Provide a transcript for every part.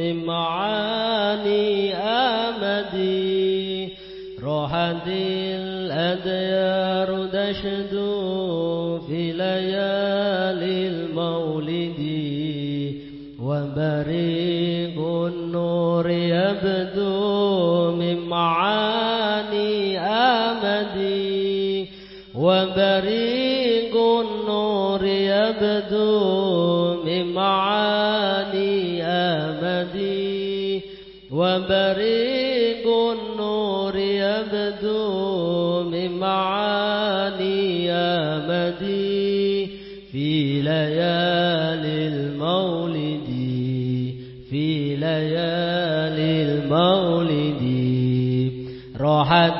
من معاني آمدي. روحت الأديار تشدو في ليالي المولد. وبريق النور يبدو من معاني آمدي. وبريق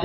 راحت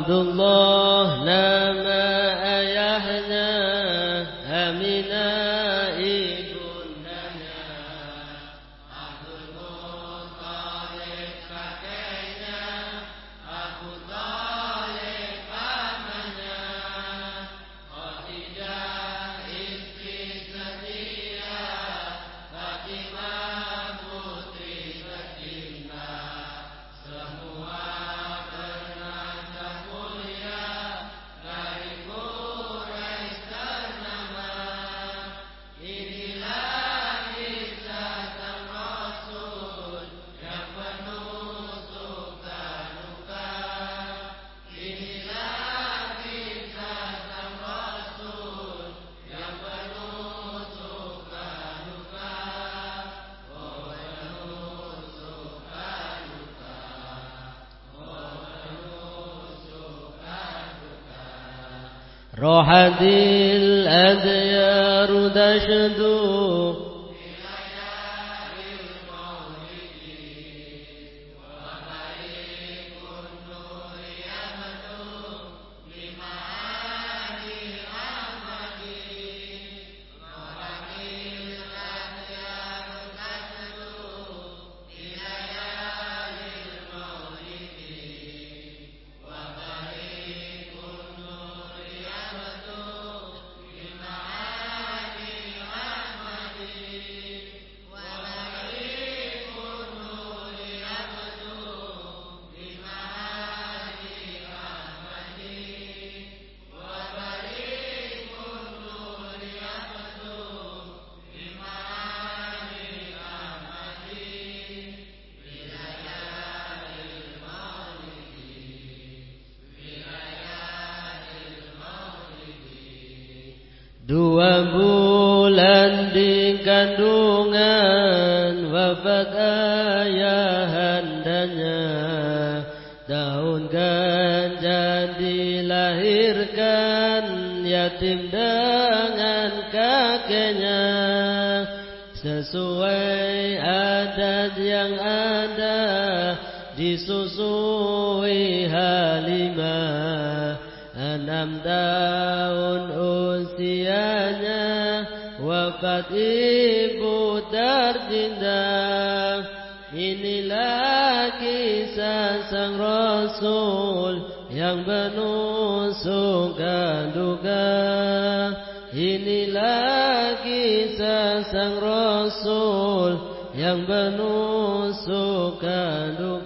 عبد الله أحد Dua bulan di kandungan wafat ayahandanya Tahun ganjil dilahirkan yatim dengan kakeknya. Sesuai adat yang ada disusui Halimah. Enam tahun wafat ibu tercinta Inilah kisah sang Rasul yang penuh suka duka Inilah kisah sang Rasul yang penuh suka duka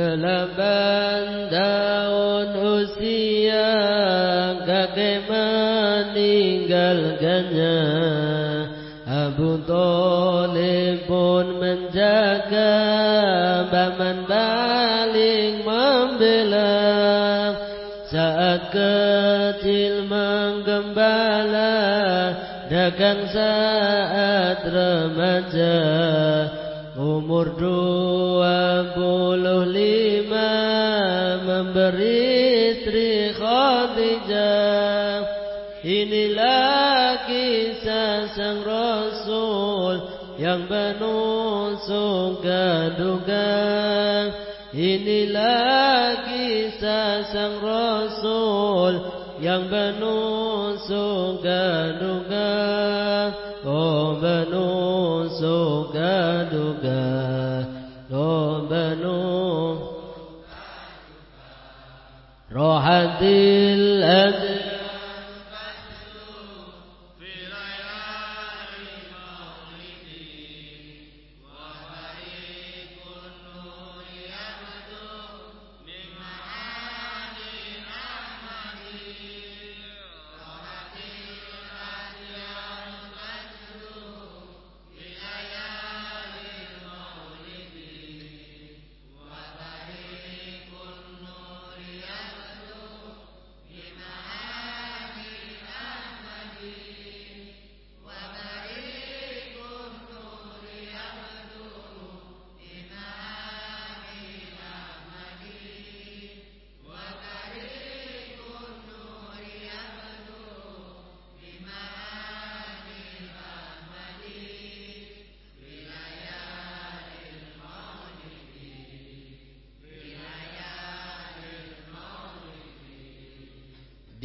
Delapan tahun usia kakek meninggalkannya? Abu Talib pun menjaga Paman baling membela. Saat kecil menggembala Dagang saat remaja. Umur dua puluh Istri Khadijah. Inilah kisah sang Rasul Yang penuh suka Inilah kisah sang Rasul Yang penuh suka وحد الأديان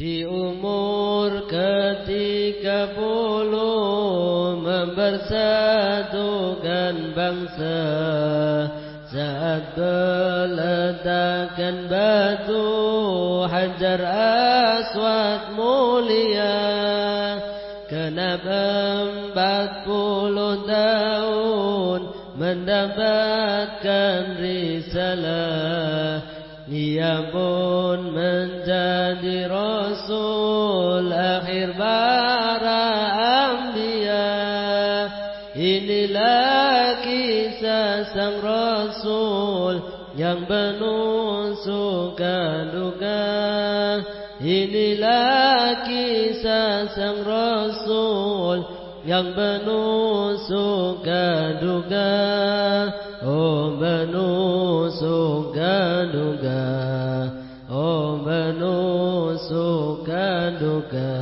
Di umur ketiga puluh mempersatukan bangsa. Saat meletakkan batu hajar aswad mulia. Kenapa empat puluh tahun mendapatkan risalah Yang penuh suka duka Oh penuh suka duka Oh penuh suka duka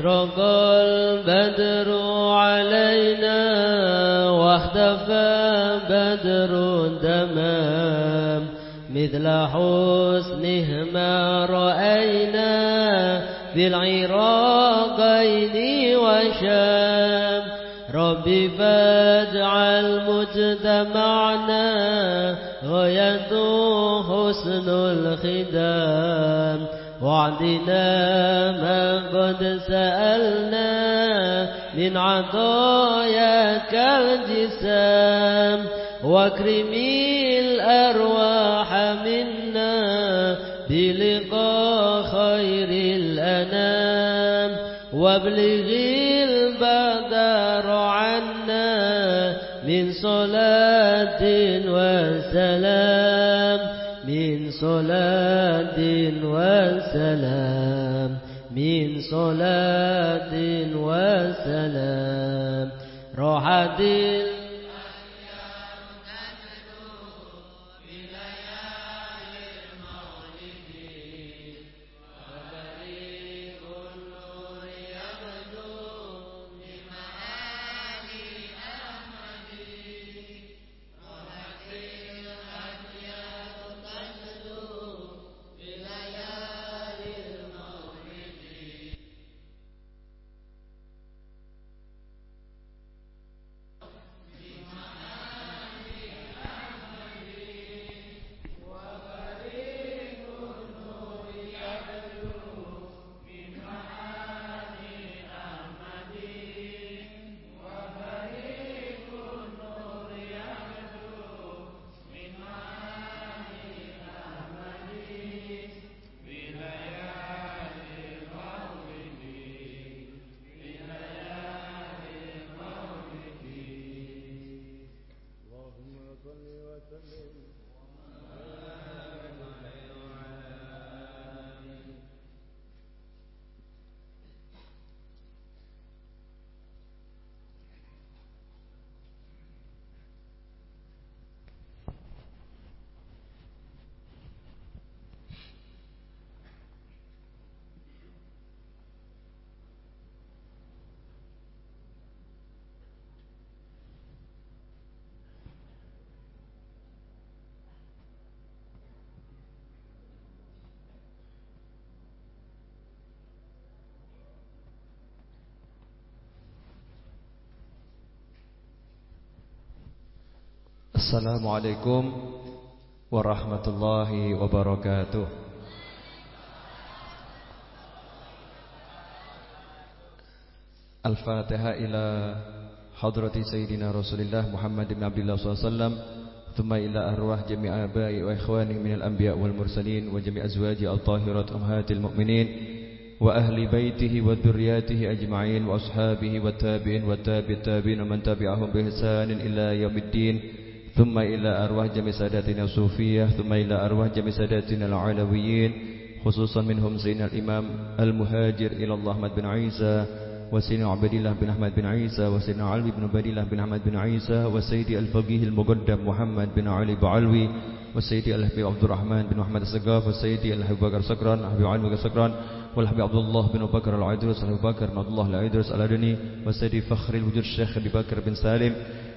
أشرق البدر علينا واختفى بدر تمام مثل حسنه ما رأينا في العراقين وشام. ربي فاجعل مجتمعنا غاية حسن الخدام. وعدنا من عطاياك الجسام واكرم Assalamualaikum warahmatullahi wabarakatuh. Al-Fatihah ila hadrati Sayyidina Rasulullah Muhammad bin Thumma ila arwah jami' abai wa ikhwani minal anbiya wal mursalin Wa jami' azwaji al-tahirat umhatil mu'minin Wa ahli baitihi wa dhurriyatihi ajma'in Wa ashabihi wa tabi'in wa ثم إلى أرواح جميع ساداتنا الصوفية ثم إلى أرواح جميع ساداتنا العلويين خصوصا منهم سيدنا الإمام المهاجر إلى الله أحمد بن عيسى وسيدنا عبد الله بن أحمد بن عيسى وسيدنا علي بن عبد الله بن أحمد بن عيسى وسيدي الفقيه المقدم محمد بن علي بعلوي وسيدي الحبيب عبد الرحمن بن محمد السقاف وسيدي الحبيب بكر سكران الحبيب علي بكر سكران والحبيب عبد الله بن بكر العيدروس الحبيب بكر بن عبد الله العيدروس الأدني وسيدي فخر الوجود الشيخ أبي بكر بن سالم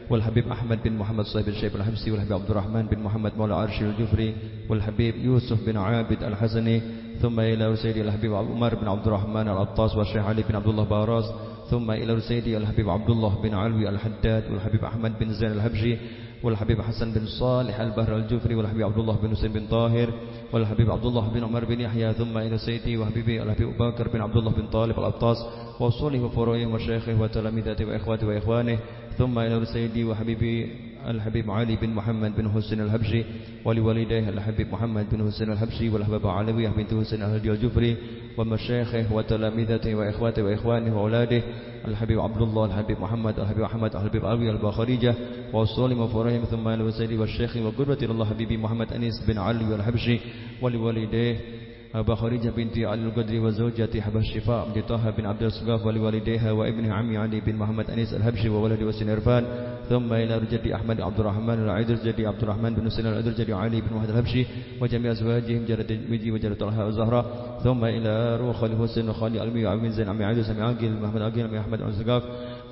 والحبيب أحمد بن محمد صاحب الشيب الحمسي والحبيب عبد الرحمن بن محمد مولى عرش الجفري والحبيب يوسف بن عابد الحسني ثم إلى سيدي الحبيب عمر بن عبد الرحمن العطاس والشيخ علي بن عبد الله باراس ثم إلى سيدي الحبيب عبد الله بن علوي الحداد والحبيب أحمد بن زين الهبجي والحبيب حسن بن صالح البهر الجفري والحبيب عبد الله بن حسين بن طاهر والحبيب عبد الله بن عمر بن يحيى ثم إلى سيدي وحبيبي الحبيب بكر بن عبد الله بن طالب العطاس وأصوله وفروعه وشيخه وتلامذته وإخواته وإخوانه ثم إلى سيدي وحبيبي الحبيب علي بن محمد بن حسين الحبشي ولوالديه الحبيب محمد بن حسين الحبشي والحبيب علوية بنت حسين الهدي الجفري ومشايخه وتلامذته وإخواته وإخوانه وأولاده الحبيب عبد الله الحبيب محمد الحبيب أحمد الحبيب علوي البخاريجة وأصول وفرهم ثم إلى سيدي والشيخ وقربة الله حبيبي محمد أنيس بن علي الحبشي ولوالديه أبا خريجة بنت علي القدري وزوجة حبة الشفاء بنت طه بن عبد الصقاف ولوالديها وابن عمي علي بن محمد أنيس الهبشي وولد وسن عرفان ثم إلى جدي أحمد عبد الرحمن العيدر جدي عبد الرحمن بن سنة العيدر علي بن محمد الهبشي وجميع أزواجهم جرد مجي وجرد طلحة الزهراء ثم إلى روح خالي حسين وخالي ألمي وعمين زين عمي عيدر سمي عاقل محمد عاقل أمي أحمد الصقاف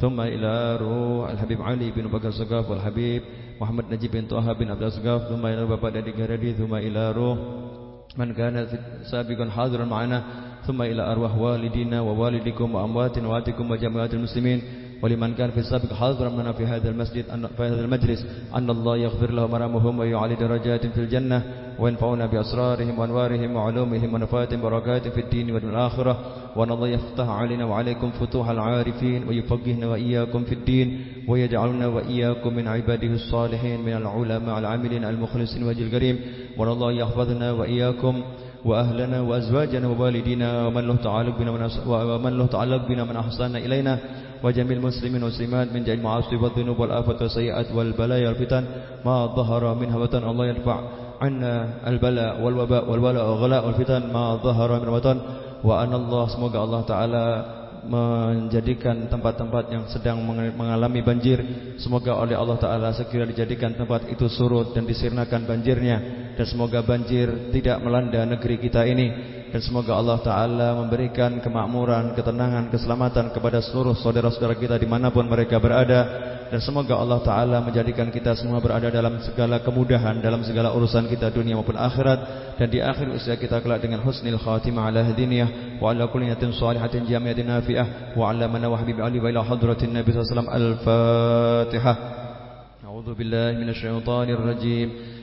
ثم إلى روح الحبيب علي بن بكر الصقاف والحبيب محمد نجيب بن طه بن عبد الصقاف ثم إلى بابا دادي غردي ثم إلى روح من كان سابقا حاضرا معنا ثم إلى أرواح والدينا ووالدكم وأموات واتكم وجماعات المسلمين. ولمن كان في السابق حاضرا معنا في هذا المسجد في هذا المجلس أن الله يغفر لهم مرامهم ويعلي درجات في الجنة وينفعنا بأسرارهم وأنوارهم وعلومهم ونفات بركات في الدين والآخرة. وأن الله يفتح علينا وعليكم فتوح العارفين ويفقهنا وإياكم في الدين. ويجعلنا وإياكم من عباده الصالحين من العلماء العاملين المخلصين وجه الكريم. وأن الله يحفظنا وإياكم وأهلنا وأزواجنا ووالدينا ومن له تعلق بنا من ومن له تعلق بنا من أحسن إلينا. وجميع المسلمين والمسلمات من جميع المعاصي والذنوب والآفات والسيئات والبلايا والفتن. ما ظهر منها وطن الله يرفع عنا البلاء والوباء والولاء والغلاء والفتن. ما ظهر من وطن. وأن الله semoga Allah Taala menjadikan tempat-tempat yang sedang mengalami banjir. Semoga oleh Allah taala segera dijadikan tempat itu surut dan disirnakan banjirnya. Dan semoga banjir tidak melanda negeri kita ini dan semoga Allah Ta'ala memberikan kemakmuran, ketenangan, keselamatan kepada seluruh saudara-saudara kita di mana pun mereka berada. Dan semoga Allah Ta'ala menjadikan kita semua berada dalam segala kemudahan dalam segala urusan kita dunia maupun akhirat. Dan di akhir usia kita kelak dengan husnil khatimah ala hadiniyah wa ala kulliyatin salihatin jamiatin nafi'ah wa ala mana wa habibi ali wa ila hadratin nabi sallallahu al-fatihah A'udzu billahi minasyaitonir rajim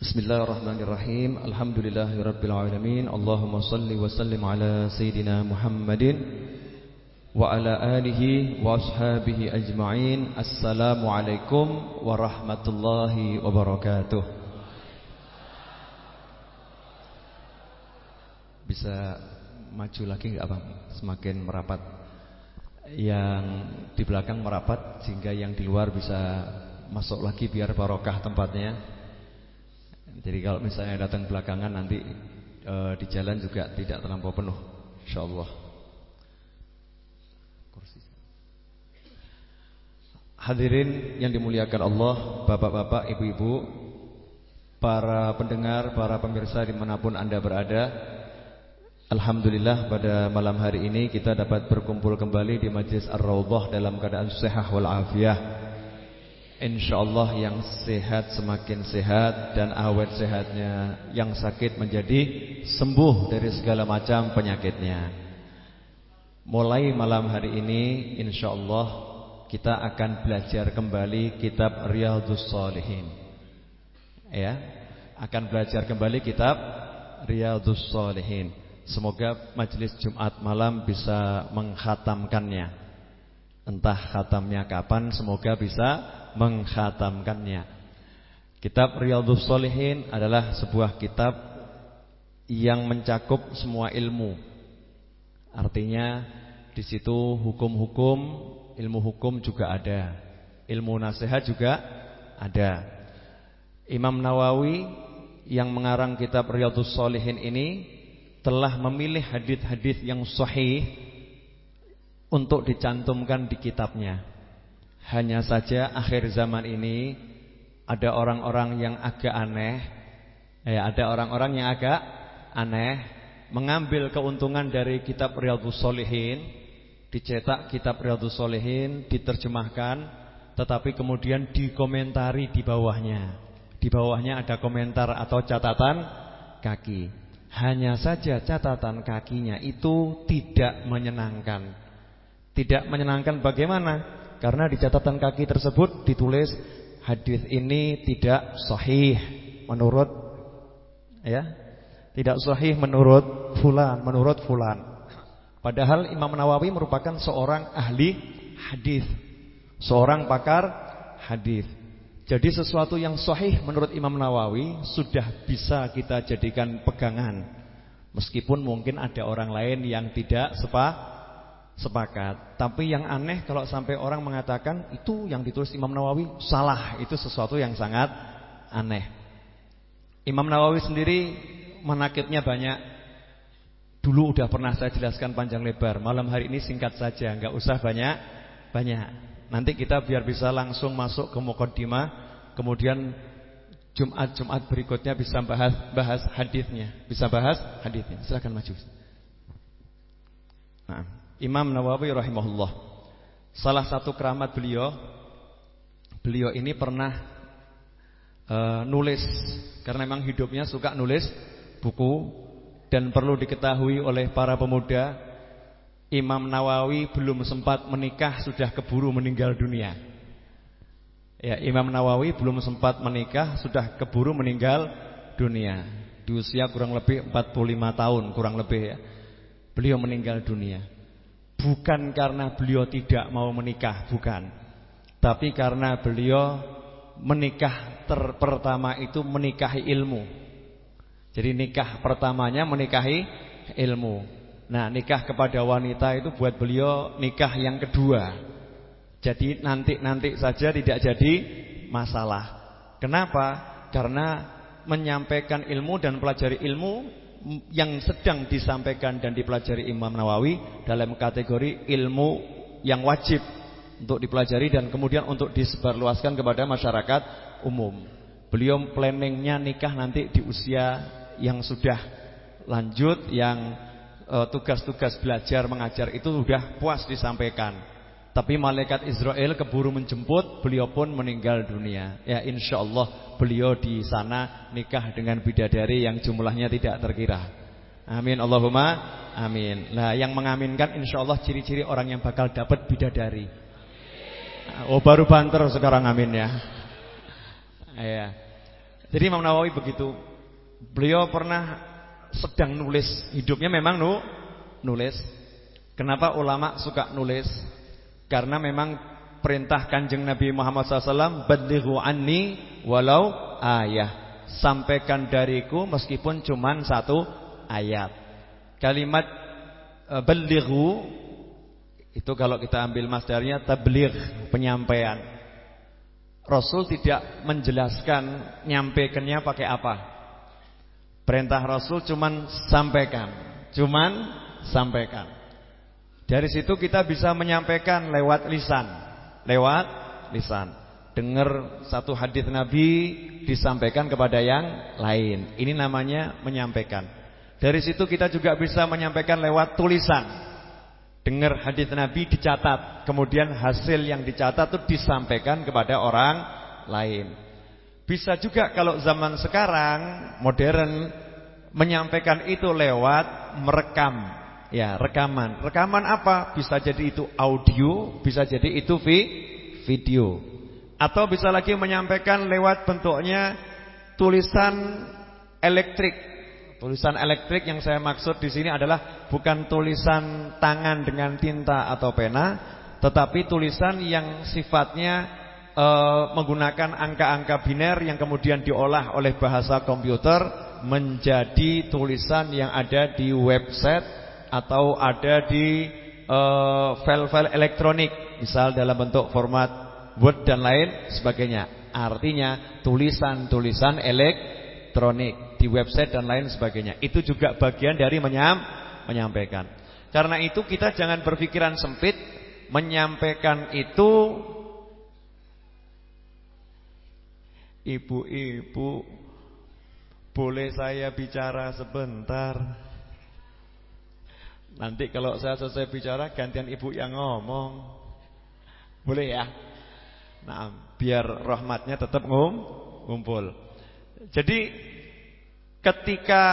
Bismillahirrahmanirrahim. Alhamdulillahirrabbilalamin Allahumma salli wa sallim ala Sayyidina Muhammadin Wa ala alihi wa ashabihi ajma'in. Assalamualaikum warahmatullahi wabarakatuh Bisa maju lagi enggak Bang? Semakin merapat. Yang di belakang merapat Sehingga yang di luar bisa masuk lagi biar barokah tempatnya jadi kalau misalnya datang belakangan nanti e, di jalan juga tidak terlampau penuh, insyaallah. Hadirin yang dimuliakan Allah, bapak-bapak, ibu-ibu, para pendengar, para pemirsa di mana pun anda berada, Alhamdulillah pada malam hari ini kita dapat berkumpul kembali di Majlis Ar-Raudhah dalam keadaan sehat wal afiah. InsyaAllah yang sehat semakin sehat Dan awet sehatnya Yang sakit menjadi sembuh dari segala macam penyakitnya. Mulai malam hari ini InsyaAllah kita akan belajar kembali Kitab Riyadus Salihin. Ya Akan belajar kembali kitab Riyadus Salihin. Semoga majelis Jumat malam bisa menghatamkannya. Entah khatamnya kapan Semoga bisa menghatamkannya. Kitab Riyadhus Shalihin adalah sebuah kitab yang mencakup semua ilmu. Artinya di situ hukum-hukum, ilmu hukum juga ada. Ilmu nasihat juga ada. Imam Nawawi yang mengarang kitab Riyadhus Shalihin ini telah memilih hadis-hadis yang sahih untuk dicantumkan di kitabnya. Hanya saja akhir zaman ini ada orang-orang yang agak aneh. Ya, ada orang-orang yang agak aneh mengambil keuntungan dari kitab Riyadhus Shalihin, dicetak kitab Riyadhus Shalihin, diterjemahkan, tetapi kemudian dikomentari di bawahnya. Di bawahnya ada komentar atau catatan kaki. Hanya saja catatan kakinya itu tidak menyenangkan. Tidak menyenangkan bagaimana? Karena di catatan kaki tersebut ditulis hadis ini tidak sahih menurut ya, tidak sahih menurut fulan, menurut fulan. Padahal Imam Nawawi merupakan seorang ahli hadis, seorang pakar hadis. Jadi sesuatu yang sahih menurut Imam Nawawi sudah bisa kita jadikan pegangan. Meskipun mungkin ada orang lain yang tidak sepa sepakat. Tapi yang aneh kalau sampai orang mengatakan itu yang ditulis Imam Nawawi salah, itu sesuatu yang sangat aneh. Imam Nawawi sendiri menakitnya banyak. Dulu udah pernah saya jelaskan panjang lebar. Malam hari ini singkat saja, nggak usah banyak banyak. Nanti kita biar bisa langsung masuk ke mukaddimah, kemudian Jumat-Jumat berikutnya bisa bahas bahas hadisnya, bisa bahas hadisnya. Silakan maju. Nah. Imam Nawawi rahimahullah. Salah satu keramat beliau, beliau ini pernah uh, nulis karena memang hidupnya suka nulis buku dan perlu diketahui oleh para pemuda, Imam Nawawi belum sempat menikah sudah keburu meninggal dunia. Ya, Imam Nawawi belum sempat menikah sudah keburu meninggal dunia. Di usia kurang lebih 45 tahun, kurang lebih ya. Beliau meninggal dunia. Bukan karena beliau tidak mau menikah, bukan. Tapi karena beliau menikah ter pertama itu menikahi ilmu. Jadi nikah pertamanya menikahi ilmu. Nah, nikah kepada wanita itu buat beliau nikah yang kedua. Jadi nanti-nanti saja tidak jadi masalah. Kenapa? Karena menyampaikan ilmu dan pelajari ilmu yang sedang disampaikan dan dipelajari Imam Nawawi dalam kategori ilmu yang wajib untuk dipelajari dan kemudian untuk disebarluaskan kepada masyarakat umum. Beliau planningnya nikah nanti di usia yang sudah lanjut, yang eh, tugas-tugas belajar mengajar itu sudah puas disampaikan. Tapi malaikat Israel keburu menjemput, beliau pun meninggal dunia. Ya insya Allah beliau di sana nikah dengan bidadari yang jumlahnya tidak terkira. Amin Allahumma amin. Nah yang mengaminkan insya Allah ciri-ciri orang yang bakal dapat bidadari. Oh baru banter sekarang amin ya. Ya. Jadi Imam Nawawi begitu. Beliau pernah sedang nulis, hidupnya memang nu, nulis. Kenapa ulama suka nulis? Karena memang perintah kanjeng Nabi Muhammad SAW Badlighu anni walau ayah. Sampaikan dariku meskipun cuma satu ayat. Kalimat e, Badlighu Itu kalau kita ambil masdarnya Tabligh, penyampaian. Rasul tidak menjelaskan Nyampaikannya pakai apa. Perintah Rasul cuma sampaikan. Cuman sampaikan dari situ kita bisa menyampaikan lewat lisan, lewat lisan. Dengar satu hadis Nabi disampaikan kepada yang lain. Ini namanya menyampaikan. Dari situ kita juga bisa menyampaikan lewat tulisan. Dengar hadis Nabi dicatat, kemudian hasil yang dicatat itu disampaikan kepada orang lain. Bisa juga kalau zaman sekarang modern menyampaikan itu lewat merekam Ya, rekaman. Rekaman apa? Bisa jadi itu audio, bisa jadi itu vi video. Atau bisa lagi menyampaikan lewat bentuknya tulisan elektrik. Tulisan elektrik yang saya maksud di sini adalah bukan tulisan tangan dengan tinta atau pena, tetapi tulisan yang sifatnya e, menggunakan angka-angka biner yang kemudian diolah oleh bahasa komputer menjadi tulisan yang ada di website atau ada di eh, file-file elektronik, misal dalam bentuk format Word dan lain sebagainya. Artinya tulisan-tulisan elektronik di website dan lain sebagainya. Itu juga bagian dari menyam, menyampaikan. Karena itu kita jangan berpikiran sempit, menyampaikan itu Ibu-ibu boleh saya bicara sebentar? Nanti kalau saya selesai bicara gantian ibu yang ngomong. Boleh ya? Nah, biar rahmatnya tetap ngum, ngumpul. Jadi ketika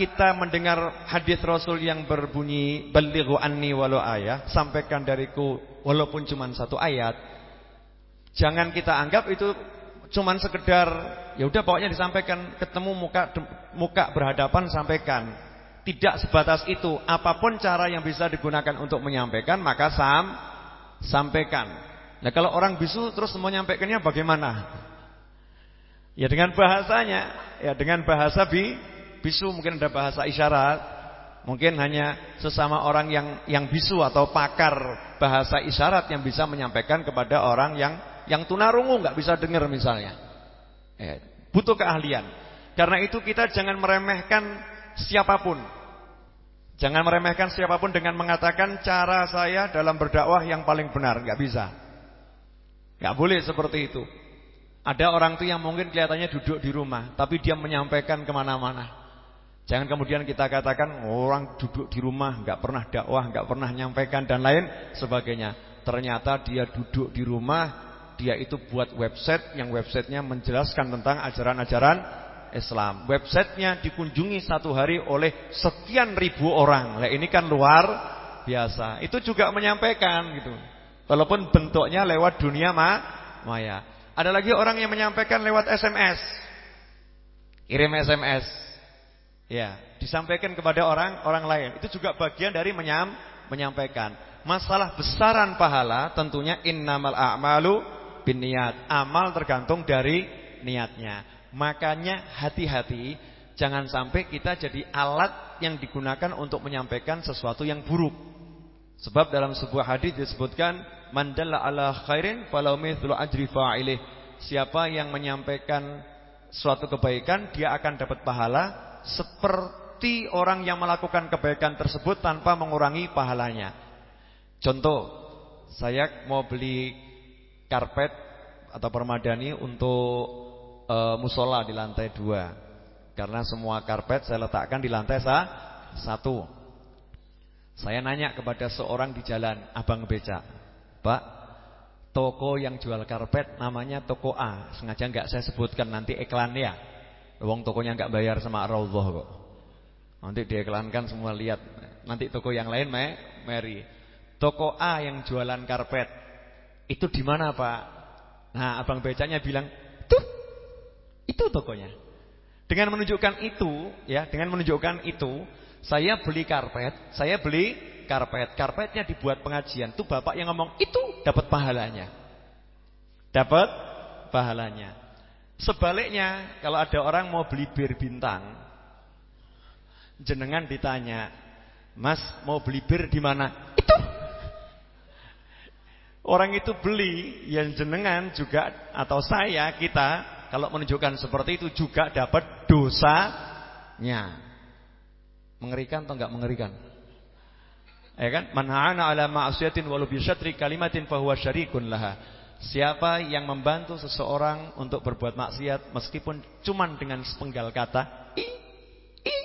kita mendengar hadis Rasul yang berbunyi balighu anni walau ayat, sampaikan dariku walaupun cuma satu ayat, jangan kita anggap itu cuma sekedar ya udah pokoknya disampaikan ketemu muka muka berhadapan sampaikan. Tidak sebatas itu, apa pun cara yang bisa digunakan untuk menyampaikan maka sam sampaikan. Nah, kalau orang bisu terus mau nyampaikannya bagaimana? Ya dengan bahasanya, ya dengan bahasa bi bisu mungkin ada bahasa isyarat. Mungkin hanya sesama orang yang yang bisu atau pakar bahasa isyarat yang bisa menyampaikan kepada orang yang yang tunarungu nggak bisa dengar misalnya. Ya, butuh keahlian. Karena itu kita jangan meremehkan siapa pun. Jangan meremehkan siapa pun dengan mengatakan cara saya dalam berdakwah yang paling benar, nggak bisa. Nggak boleh seperti itu. Ada orang tuh yang mungkin kelihatannya duduk di rumah, tapi dia menyampaikan ke mana-mana. Jangan kemudian kita katakan orang duduk di rumah, nggak pernah dakwah, nggak pernah menyampaikan dan lain sebagainya. Ternyata dia duduk di rumah, dia itu buat website yang websitenya menjelaskan tentang ajaran-ajaran Islam. Websitenya dikunjungi satu hari oleh sekian ribu orang. Nah, ini kan luar biasa. Itu juga menyampaikan gitu. Walaupun bentuknya lewat dunia ma maya. Ada lagi orang yang menyampaikan lewat SMS. Kirim SMS. Ya, disampaikan kepada orang orang lain. Itu juga bagian dari menyam, menyampaikan. Masalah besaran pahala tentunya innamal a'malu binniyat. Amal tergantung dari niatnya. Makanya hati-hati jangan sampai kita jadi alat yang digunakan untuk menyampaikan sesuatu yang buruk. Sebab dalam sebuah hadis disebutkan mandalla ala khairin falau mithlu ajri fa'ilih. Siapa yang menyampaikan suatu kebaikan dia akan dapat pahala seperti orang yang melakukan kebaikan tersebut tanpa mengurangi pahalanya. Contoh, saya mau beli karpet atau permadani untuk e, musola di lantai dua. Karena semua karpet saya letakkan di lantai sa, satu. Saya nanya kepada seorang di jalan, abang beca. Pak, toko yang jual karpet namanya toko A. Sengaja nggak saya sebutkan nanti iklan ya. Wong tokonya nggak bayar sama Rasulullah kok. Nanti diiklankan semua lihat. Nanti toko yang lain me, Mary. Toko A yang jualan karpet itu di mana, Pak? Nah, abang becanya bilang, "Tuh. Itu tokonya." Dengan menunjukkan itu, ya, dengan menunjukkan itu, saya beli karpet, saya beli karpet. Karpetnya dibuat pengajian. Tuh bapak yang ngomong, "Itu dapat pahalanya." Dapat pahalanya. Sebaliknya, kalau ada orang mau beli bir bintang, jenengan ditanya, "Mas, mau beli bir di mana?" Itu Orang itu beli yang jenengan juga atau saya kita kalau menunjukkan seperti itu juga dapat dosanya. Mengerikan atau enggak mengerikan? Ya kan? Man 'ala ma'siyatin walau bi syatri kalimatin fahuwa syarikun laha. Siapa yang membantu seseorang untuk berbuat maksiat meskipun cuman dengan sepenggal kata i i.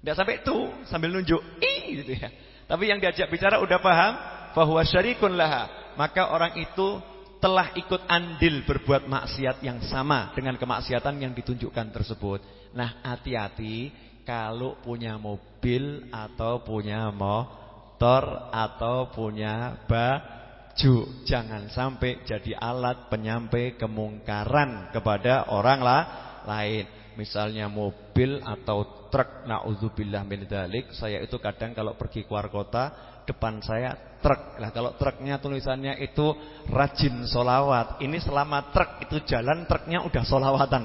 Enggak sampai itu sambil nunjuk i gitu ya. Tapi yang diajak bicara udah paham fahuwa syarikun laha, maka orang itu telah ikut andil berbuat maksiat yang sama dengan kemaksiatan yang ditunjukkan tersebut. Nah, hati-hati kalau punya mobil atau punya motor atau punya baju, jangan sampai jadi alat penyampai kemungkaran kepada orang lah lain. Misalnya mobil atau truk, naudzubillah min dzalik. Saya itu kadang kalau pergi keluar kota, depan saya truk. Lah kalau truknya tulisannya itu rajin solawat. Ini selama truk itu jalan, truknya udah solawatan.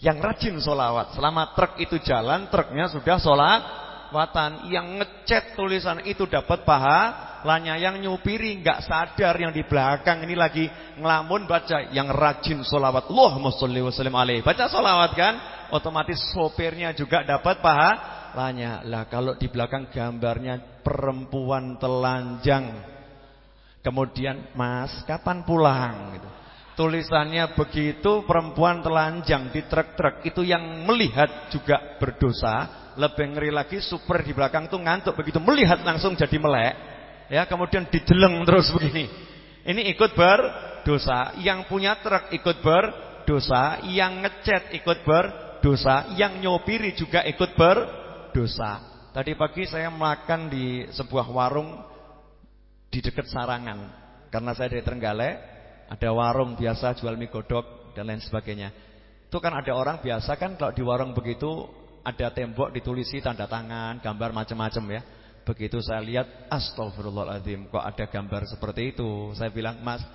Yang rajin solawat, selama truk itu jalan, truknya sudah solawatan. Yang ngecat tulisan itu dapat pahalanya. Yang nyupiri nggak sadar yang di belakang ini lagi ngelamun baca yang rajin solawat. Allahumma sholli wa sallim alaihi. Baca solawat kan? Otomatis sopirnya juga dapat pahalanya. Lah kalau di belakang gambarnya perempuan telanjang. Kemudian, "Mas, kapan pulang?" gitu. Tulisannya begitu perempuan telanjang di truk-truk itu yang melihat juga berdosa. Lebih ngeri lagi super di belakang tuh ngantuk begitu melihat langsung jadi melek. Ya, kemudian dijeleng terus begini. Ini ikut berdosa. Yang punya truk ikut berdosa, yang ngecat ikut berdosa, yang nyopiri juga ikut berdosa. Tadi pagi saya makan di sebuah warung di dekat Sarangan. Karena saya dari Trenggalek, ada warung biasa jual mie godok dan lain sebagainya. Itu kan ada orang biasa kan kalau di warung begitu ada tembok ditulisi tanda tangan, gambar macam-macam ya. Begitu saya lihat, astagfirullahaladzim, kok ada gambar seperti itu. Saya bilang, "Mas,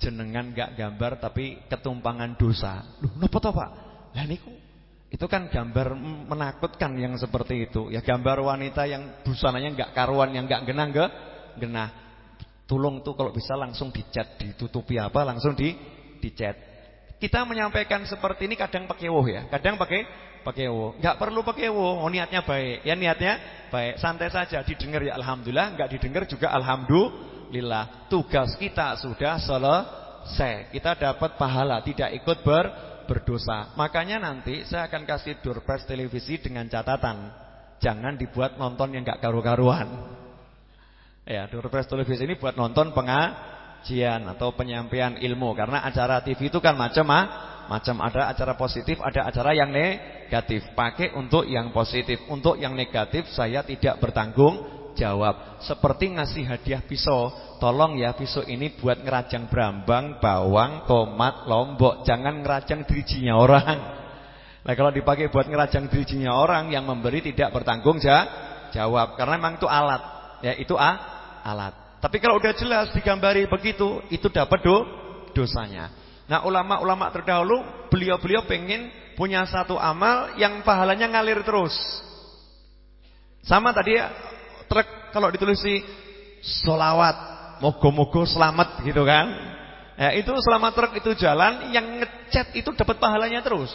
jenengan gak gambar tapi ketumpangan dosa." Loh, napa to, Pak? Lah niku itu kan gambar menakutkan yang seperti itu. Ya gambar wanita yang busananya enggak karuan, yang enggak genah enggak genah. Tulung tuh kalau bisa langsung dicat, ditutupi apa langsung di dicat. Kita menyampaikan seperti ini kadang pakai woh ya, kadang pakai pakai woh. Enggak perlu pakai woh, oh, niatnya baik. Ya niatnya baik, santai saja didengar ya alhamdulillah, enggak didengar juga alhamdulillah. Tugas kita sudah selesai. Kita dapat pahala, tidak ikut ber berdosa. Makanya nanti saya akan kasih doorpress televisi dengan catatan. Jangan dibuat nonton yang gak karu-karuan. Ya, doorpress televisi ini buat nonton pengajian atau penyampaian ilmu. Karena acara TV itu kan macam macam ada acara positif, ada acara yang negatif. Pakai untuk yang positif. Untuk yang negatif saya tidak bertanggung jawab. Seperti ngasih hadiah pisau. Tolong ya pisau ini buat ngerajang berambang, bawang, tomat, lombok. Jangan ngerajang dirijinya orang. Nah kalau dipakai buat ngerajang dirijinya orang yang memberi tidak bertanggung jawab. Karena memang itu alat. Ya itu a, alat. Tapi kalau udah jelas digambari begitu, itu dapat do, dosanya. Nah ulama-ulama terdahulu, beliau-beliau pengen punya satu amal yang pahalanya ngalir terus. Sama tadi ya, kalau ditulis solawat, mogo-mogo selamat gitu kan. Ya, itu selama truk itu jalan, yang ngecat itu dapat pahalanya terus.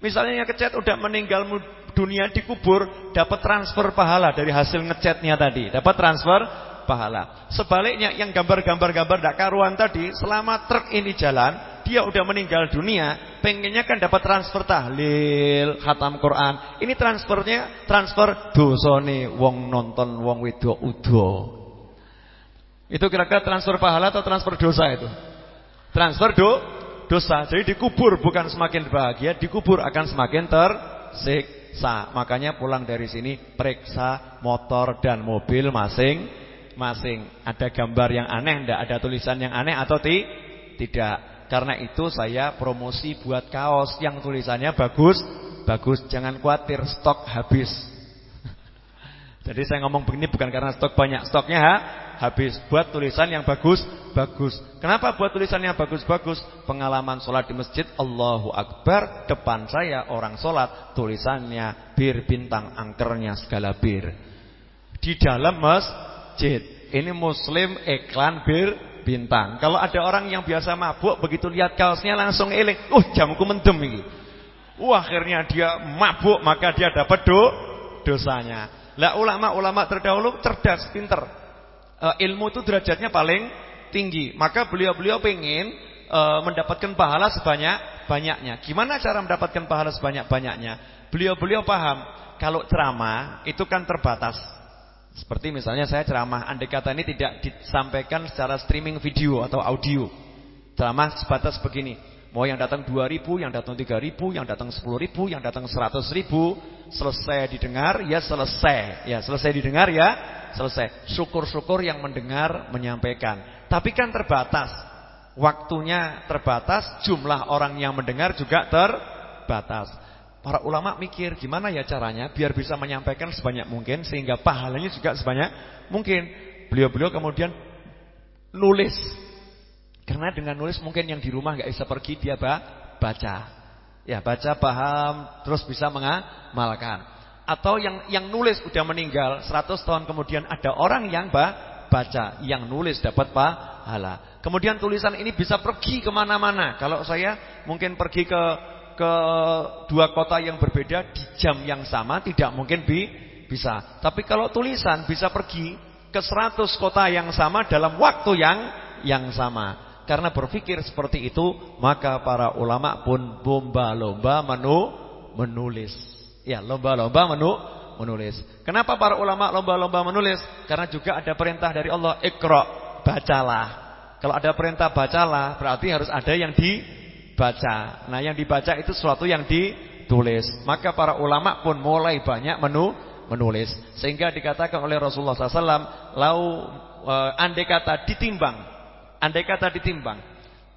Misalnya yang ngecat udah meninggal dunia dikubur, dapat transfer pahala dari hasil ngecatnya tadi, dapat transfer pahala. Sebaliknya yang gambar-gambar-gambar dak karuan tadi, selama truk ini jalan, dia udah meninggal dunia, pengennya kan dapat transfer tahlil, khatam Quran. Ini transfernya transfer dosane wong nonton wong wedok udo. Itu kira-kira transfer pahala atau transfer dosa itu? Transfer do dosa. Jadi dikubur bukan semakin bahagia, dikubur akan semakin tersiksa. Makanya pulang dari sini periksa motor dan mobil masing-masing. Ada gambar yang aneh, tidak ada tulisan yang aneh atau ti? tidak. Karena itu saya promosi buat kaos yang tulisannya bagus, bagus. Jangan khawatir stok habis. Jadi saya ngomong begini bukan karena stok banyak, stoknya ha? habis. Buat tulisan yang bagus, bagus. Kenapa buat tulisan yang bagus-bagus? Pengalaman sholat di masjid, Allahu Akbar, depan saya orang sholat, tulisannya bir bintang angkernya segala bir. Di dalam masjid. Ini muslim iklan bir bintang. Kalau ada orang yang biasa mabuk begitu lihat kaosnya langsung eling, "Uh, jamku mendem ini." Wah, akhirnya dia mabuk maka dia dapat do dosanya. Lah ulama-ulama terdahulu cerdas, pinter. E, ilmu itu derajatnya paling tinggi. Maka beliau-beliau pengen e, mendapatkan pahala sebanyak-banyaknya. Gimana cara mendapatkan pahala sebanyak-banyaknya? Beliau-beliau paham kalau ceramah itu kan terbatas. Seperti misalnya saya ceramah, andai kata ini tidak disampaikan secara streaming video atau audio. Ceramah sebatas begini. Mau yang datang 2000, yang datang 3000, yang datang 10000, yang datang 100000, selesai didengar ya selesai. Ya, selesai didengar ya selesai. Syukur-syukur yang mendengar menyampaikan. Tapi kan terbatas. Waktunya terbatas, jumlah orang yang mendengar juga terbatas. Para ulama mikir gimana ya caranya biar bisa menyampaikan sebanyak mungkin sehingga pahalanya juga sebanyak mungkin. Beliau-beliau kemudian nulis. Karena dengan nulis mungkin yang di rumah nggak bisa pergi dia baca. Ya, baca paham terus bisa mengamalkan. Atau yang yang nulis udah meninggal 100 tahun kemudian ada orang yang baca, yang nulis dapat pahala. Kemudian tulisan ini bisa pergi ke mana-mana. Kalau saya mungkin pergi ke ke dua kota yang berbeda di jam yang sama tidak mungkin bi bisa. Tapi kalau tulisan bisa pergi ke 100 kota yang sama dalam waktu yang yang sama. Karena berpikir seperti itu, maka para ulama pun lomba-lomba menu menulis. Ya, lomba-lomba menu menulis. Kenapa para ulama lomba-lomba menulis? Karena juga ada perintah dari Allah, Iqra, bacalah. Kalau ada perintah bacalah, berarti harus ada yang di baca. Nah, yang dibaca itu sesuatu yang ditulis. Maka para ulama pun mulai banyak menu menulis. Sehingga dikatakan oleh Rasulullah SAW, lau e, andai kata ditimbang, andai kata ditimbang,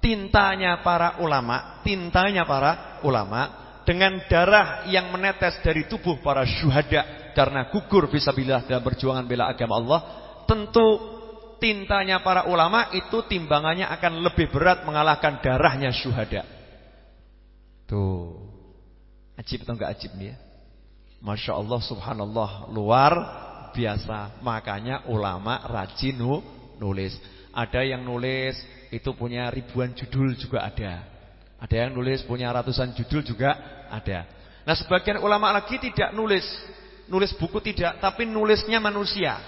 tintanya para ulama, tintanya para ulama dengan darah yang menetes dari tubuh para syuhada karena gugur fisabilillah dalam perjuangan bela agama Allah, tentu tintanya para ulama itu timbangannya akan lebih berat mengalahkan darahnya syuhada. Tuh. Ajib atau enggak ajib nih ya? Masya Allah subhanallah luar biasa. Makanya ulama rajin nulis. Ada yang nulis itu punya ribuan judul juga ada. Ada yang nulis punya ratusan judul juga ada. Nah sebagian ulama lagi tidak nulis. Nulis buku tidak, tapi nulisnya manusia.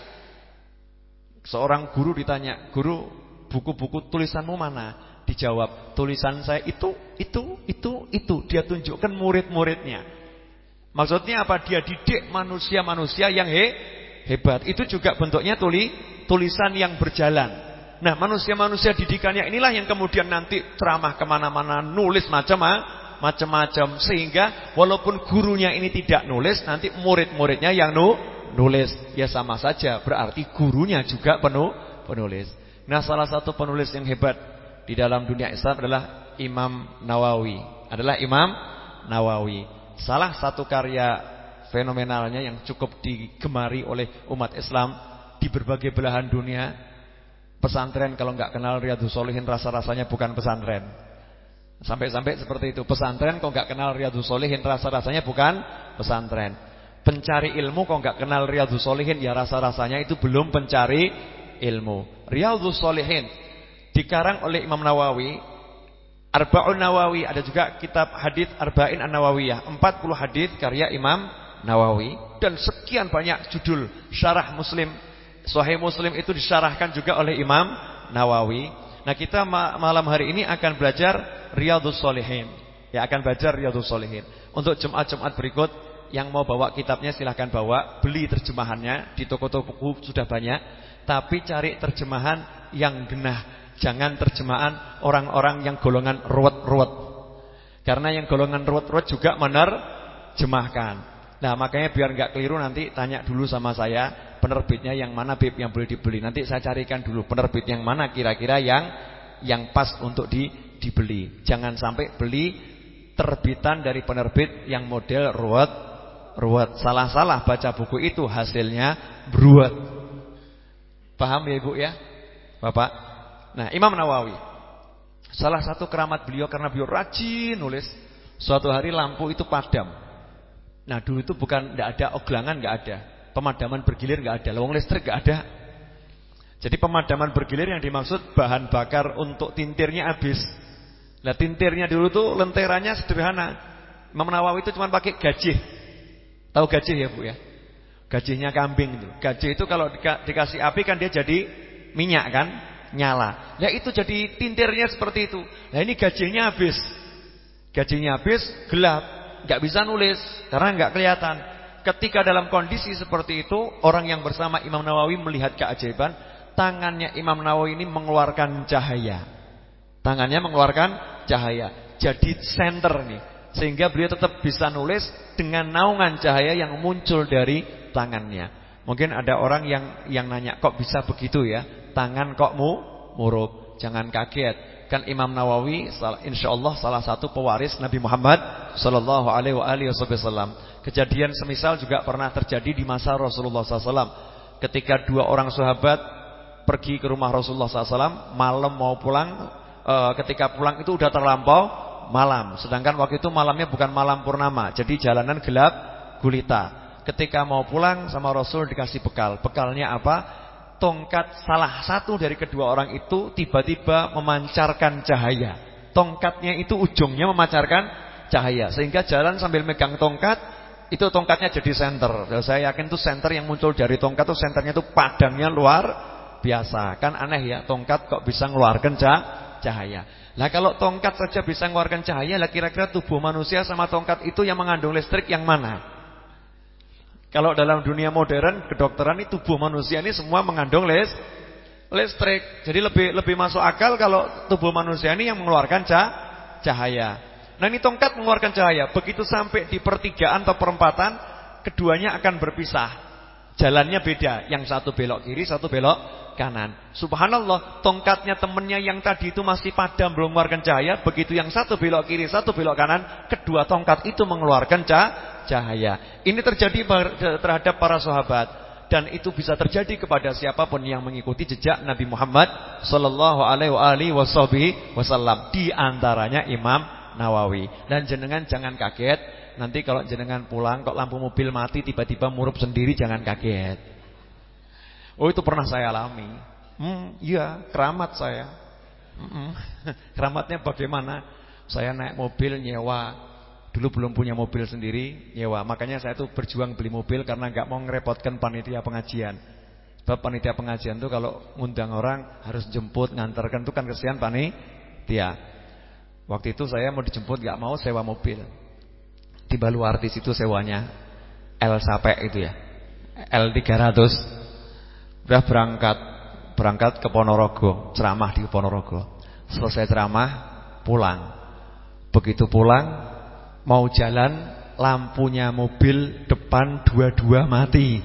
Seorang guru ditanya, "Guru, buku-buku tulisanmu mana?" Dijawab, "Tulisan saya itu, itu, itu, itu." Dia tunjukkan murid-muridnya. Maksudnya apa? Dia didik manusia-manusia yang he, hebat. Itu juga bentuknya tuli, tulisan yang berjalan. Nah, manusia-manusia didikannya inilah yang kemudian nanti ceramah ke mana-mana, nulis macam-macam, sehingga walaupun gurunya ini tidak nulis, nanti murid-muridnya yang nu, penulis. Ya sama saja, berarti gurunya juga penuh penulis. Nah, salah satu penulis yang hebat di dalam dunia Islam adalah Imam Nawawi. Adalah Imam Nawawi. Salah satu karya fenomenalnya yang cukup digemari oleh umat Islam di berbagai belahan dunia Pesantren kalau nggak kenal Riyadhus Solihin rasa-rasanya bukan pesantren. Sampai-sampai seperti itu. Pesantren kalau nggak kenal Riyadhus Solihin rasa-rasanya bukan pesantren. Pencari ilmu kalau nggak kenal Riyadhus Solihin ya rasa-rasanya itu belum pencari ilmu. Riyadhus Solihin dikarang oleh Imam Nawawi. Arba'un Nawawi ada juga kitab hadis Arba'in An-Nawawiyah. 40 hadis karya Imam Nawawi dan sekian banyak judul syarah Muslim Sahih Muslim itu disyarahkan juga oleh Imam Nawawi. Nah, kita malam hari ini akan belajar Riyadhus Shalihin. Ya, akan belajar Riyadhus Shalihin. Untuk Jumat-Jumat berikut yang mau bawa kitabnya silahkan bawa, beli terjemahannya di toko-toko buku sudah banyak, tapi cari terjemahan yang genah. Jangan terjemahan orang-orang yang golongan ruwet-ruwet. Karena yang golongan ruwet-ruwet juga menerjemahkan. Nah, makanya biar nggak keliru nanti tanya dulu sama saya penerbitnya yang mana bib yang boleh dibeli. Nanti saya carikan dulu penerbit yang mana kira-kira yang yang pas untuk di, dibeli. Jangan sampai beli terbitan dari penerbit yang model ruwet ruwet. Salah-salah baca buku itu hasilnya beruat. Paham ya Ibu ya? Bapak. Nah, Imam Nawawi. Salah satu keramat beliau karena beliau rajin nulis. Suatu hari lampu itu padam. Nah, dulu itu bukan tidak ada oglangan, nggak ada. Pemadaman bergilir nggak ada, lawang listrik nggak ada. Jadi pemadaman bergilir yang dimaksud bahan bakar untuk tintirnya habis. Nah tintirnya dulu tuh lenteranya sederhana. Imam Nawawi itu cuma pakai gajih. Tahu gajih ya Bu ya? Gajihnya kambing itu. Gajih itu kalau dikasih api kan dia jadi minyak kan? Nyala. Ya itu jadi tintirnya seperti itu. Nah ini gajihnya habis. Gajihnya habis, gelap. nggak bisa nulis karena nggak kelihatan. Ketika dalam kondisi seperti itu, orang yang bersama Imam Nawawi melihat keajaiban, tangannya Imam Nawawi ini mengeluarkan cahaya. Tangannya mengeluarkan cahaya. Jadi center nih. Sehingga beliau tetap bisa nulis dengan naungan cahaya yang muncul dari tangannya. Mungkin ada orang yang yang nanya, kok bisa begitu ya? Tangan kok mu murub? Jangan kaget. Kan Imam Nawawi insya Allah salah satu pewaris Nabi Muhammad sallallahu alaihi wasallam. Kejadian semisal juga pernah terjadi di masa Rasulullah SAW. Ketika dua orang sahabat pergi ke rumah Rasulullah SAW, malam mau pulang, e, ketika pulang itu udah terlampau malam. Sedangkan waktu itu malamnya bukan malam purnama, jadi jalanan gelap gulita. Ketika mau pulang sama Rasul dikasih bekal. Bekalnya apa? tongkat salah satu dari kedua orang itu tiba-tiba memancarkan cahaya. Tongkatnya itu ujungnya memancarkan cahaya. Sehingga jalan sambil megang tongkat, itu tongkatnya jadi center. Saya yakin itu center yang muncul dari tongkat itu senternya itu padangnya luar biasa. Kan aneh ya, tongkat kok bisa ngeluarkan cahaya. Nah kalau tongkat saja bisa mengeluarkan cahaya, lah kira-kira tubuh manusia sama tongkat itu yang mengandung listrik yang mana? Kalau dalam dunia modern kedokteran ini tubuh manusia ini semua mengandung les, listrik. Jadi lebih lebih masuk akal kalau tubuh manusia ini yang mengeluarkan cahaya. Nah ini tongkat mengeluarkan cahaya. Begitu sampai di pertigaan atau perempatan, keduanya akan berpisah. Jalannya beda. Yang satu belok kiri, satu belok kanan. Subhanallah, tongkatnya temennya yang tadi itu masih padam belum mengeluarkan cahaya. Begitu yang satu belok kiri, satu belok kanan, kedua tongkat itu mengeluarkan cahaya. Ini terjadi terhadap para sahabat dan itu bisa terjadi kepada siapa pun yang mengikuti jejak Nabi Muhammad sallallahu alaihi wasallam di antaranya Imam Nawawi. Dan jenengan jangan kaget nanti kalau jenengan pulang kok lampu mobil mati tiba-tiba murup sendiri jangan kaget. Oh itu pernah saya alami. Hmm, iya, keramat saya. Hmm, keramatnya bagaimana? Saya naik mobil nyewa Dulu belum punya mobil sendiri, nyewa. Makanya saya tuh berjuang beli mobil karena nggak mau ngerepotkan panitia pengajian. Sebab panitia pengajian tuh kalau ngundang orang harus jemput, ngantarkan tuh kan kesian panitia. Waktu itu saya mau dijemput nggak mau sewa mobil. Tiba lu artis itu sewanya L sampai itu ya. L 300. Udah berangkat berangkat ke Ponorogo, ceramah di Ponorogo. Selesai ceramah, pulang. Begitu pulang Mau jalan lampunya mobil depan dua-dua mati.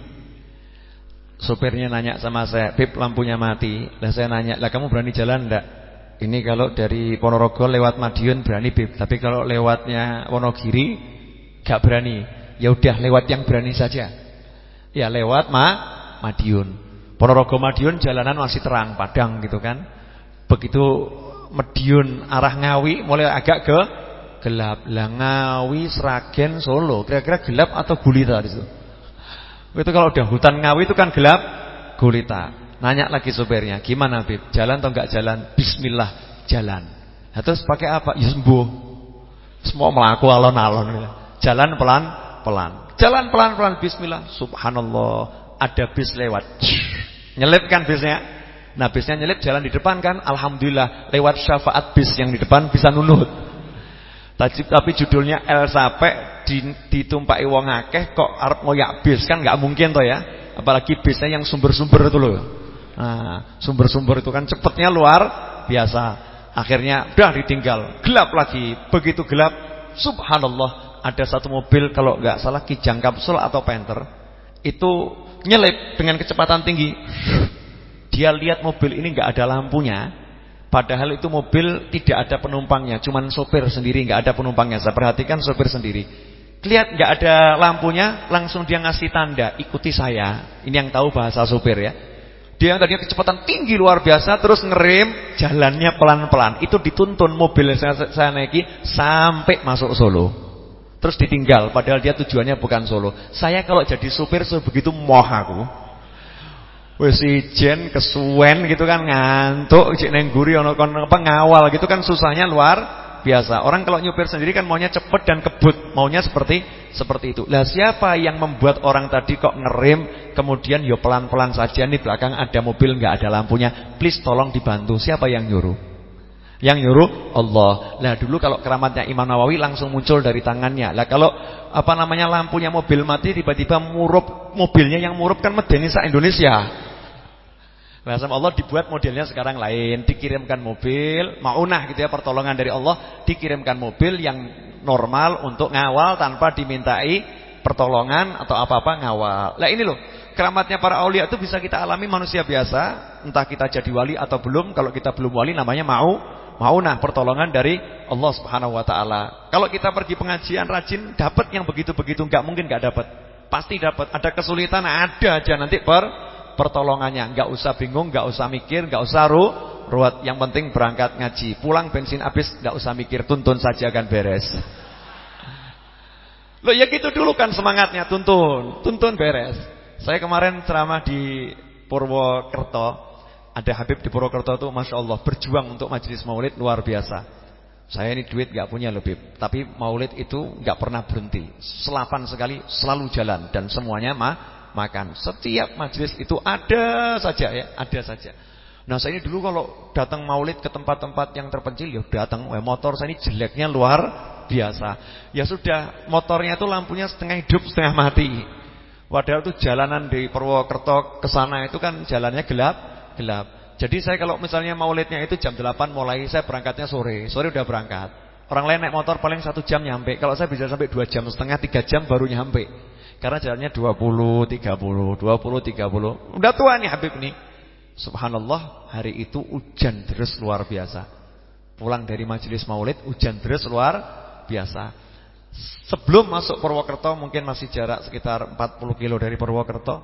Sopirnya nanya sama saya, "Bib, lampunya mati." Lah saya nanya, "Lah kamu berani jalan enggak?" Ini kalau dari Ponorogo lewat Madiun berani, Bib. Tapi kalau lewatnya Wonogiri gak berani. Ya udah lewat yang berani saja. Ya lewat Ma Madiun. Ponorogo Madiun jalanan masih terang, padang gitu kan. Begitu Madiun arah Ngawi mulai agak ke gelap. Lah Ngawi, Sragen, Solo, kira-kira gelap atau gulita di situ? Itu kalau udah hutan Ngawi itu kan gelap gulita. Nanya lagi sopirnya, gimana Bib? Jalan atau enggak jalan? Bismillah, jalan. Nah, terus pakai apa? Ya sembuh. Semua melaku alon-alon. Jalan pelan-pelan. Jalan pelan-pelan bismillah. Subhanallah, ada bis lewat. Nyelip kan bisnya? Nah, bisnya nyelip jalan di depan kan? Alhamdulillah, lewat syafaat bis yang di depan bisa nunut. Tapi judulnya El Sape ditumpaki wong akeh kok arep ngoyak bis kan nggak mungkin toh ya. Apalagi bisnya yang sumber-sumber itu loh. Nah, sumber-sumber itu kan cepatnya luar biasa. Akhirnya udah ditinggal, gelap lagi. Begitu gelap, subhanallah, ada satu mobil kalau nggak salah Kijang Kapsul atau Panther itu nyelip dengan kecepatan tinggi. Dia lihat mobil ini nggak ada lampunya, padahal itu mobil tidak ada penumpangnya, cuman sopir sendiri nggak ada penumpangnya. Saya perhatikan sopir sendiri. Lihat nggak ada lampunya, langsung dia ngasih tanda, ikuti saya. Ini yang tahu bahasa supir ya. Dia yang tadinya kecepatan tinggi luar biasa, terus ngerem, jalannya pelan-pelan. Itu dituntun mobil yang saya, saya naiki sampai masuk Solo. Terus ditinggal, padahal dia tujuannya bukan Solo. Saya kalau jadi supir sebegitu moh aku. Wes ijen kesuwen gitu kan ngantuk, cek neng guri ono kon apa ngawal gitu kan susahnya luar biasa. Orang kalau nyupir sendiri kan maunya cepet dan kebut, maunya seperti seperti itu. Lah siapa yang membuat orang tadi kok ngerem, kemudian yo ya pelan-pelan saja nih belakang ada mobil nggak ada lampunya, please tolong dibantu. Siapa yang nyuruh? Yang nyuruh Allah. Lah dulu kalau keramatnya Imam Nawawi langsung muncul dari tangannya. Lah kalau apa namanya lampunya mobil mati tiba-tiba murup mobilnya yang murup kan medeni Indonesia. Nah sama Allah dibuat modelnya sekarang lain Dikirimkan mobil Ma'unah gitu ya pertolongan dari Allah Dikirimkan mobil yang normal untuk ngawal Tanpa dimintai pertolongan Atau apa-apa ngawal Nah ini loh Keramatnya para aulia itu bisa kita alami manusia biasa Entah kita jadi wali atau belum Kalau kita belum wali namanya mau Ma'unah pertolongan dari Allah subhanahu wa ta'ala Kalau kita pergi pengajian rajin Dapat yang begitu-begitu Enggak mungkin enggak dapat Pasti dapat Ada kesulitan ada aja nanti per pertolongannya. Enggak usah bingung, enggak usah mikir, enggak usah ru ruwet. Yang penting berangkat ngaji. Pulang bensin habis, enggak usah mikir, tuntun saja akan beres. Loh ya gitu dulu kan semangatnya, tuntun, tuntun beres. Saya kemarin ceramah di Purwokerto. Ada Habib di Purwokerto itu Masya Allah berjuang untuk majelis maulid luar biasa. Saya ini duit gak punya lebih, tapi maulid itu gak pernah berhenti. Selapan sekali selalu jalan dan semuanya mah makan. Setiap majelis itu ada saja ya, ada saja. Nah saya ini dulu kalau datang maulid ke tempat-tempat yang terpencil ya datang, eh, motor saya ini jeleknya luar biasa. Ya sudah, motornya itu lampunya setengah hidup, setengah mati. Padahal itu jalanan di Purwokerto ke sana itu kan jalannya gelap, gelap. Jadi saya kalau misalnya maulidnya itu jam 8 mulai, saya berangkatnya sore. Sore udah berangkat. Orang lain naik motor paling satu jam nyampe. Kalau saya bisa sampai dua jam setengah, tiga jam baru nyampe. Karena jalannya 20, 30, 20, 30. Udah tua nih Habib nih. Subhanallah, hari itu hujan deras luar biasa. Pulang dari majelis Maulid, hujan deras luar biasa. Sebelum masuk Purwokerto mungkin masih jarak sekitar 40 kilo dari Purwokerto.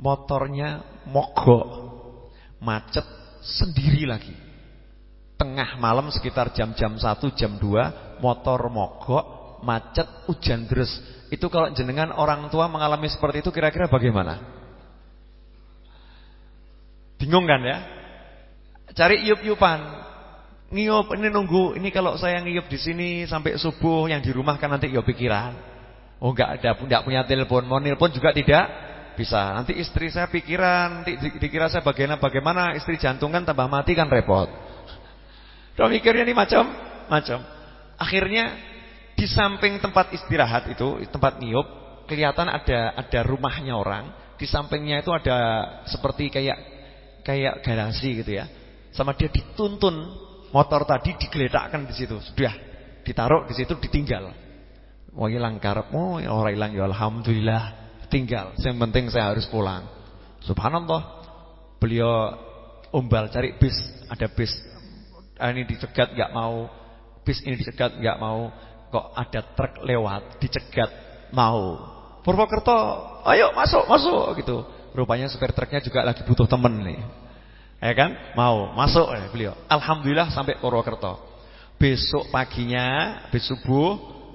Motornya mogok. Macet sendiri lagi. Tengah malam sekitar jam-jam 1, jam 2, motor mogok, macet, hujan deras itu kalau jenengan orang tua mengalami seperti itu kira-kira bagaimana? Bingung kan ya? Cari iup-iupan. Ngiup ini nunggu, ini kalau saya ngiup di sini sampai subuh yang di rumah kan nanti ya pikiran. Oh enggak ada, enggak punya telepon, mau telepon juga tidak bisa. Nanti istri saya pikiran, nanti dikira saya bagaimana bagaimana istri jantung kan tambah mati kan repot. Udah mikirnya ini macam macam. Akhirnya di samping tempat istirahat itu, tempat niup, kelihatan ada ada rumahnya orang. Di sampingnya itu ada seperti kayak kayak garasi gitu ya. Sama dia dituntun motor tadi digeletakkan di situ. Sudah ditaruh di situ ditinggal. Mau hilang karepmu, ya orang hilang ya alhamdulillah, tinggal. Yang penting saya harus pulang. Subhanallah. Beliau umbal cari bis, ada bis ah, ini dicegat nggak mau, bis ini dicegat nggak mau, kok ada truk lewat dicegat mau. Purwokerto, ayo masuk, masuk gitu. Rupanya supir truknya juga lagi butuh temen nih. Ya kan? Mau masuk eh, beliau. Alhamdulillah sampai Purwokerto. Besok paginya, besok subuh,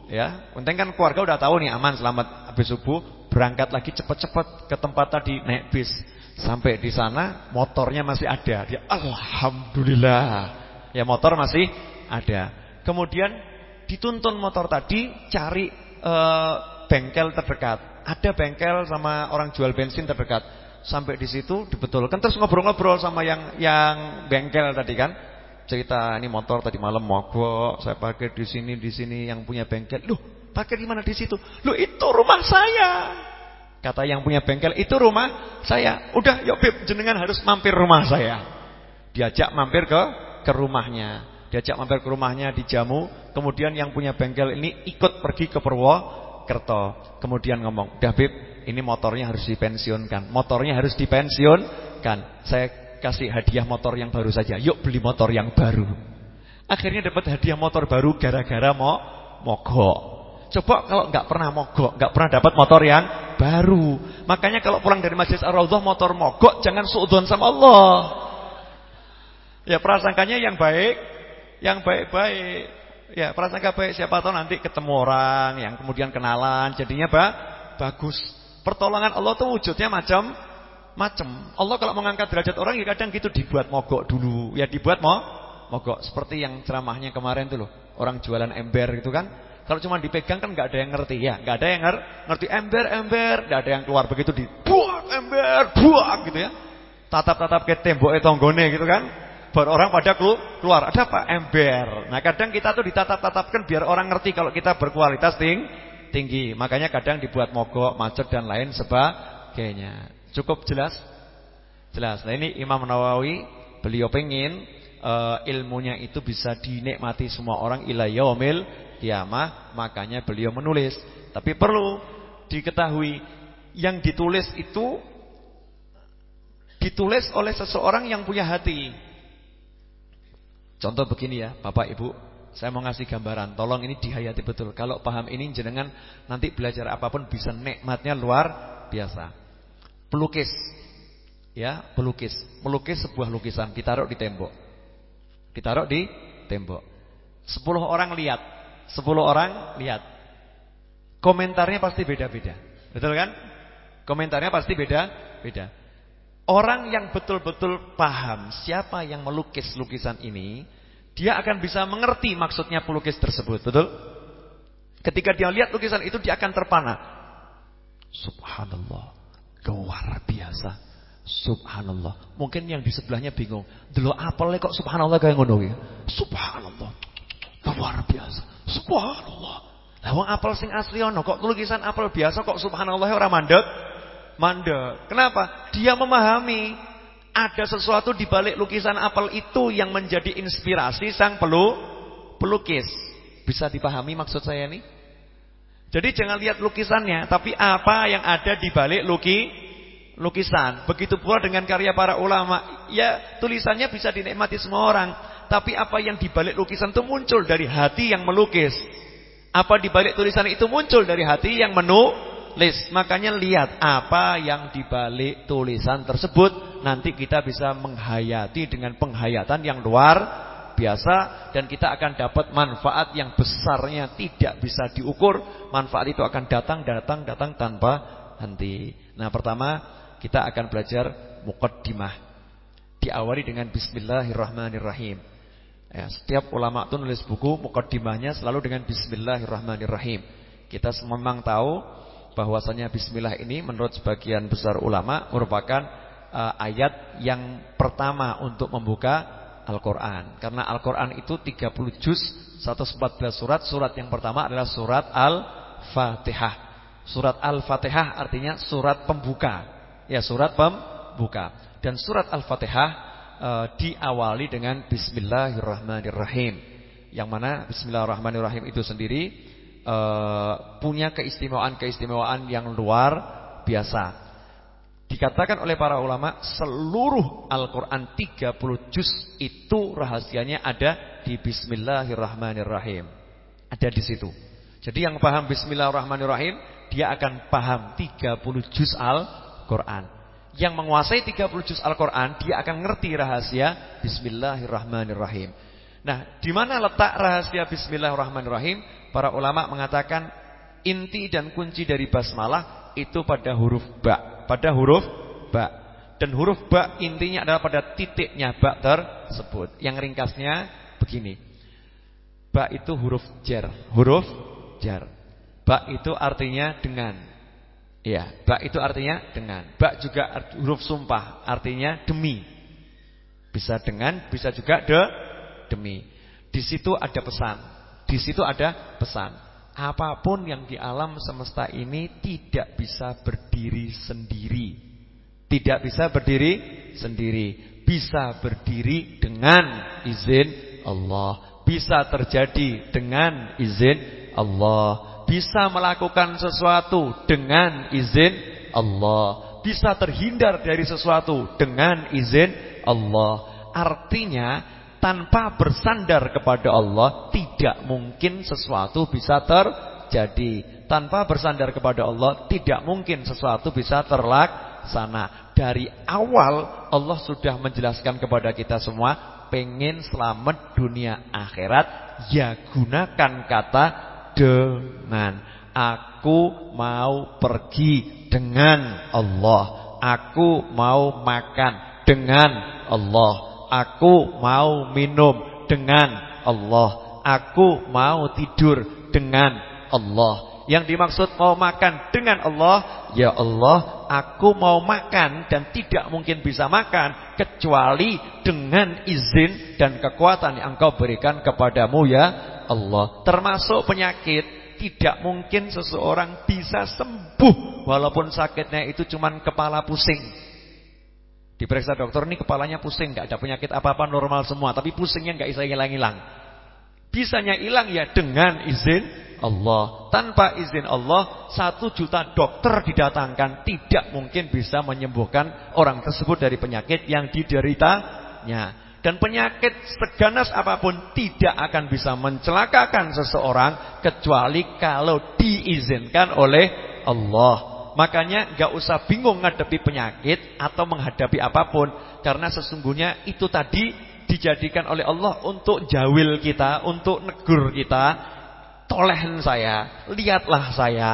ya. Penting kan keluarga udah tahu nih aman selamat habis subuh, berangkat lagi cepat-cepat ke tempat tadi naik bis. Sampai di sana motornya masih ada. Dia alhamdulillah. Ya motor masih ada. Kemudian dituntun motor tadi cari uh, bengkel terdekat. Ada bengkel sama orang jual bensin terdekat. Sampai di situ dibetulkan terus ngobrol-ngobrol sama yang yang bengkel tadi kan. Cerita ini motor tadi malam mogok, saya pakai di sini di sini yang punya bengkel. Loh, pakai di mana di situ? Loh, itu rumah saya. Kata yang punya bengkel, itu rumah saya. Udah, yuk Beb, jenengan harus mampir rumah saya. Diajak mampir ke ke rumahnya. Diajak mampir ke rumahnya dijamu, kemudian yang punya bengkel ini ikut pergi ke Purwokerto. Kemudian ngomong, "Dah Beb, ini motornya harus dipensiunkan. Motornya harus dipensiunkan. Saya kasih hadiah motor yang baru saja. Yuk beli motor yang baru. Akhirnya dapat hadiah motor baru gara-gara mau mogok. Coba kalau nggak pernah mogok, nggak pernah dapat motor yang baru. Makanya kalau pulang dari Masjid Ar-Raudhah motor mogok, jangan suudzon sama Allah. Ya prasangkanya yang baik, yang baik-baik. Ya prasangka baik siapa tahu nanti ketemu orang yang kemudian kenalan, jadinya ba bagus. Pertolongan Allah tuh wujudnya macam macam. Allah kalau mengangkat derajat orang ya kadang gitu dibuat mogok dulu. Ya dibuat mo mogok seperti yang ceramahnya kemarin tuh loh. Orang jualan ember gitu kan. Kalau cuma dipegang kan nggak ada yang ngerti ya, nggak ada yang ngerti ember ember, nggak ada yang keluar begitu dibuat ember, buat gitu ya. Tatap-tatap ke tembok tonggone gitu kan. Baru orang pada keluar, ada apa? Ember. Nah kadang kita tuh ditatap-tatapkan biar orang ngerti kalau kita berkualitas ting tinggi. Makanya kadang dibuat mogok, macet dan lain sebagainya. Cukup jelas? Jelas. Nah ini Imam Nawawi beliau pengen uh, ilmunya itu bisa dinikmati semua orang ila yaumil kiamah, makanya beliau menulis. Tapi perlu diketahui yang ditulis itu ditulis oleh seseorang yang punya hati. Contoh begini ya, Bapak Ibu, saya mau ngasih gambaran, tolong ini dihayati betul. Kalau paham ini jenengan nanti belajar apa pun bisa nikmatnya luar biasa. Pelukis. Ya, pelukis. Melukis sebuah lukisan ditaruh di tembok. Ditaruh di tembok. Sepuluh orang lihat. Sepuluh orang lihat. Komentarnya pasti beda-beda. Betul kan? Komentarnya pasti beda-beda. Orang yang betul-betul paham siapa yang melukis lukisan ini dia akan bisa mengerti maksudnya pelukis tersebut, betul? Ketika dia lihat lukisan itu dia akan terpana. Subhanallah, luar biasa. Subhanallah. Mungkin yang di sebelahnya bingung. Dulu apel kok subhanallah kayak ngono ya? Subhanallah. Luar biasa. Subhanallah. Lah wong apel sing asli ono kok lukisan apel biasa kok subhanallah ora mandek? Mandek. Kenapa? Dia memahami ada sesuatu di balik lukisan apel itu yang menjadi inspirasi sang pelu, pelukis. Bisa dipahami maksud saya ini? Jadi jangan lihat lukisannya, tapi apa yang ada di balik luki, lukisan. Begitu pula dengan karya para ulama. Ya, tulisannya bisa dinikmati semua orang, tapi apa yang di balik lukisan itu muncul dari hati yang melukis. Apa di balik tulisan itu muncul dari hati yang menulis. Makanya lihat apa yang di balik tulisan tersebut nanti kita bisa menghayati dengan penghayatan yang luar biasa dan kita akan dapat manfaat yang besarnya tidak bisa diukur. Manfaat itu akan datang datang datang tanpa henti. Nah, pertama kita akan belajar muqaddimah. Diawali dengan bismillahirrahmanirrahim. Ya, setiap ulama itu nulis buku muqaddimahnya selalu dengan bismillahirrahmanirrahim. Kita memang tahu bahwasanya bismillah ini menurut sebagian besar ulama merupakan uh, ayat yang pertama untuk membuka Al-Quran. Karena Al-Quran itu 30 juz 114 surat. Surat yang pertama adalah surat Al-Fatihah. Surat Al-Fatihah artinya surat pembuka. Ya surat pembuka. Dan surat Al-Fatihah uh, diawali dengan Bismillahirrahmanirrahim Yang mana Bismillahirrahmanirrahim itu sendiri uh, Punya keistimewaan-keistimewaan yang luar biasa Dikatakan oleh para ulama seluruh Al-Qur'an 30 juz itu rahasianya ada di bismillahirrahmanirrahim. Ada di situ. Jadi yang paham bismillahirrahmanirrahim dia akan paham 30 juz Al-Qur'an. Yang menguasai 30 juz Al-Qur'an dia akan ngerti rahasia bismillahirrahmanirrahim. Nah, di mana letak rahasia bismillahirrahmanirrahim? Para ulama mengatakan inti dan kunci dari basmalah itu pada huruf ba pada huruf ba. Dan huruf ba intinya adalah pada titiknya ba tersebut. Yang ringkasnya begini. Ba itu huruf jar, huruf jar. Ba itu artinya dengan. Ya, ba itu artinya dengan. Ba juga huruf sumpah, artinya demi. Bisa dengan, bisa juga de demi. Di situ ada pesan. Di situ ada pesan. Apa pun yang di alam semesta ini tidak bisa berdiri sendiri. Tidak bisa berdiri sendiri. Bisa berdiri dengan izin Allah. Bisa terjadi dengan izin Allah. Bisa melakukan sesuatu dengan izin Allah. Bisa terhindar dari sesuatu dengan izin Allah. Artinya tanpa bersandar kepada Allah tidak mungkin sesuatu bisa terjadi. Tanpa bersandar kepada Allah tidak mungkin sesuatu bisa terlaksana. Dari awal Allah sudah menjelaskan kepada kita semua pengen selamat dunia akhirat ya gunakan kata dengan. Aku mau pergi dengan Allah. Aku mau makan dengan Allah. Aku mau minum dengan Allah. Aku mau tidur dengan Allah. Yang dimaksud mau makan dengan Allah, ya Allah, aku mau makan dan tidak mungkin bisa makan kecuali dengan izin dan kekuatan yang Engkau berikan kepadamu ya Allah. Termasuk penyakit, tidak mungkin seseorang bisa sembuh walaupun sakitnya itu cuma kepala pusing. Diperiksa dokter ini kepalanya pusing, nggak ada penyakit apa-apa normal semua, tapi pusingnya nggak bisa hilang-hilang. Bisanya hilang ya dengan izin Allah. Tanpa izin Allah, satu juta dokter didatangkan tidak mungkin bisa menyembuhkan orang tersebut dari penyakit yang dideritanya. Dan penyakit seganas apa pun tidak akan bisa mencelakakan seseorang kecuali kalau diizinkan oleh Allah. Makanya nggak usah bingung ngadepi penyakit atau menghadapi apa pun karena sesungguhnya itu tadi dijadikan oleh Allah untuk jawil kita, untuk negur kita. Tolehen saya, lihatlah saya,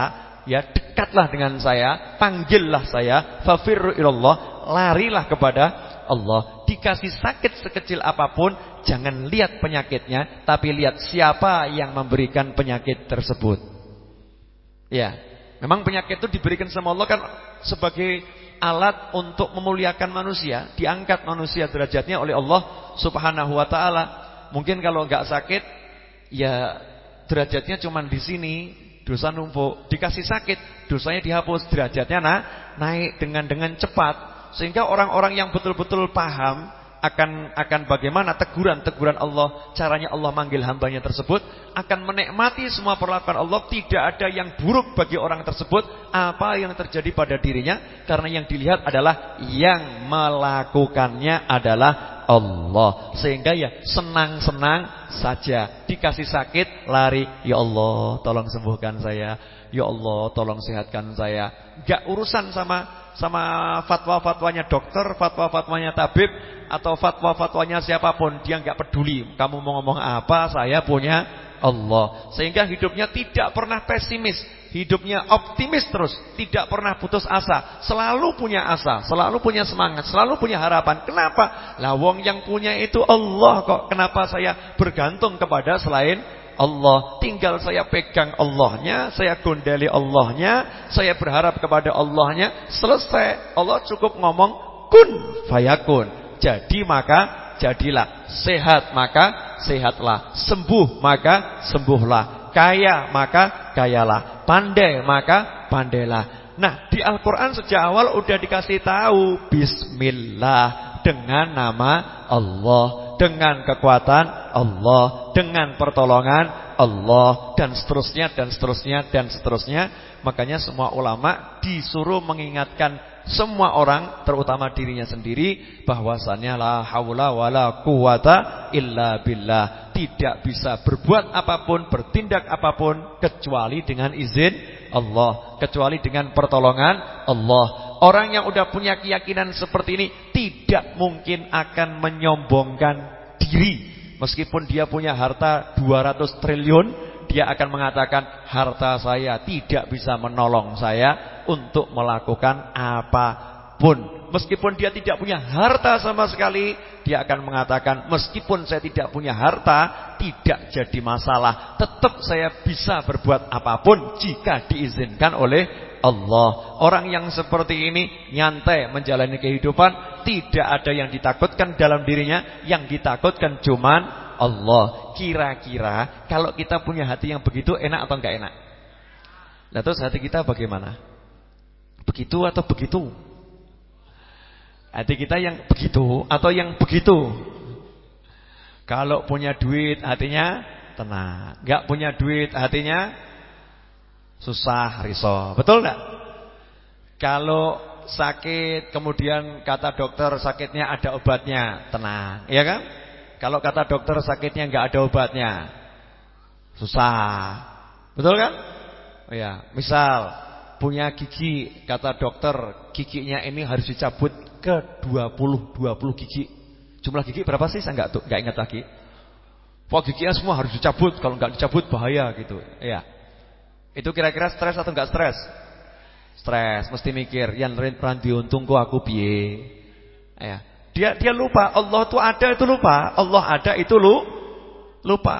ya dekatlah dengan saya, panggillah saya, fafirru ilallah, larilah kepada Allah. Dikasih sakit sekecil apa pun, jangan lihat penyakitnya, tapi lihat siapa yang memberikan penyakit tersebut. Ya, Memang penyakit itu diberikan sama Allah kan sebagai alat untuk memuliakan manusia, diangkat manusia derajatnya oleh Allah Subhanahu wa taala. Mungkin kalau enggak sakit ya derajatnya cuma di sini, dosa numpuk, dikasih sakit, dosanya dihapus, derajatnya nah, naik dengan dengan cepat. Sehingga orang-orang yang betul-betul paham akan akan bagaimana teguran-teguran Allah, caranya Allah manggil hambanya tersebut, akan menikmati semua perlakuan Allah, tidak ada yang buruk bagi orang tersebut, apa yang terjadi pada dirinya, karena yang dilihat adalah yang melakukannya adalah Allah. Sehingga ya senang-senang saja, dikasih sakit lari, ya Allah, tolong sembuhkan saya, ya Allah, tolong sehatkan saya. Gak urusan sama sama fatwa-fatwanya dokter, fatwa-fatwanya tabib atau fatwa-fatwanya siapa pun, dia nggak peduli. Kamu mau ngomong apa, saya punya Allah. Sehingga hidupnya tidak pernah pesimis, hidupnya optimis terus, tidak pernah putus asa, selalu punya asa, selalu punya semangat, selalu punya harapan. Kenapa? Lawong yang punya itu Allah kok. Kenapa saya bergantung kepada selain Allah. Tinggal saya pegang Allahnya, saya gondeli Allahnya, saya berharap kepada Allahnya. Selesai. Allah cukup ngomong kun fayakun. Jadi maka jadilah. Sehat maka sehatlah. Sembuh maka sembuhlah. Kaya maka kayalah. Pandai maka pandailah. Nah, di Al-Qur'an sejak awal udah dikasih tahu bismillah dengan nama Allah dengan kekuatan Allah, dengan pertolongan Allah dan seterusnya dan seterusnya dan seterusnya. Makanya semua ulama disuruh mengingatkan semua orang terutama dirinya sendiri bahwasannya la haula wala quwata illa billah tidak bisa berbuat apa pun bertindak apa pun kecuali dengan izin Allah kecuali dengan pertolongan Allah orang yang udah punya keyakinan seperti ini tidak mungkin akan menyombongkan diri meskipun dia punya harta 200 triliun dia akan mengatakan harta saya tidak bisa menolong saya untuk melakukan apa pun. Meskipun dia tidak punya harta sama sekali, dia akan mengatakan meskipun saya tidak punya harta, tidak jadi masalah. Tetap saya bisa berbuat apa pun jika diizinkan oleh Allah. Orang yang seperti ini nyantai menjalani kehidupan, tidak ada yang ditakutkan dalam dirinya, yang ditakutkan cuman Allah. Kira-kira kalau kita punya hati yang begitu enak atau enggak enak? Nah terus hati kita bagaimana? Begitu atau begitu? Hati kita yang begitu atau yang begitu? Kalau punya duit hatinya tenang. Enggak punya duit hatinya susah, risau. Betul enggak? Kalau sakit kemudian kata dokter sakitnya ada obatnya, tenang. Iya kan? Kalau kata dokter sakitnya nggak ada obatnya. Susah. Betul kan? Oh ya, misal punya gigi, kata dokter giginya ini harus dicabut ke 20 20 gigi. Jumlah gigi berapa sih? Saya nggak nggak ingat lagi. Pokok giginya semua harus dicabut, kalau nggak dicabut bahaya gitu. Iya. Itu kira-kira stres atau nggak stres? Stres, mesti mikir, yang pernah diuntung kok aku piye. Ya. Dia dia lupa Allah itu ada itu lupa, Allah ada itu lu lupa.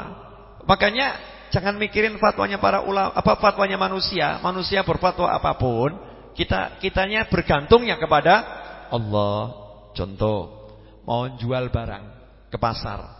Makanya jangan mikirin fatwanya para ulama apa fatwanya manusia. Manusia berfatwa apa pun, kita kitanya bergantungnya kepada Allah. Contoh, mau jual barang ke pasar.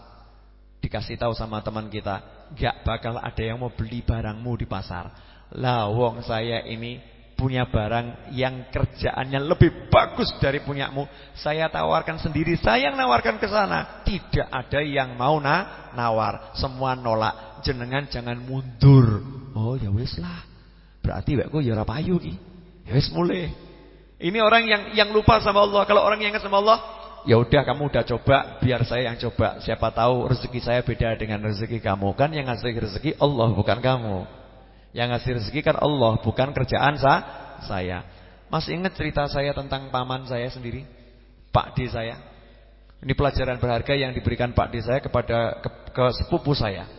Dikasih tahu sama teman kita, enggak bakal ada yang mau beli barangmu di pasar. Lah wong saya ini punya barang yang kerjaannya lebih bagus dari punyamu. Saya tawarkan sendiri, saya yang nawarkan ke sana. Tidak ada yang mau na nawar, semua nolak. Jenengan jangan mundur. Oh ya wis lah. Berarti wekku ya ora payu ki. Ya wis mulai. Ini orang yang yang lupa sama Allah. Kalau orang yang ingat sama Allah, ya udah kamu udah coba, biar saya yang coba. Siapa tahu rezeki saya beda dengan rezeki kamu. Kan yang ngasih rezeki Allah bukan kamu. Yang ngasih rezeki kan Allah, bukan kerjaan sa saya. Masih ingat cerita saya tentang paman saya sendiri? Pak D saya. Ini pelajaran berharga yang diberikan Pak D saya kepada ke, ke sepupu saya.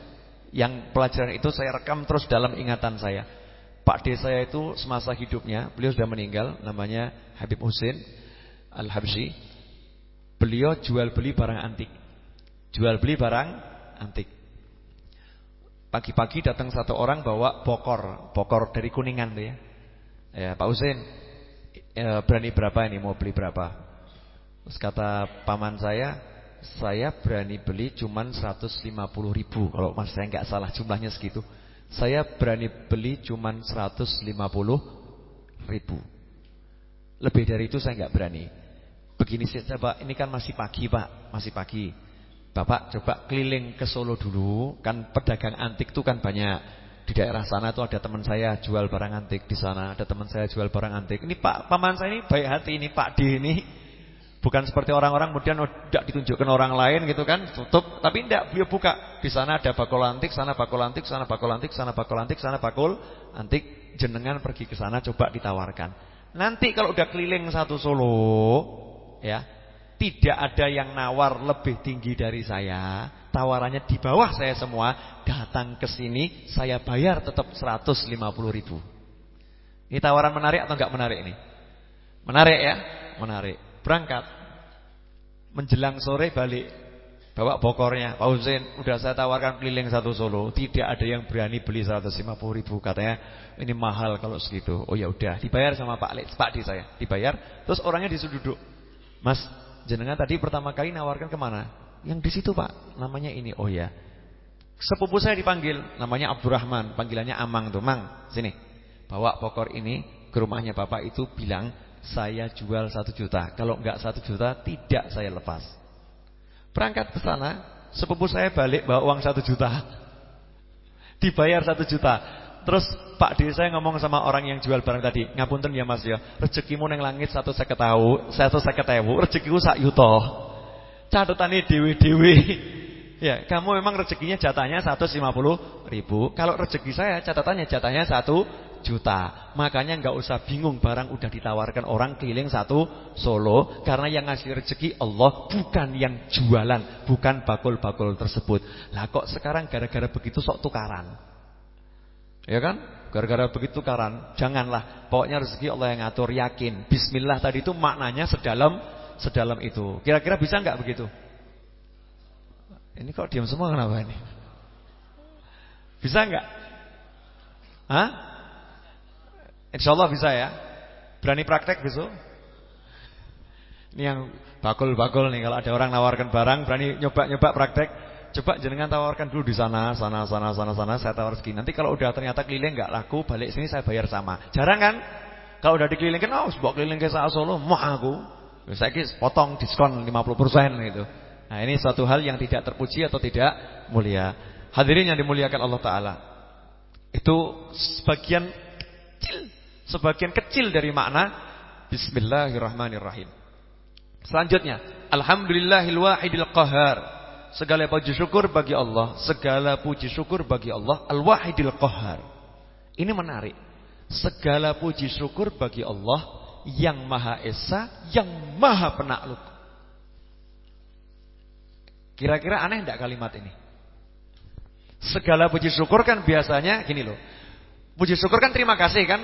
Yang pelajaran itu saya rekam terus dalam ingatan saya. Pak D saya itu semasa hidupnya, beliau sudah meninggal, namanya Habib Husin Al-Habsyi. Beliau jual beli barang antik. Jual beli barang antik. Pagi-pagi datang satu orang bawa bokor, bokor dari Kuningan tuh ya. Ya, Pak Husin, ya, berani berapa ini mau beli berapa? Terus kata paman saya, saya berani beli cuman 150 ribu Kalau mas saya nggak salah jumlahnya segitu. Saya berani beli cuman 150 ribu. Lebih dari itu saya nggak berani. Begini saja Pak, ini kan masih pagi Pak, masih pagi. Bapak coba keliling ke Solo dulu, kan pedagang antik itu kan banyak. Di daerah sana tuh ada teman saya jual barang antik di sana, ada teman saya jual barang antik. Ini Pak paman saya ini baik hati ini Pak D ini. Bukan seperti orang-orang kemudian tidak ditunjukkan orang lain gitu kan, tutup, tapi tidak dia buka. Di sana ada bakul antik, sana bakul antik, sana bakul antik, sana bakul antik, sana bakul antik. Jenengan pergi ke sana coba ditawarkan. Nanti kalau udah keliling satu Solo, ya, tidak ada yang nawar lebih tinggi dari saya. Tawarannya di bawah saya semua. Datang ke sini, saya bayar tetap 150 ribu. Ini tawaran menarik atau enggak menarik ini? Menarik ya? Menarik. Berangkat. Menjelang sore balik. Bawa bokornya. Pak Husin, udah saya tawarkan keliling satu Solo. Tidak ada yang berani beli 150 ribu. Katanya ini mahal kalau segitu. Oh ya udah, dibayar sama Pak Lek, Pak di saya. Dibayar. Terus orangnya disuruh duduk. Mas, Jenengan tadi pertama kali nawarkan ke mana? Yang di situ pak, namanya ini. Oh ya, sepupu saya dipanggil, namanya Abdurrahman, panggilannya Amang tuh, Mang, sini, bawa pokor ini ke rumahnya bapak itu bilang saya jual satu juta. Kalau enggak satu juta tidak saya lepas. Berangkat ke sana, sepupu saya balik bawa uang satu juta, dibayar satu juta. Terus Pak D saya ngomong sama orang yang jual barang tadi, ngapunten ya Mas ya, rezekimu neng langit satu saya ketahu, satu saya ketahu, rezekiku sak yuto. Catatane dewi-dewi. Ya, kamu memang rezekinya jatahnya 150 ribu. Kalau rezeki saya catatannya jatahnya 1 juta. Makanya nggak usah bingung barang udah ditawarkan orang keliling satu Solo karena yang ngasih rezeki Allah bukan yang jualan, bukan bakul-bakul tersebut. Lah kok sekarang gara-gara begitu sok tukaran. Ya kan? Gara-gara begitu tukaran, janganlah. Pokoknya rezeki Allah yang ngatur, yakin. Bismillah tadi itu maknanya sedalam sedalam itu. Kira-kira bisa nggak begitu? Ini kok diam semua kenapa ini? Bisa enggak? Hah? Insya Allah bisa ya. Berani praktek besok? Ini yang bakul-bakul nih kalau ada orang nawarkan barang berani nyoba-nyoba praktek. Coba jenengan tawarkan dulu di sana, sana, sana, sana, sana. Saya tawar segini. Nanti kalau udah ternyata keliling enggak laku, balik sini saya bayar sama. Jarang kan? Kalau udah dikelilingkan, oh, sebab keliling ke Solo, mah aku. Saya kis potong diskon 50% gitu. Nah ini suatu hal yang tidak terpuji atau tidak mulia Hadirin yang dimuliakan Allah Ta'ala Itu sebagian kecil Sebagian kecil dari makna Bismillahirrahmanirrahim Selanjutnya Alhamdulillahil wahidil qahar Segala puji syukur bagi Allah Segala puji syukur bagi Allah Al-wahidil qahar Ini menarik Segala puji syukur bagi Allah Yang maha esa Yang maha penakluk Kira-kira aneh enggak kalimat ini? Segala puji syukur kan biasanya gini loh. Puji syukur kan terima kasih kan?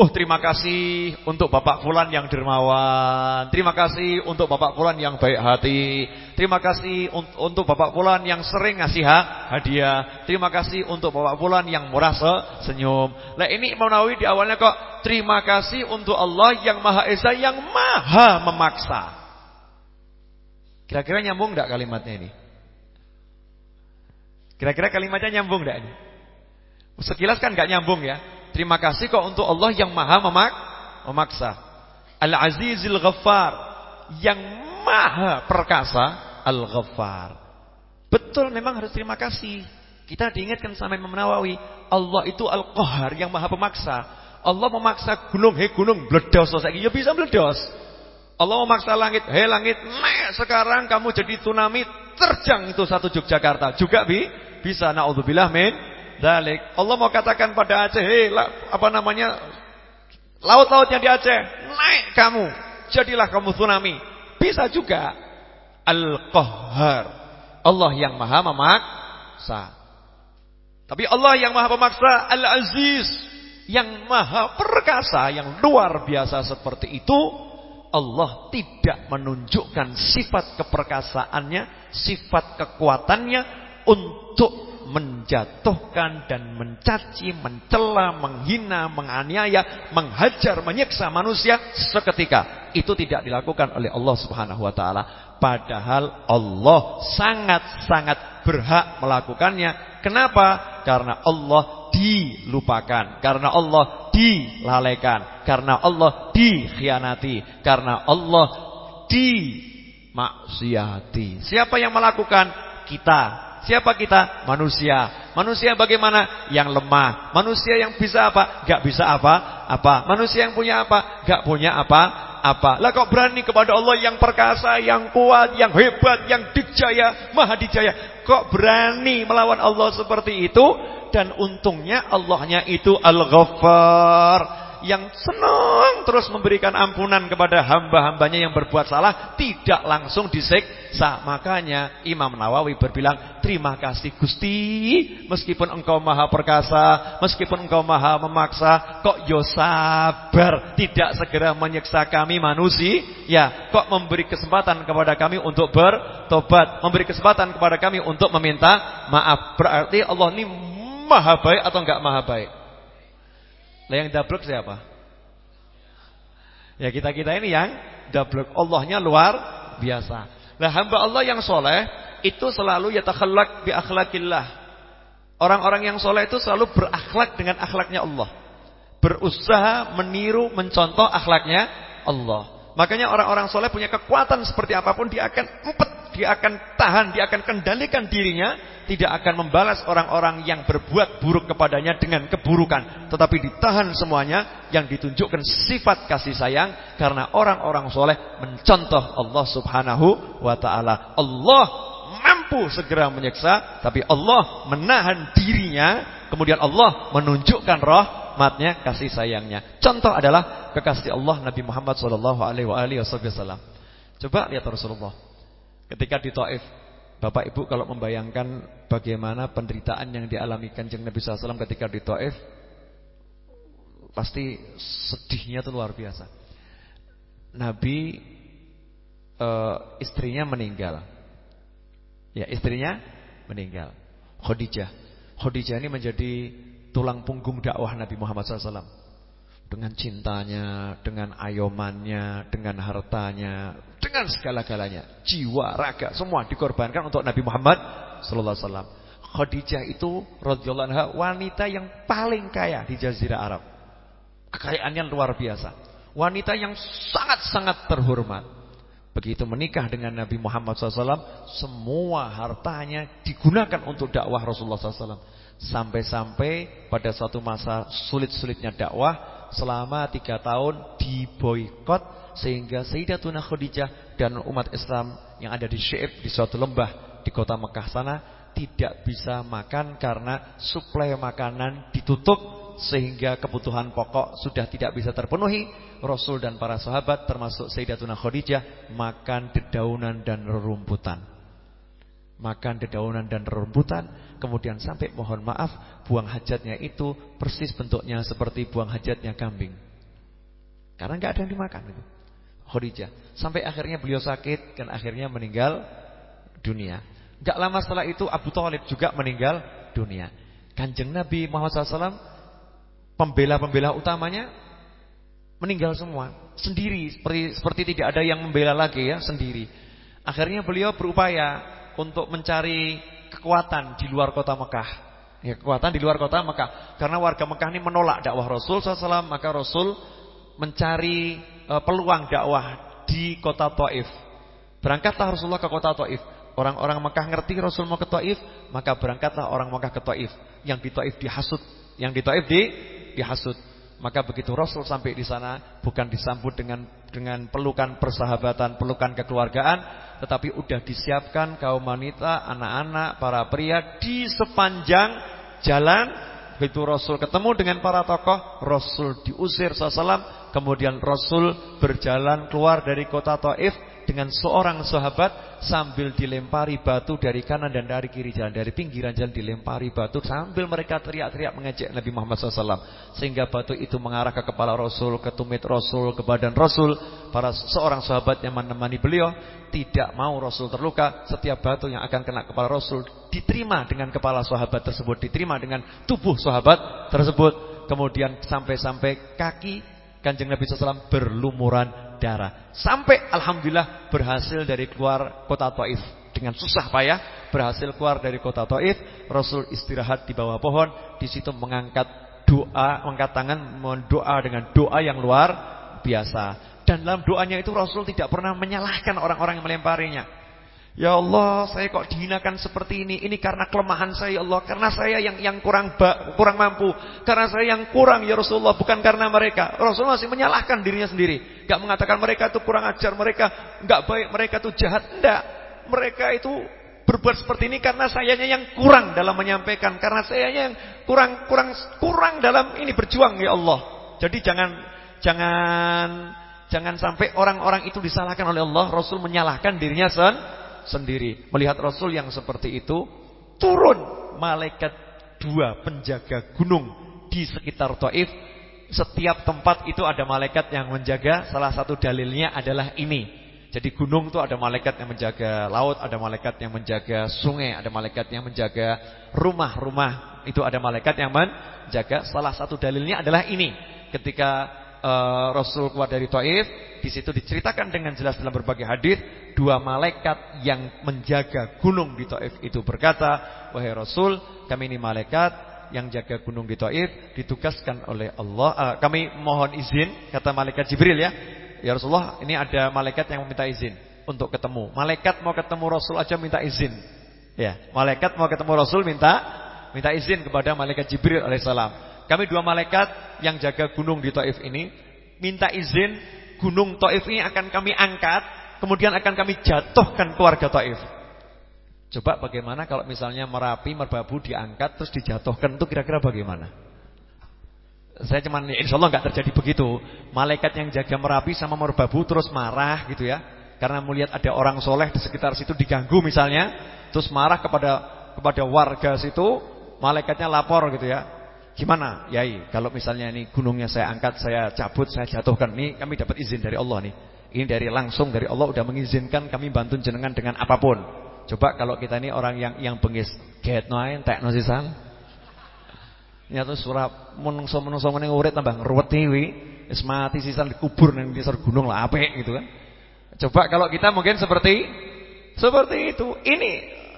Oh terima kasih untuk Bapak Fulan yang dermawan Terima kasih untuk Bapak Fulan yang baik hati Terima kasih untuk Bapak Fulan yang sering ngasih hadiah Terima kasih untuk Bapak Fulan yang murah senyum Nah ini Imam Nawawi di awalnya kok Terima kasih untuk Allah yang Maha Esa yang Maha memaksa Kira-kira nyambung enggak kalimatnya ini? Kira-kira kalimatnya nyambung enggak ini? Sekilas kan enggak nyambung ya. Terima kasih kok untuk Allah yang maha memak memaksa. Al-Azizil Ghaffar. Yang maha perkasa. Al-Ghaffar. Betul memang harus terima kasih. Kita diingatkan sama Imam Nawawi. Allah itu Al-Qahar yang maha pemaksa. Allah memaksa gunung. Hei gunung, meledos. Ya bisa meledos. Allah memaksa langit, hei langit, nek sekarang kamu jadi tsunami terjang itu satu Yogyakarta. Juga bi bisa naudzubillah min dalik. Allah mau katakan pada Aceh, hei apa namanya? Laut-lautnya di Aceh, naik kamu, jadilah kamu tsunami. Bisa juga. Al-Qahhar. Allah yang Maha memaksa. Tapi Allah yang Maha pemaksa, Al-Aziz, yang Maha perkasa, yang luar biasa seperti itu Allah tidak menunjukkan sifat keperkasaannya, sifat kekuatannya untuk menjatuhkan dan mencaci, mencela, menghina, menganiaya, menghajar, menyiksa manusia seketika. Itu tidak dilakukan oleh Allah Subhanahu wa taala. Padahal Allah sangat-sangat berhak melakukannya. Kenapa? Karena Allah dilupakan, karena Allah dilalaikan, karena Allah dikhianati, karena Allah dimaksiati. Siapa yang melakukan? Kita. Siapa kita? Manusia. Manusia bagaimana? Yang lemah. Manusia yang bisa apa? Gak bisa apa? Apa? Manusia yang punya apa? Gak punya apa? Apa? Lah kok berani kepada Allah yang perkasa, yang kuat, yang hebat, yang dijaya, maha dijaya. Kok berani melawan Allah seperti itu? Dan untungnya Allahnya itu Al-Ghaffar yang senang terus memberikan ampunan kepada hamba-hambanya yang berbuat salah tidak langsung diseksa. Makanya Imam Nawawi berbilang, "Terima kasih Gusti, meskipun Engkau Maha Perkasa, meskipun Engkau Maha Memaksa, kok yo sabar tidak segera menyiksa kami manusia? Ya, kok memberi kesempatan kepada kami untuk bertobat, memberi kesempatan kepada kami untuk meminta maaf. Berarti Allah ini Maha baik atau enggak Maha baik?" Lah yang dablek siapa? Ya kita-kita ini yang dablek. Allahnya luar biasa. Nah hamba Allah yang soleh itu selalu yatakhallaq bi akhlakillah. Orang-orang yang soleh itu selalu berakhlak dengan akhlaknya Allah. Berusaha meniru, mencontoh akhlaknya Allah. Makanya orang-orang soleh punya kekuatan seperti apa pun dia akan empet, dia akan tahan, dia akan kendalikan dirinya, tidak akan membalas orang-orang yang berbuat buruk kepadanya dengan keburukan, tetapi ditahan semuanya yang ditunjukkan sifat kasih sayang karena orang-orang soleh mencontoh Allah Subhanahu wa taala. Allah mampu segera menyiksa, tapi Allah menahan dirinya, kemudian Allah menunjukkan rahmatnya, kasih sayangnya. Contoh adalah kekasih Allah Nabi Muhammad wasallam. Coba lihat Rasulullah. Ketika di Taif, Bapak Ibu kalau membayangkan bagaimana penderitaan yang dialami Kanjeng Nabi SAW ketika di Taif, pasti sedihnya itu luar biasa. Nabi e, istrinya meninggal. Ya, istrinya meninggal. Khadijah. Khadijah ini menjadi tulang punggung dakwah Nabi Muhammad SAW dengan cintanya, dengan ayomannya, dengan hartanya, dengan segala-galanya, jiwa, raga, semua dikorbankan untuk Nabi Muhammad sallallahu alaihi wasallam. Khadijah itu radhiyallahu anha wanita yang paling kaya di jazirah Arab. Kekayaannya luar biasa. Wanita yang sangat-sangat terhormat. Begitu menikah dengan Nabi Muhammad SAW, semua hartanya digunakan untuk dakwah Rasulullah SAW. Sampai-sampai pada suatu masa sulit-sulitnya dakwah, selama tiga tahun diboikot sehingga Sayyidatuna Khadijah dan umat Islam yang ada di Syaib di suatu lembah di kota Mekah sana tidak bisa makan karena suplai makanan ditutup sehingga kebutuhan pokok sudah tidak bisa terpenuhi. Rasul dan para sahabat termasuk Sayyidatuna Khadijah makan dedaunan dan rerumputan. Makan dedaunan dan rerumputan Kemudian sampai mohon maaf Buang hajatnya itu persis bentuknya Seperti buang hajatnya kambing. Karena nggak ada yang dimakan itu. Khadijah. Sampai akhirnya beliau sakit Dan akhirnya meninggal dunia. Gak lama setelah itu Abu Talib juga meninggal dunia. Kanjeng Nabi Muhammad SAW Pembela-pembela utamanya Meninggal semua. Sendiri seperti, seperti tidak ada yang membela lagi ya Sendiri. Akhirnya beliau berupaya Untuk mencari kekuatan di luar kota Mekah. Ya, kekuatan di luar kota Mekah. Karena warga Mekah ini menolak dakwah Rasul SAW, maka Rasul mencari e, peluang dakwah di kota Taif. Berangkatlah Rasulullah ke kota Taif. Orang-orang Mekah ngerti Rasul mau ke Taif, maka berangkatlah orang Mekah ke Taif. Yang di Taif dihasut, yang di Taif di dihasut. Maka begitu Rasul sampai di sana bukan disambut dengan dengan pelukan persahabatan, pelukan kekeluargaan, tetapi sudah disiapkan kaum wanita, anak-anak, para pria di sepanjang jalan. Begitu Rasul ketemu dengan para tokoh, Rasul diusir salam, kemudian Rasul berjalan keluar dari kota Taif dengan seorang sahabat sambil dilempari batu dari kanan dan dari kiri jalan dari pinggiran jalan dilempari batu sambil mereka teriak-teriak mengejek Nabi Muhammad SAW sehingga batu itu mengarah ke kepala Rasul, ke tumit Rasul, ke badan Rasul. Para seorang sahabat yang menemani beliau tidak mau Rasul terluka. Setiap batu yang akan kena kepala Rasul diterima dengan kepala sahabat tersebut, diterima dengan tubuh sahabat tersebut. Kemudian sampai-sampai kaki Kanjeng Nabi SAW berlumuran darah. Sampai alhamdulillah berhasil dari keluar kota Taif dengan susah payah berhasil keluar dari kota Taif. Rasul istirahat di bawah pohon, di situ mengangkat doa, mengangkat tangan mendoa dengan doa yang luar biasa. Dan dalam doanya itu Rasul tidak pernah menyalahkan orang-orang yang melemparinya. Ya Allah, saya kok dihinakan seperti ini? Ini karena kelemahan saya ya Allah, karena saya yang yang kurang ba, kurang mampu, karena saya yang kurang ya Rasulullah, bukan karena mereka. Rasulullah masih menyalahkan dirinya sendiri. Enggak mengatakan mereka itu kurang ajar, mereka enggak baik, mereka itu jahat. Enggak. Mereka itu berbuat seperti ini karena sayanya yang kurang dalam menyampaikan, karena sayanya yang kurang kurang kurang dalam ini berjuang ya Allah. Jadi jangan jangan jangan sampai orang-orang itu disalahkan oleh Allah, Rasul menyalahkan dirinya sendiri sendiri. Melihat Rasul yang seperti itu, turun malaikat dua penjaga gunung di sekitar Taif. Setiap tempat itu ada malaikat yang menjaga. Salah satu dalilnya adalah ini. Jadi gunung itu ada malaikat yang menjaga laut, ada malaikat yang menjaga sungai, ada malaikat yang menjaga rumah-rumah. Itu ada malaikat yang menjaga. Salah satu dalilnya adalah ini. Ketika uh, Rasul keluar dari Taif, di situ diceritakan dengan jelas dalam berbagai hadis, dua malaikat yang menjaga gunung di Taif itu berkata, "Wahai Rasul, kami ini malaikat yang jaga gunung di Taif ditugaskan oleh Allah. Uh, kami mohon izin," kata malaikat Jibril ya. "Ya Rasulullah, ini ada malaikat yang meminta izin." untuk ketemu. Malaikat mau ketemu Rasul aja minta izin. Ya, malaikat mau ketemu Rasul minta minta izin kepada malaikat Jibril alaihissalam. Kami dua malaikat yang jaga gunung di Taif ini minta izin gunung Taif ini akan kami angkat, kemudian akan kami jatuhkan keluarga Taif. Coba bagaimana kalau misalnya Merapi, Merbabu diangkat terus dijatuhkan itu kira-kira bagaimana? Saya cuman insya Allah nggak terjadi begitu. Malaikat yang jaga Merapi sama Merbabu terus marah gitu ya. Karena melihat ada orang soleh di sekitar situ diganggu misalnya, terus marah kepada kepada warga situ, malaikatnya lapor gitu ya. Gimana, Yai? Kalau misalnya ini gunungnya saya angkat, saya cabut, saya jatuhkan. Nih kami dapat izin dari Allah nih. Ini dari langsung dari Allah udah mengizinkan kami bantu jenengan dengan apa pun. Coba kalau kita ini orang yang yang bengis, get noain tek nosisan. Nyata surap menungso-menungso meneng urip tambah ngruweti kuwi. Wis mati sisan dikubur ning ngisor gunung lah apik gitu kan. Coba kalau kita mungkin seperti seperti itu. Ini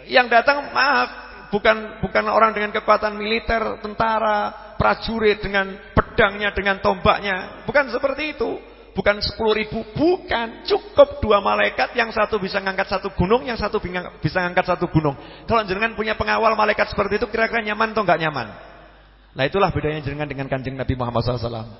yang datang maaf bukan bukan orang dengan kekuatan militer, tentara, prajurit dengan pedangnya, dengan tombaknya. Bukan seperti itu. Bukan sepuluh ribu, bukan. Cukup dua malaikat, yang satu bisa ngangkat satu gunung, yang satu bisa ngangkat satu gunung. Kalau jenengan punya pengawal malaikat seperti itu, kira-kira nyaman atau enggak nyaman? Nah itulah bedanya jenengan dengan kanjeng Nabi Muhammad SAW.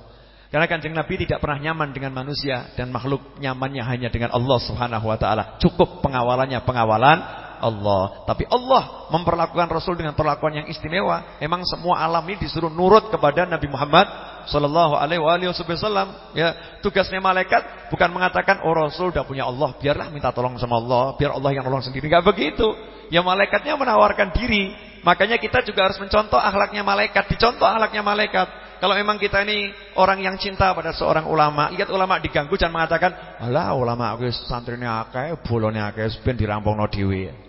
Karena kanjeng Nabi tidak pernah nyaman dengan manusia dan makhluk nyamannya hanya dengan Allah Subhanahu Wa Taala. Cukup pengawalannya pengawalan Allah. Tapi Allah memperlakukan Rasul dengan perlakuan yang istimewa. Memang semua alam ini disuruh nurut kepada Nabi Muhammad sallallahu alaihi wasallam. Ya, tugasnya malaikat bukan mengatakan oh Rasul sudah punya Allah, biarlah minta tolong sama Allah, biar Allah yang nolong sendiri. Enggak begitu. Ya malaikatnya menawarkan diri. Makanya kita juga harus mencontoh akhlaknya malaikat, dicontoh akhlaknya malaikat. Kalau memang kita ini orang yang cinta pada seorang ulama, lihat ulama diganggu jangan mengatakan, "Alah ulama aku santrinya akeh, bolone akeh, ben dirampungno dhewe."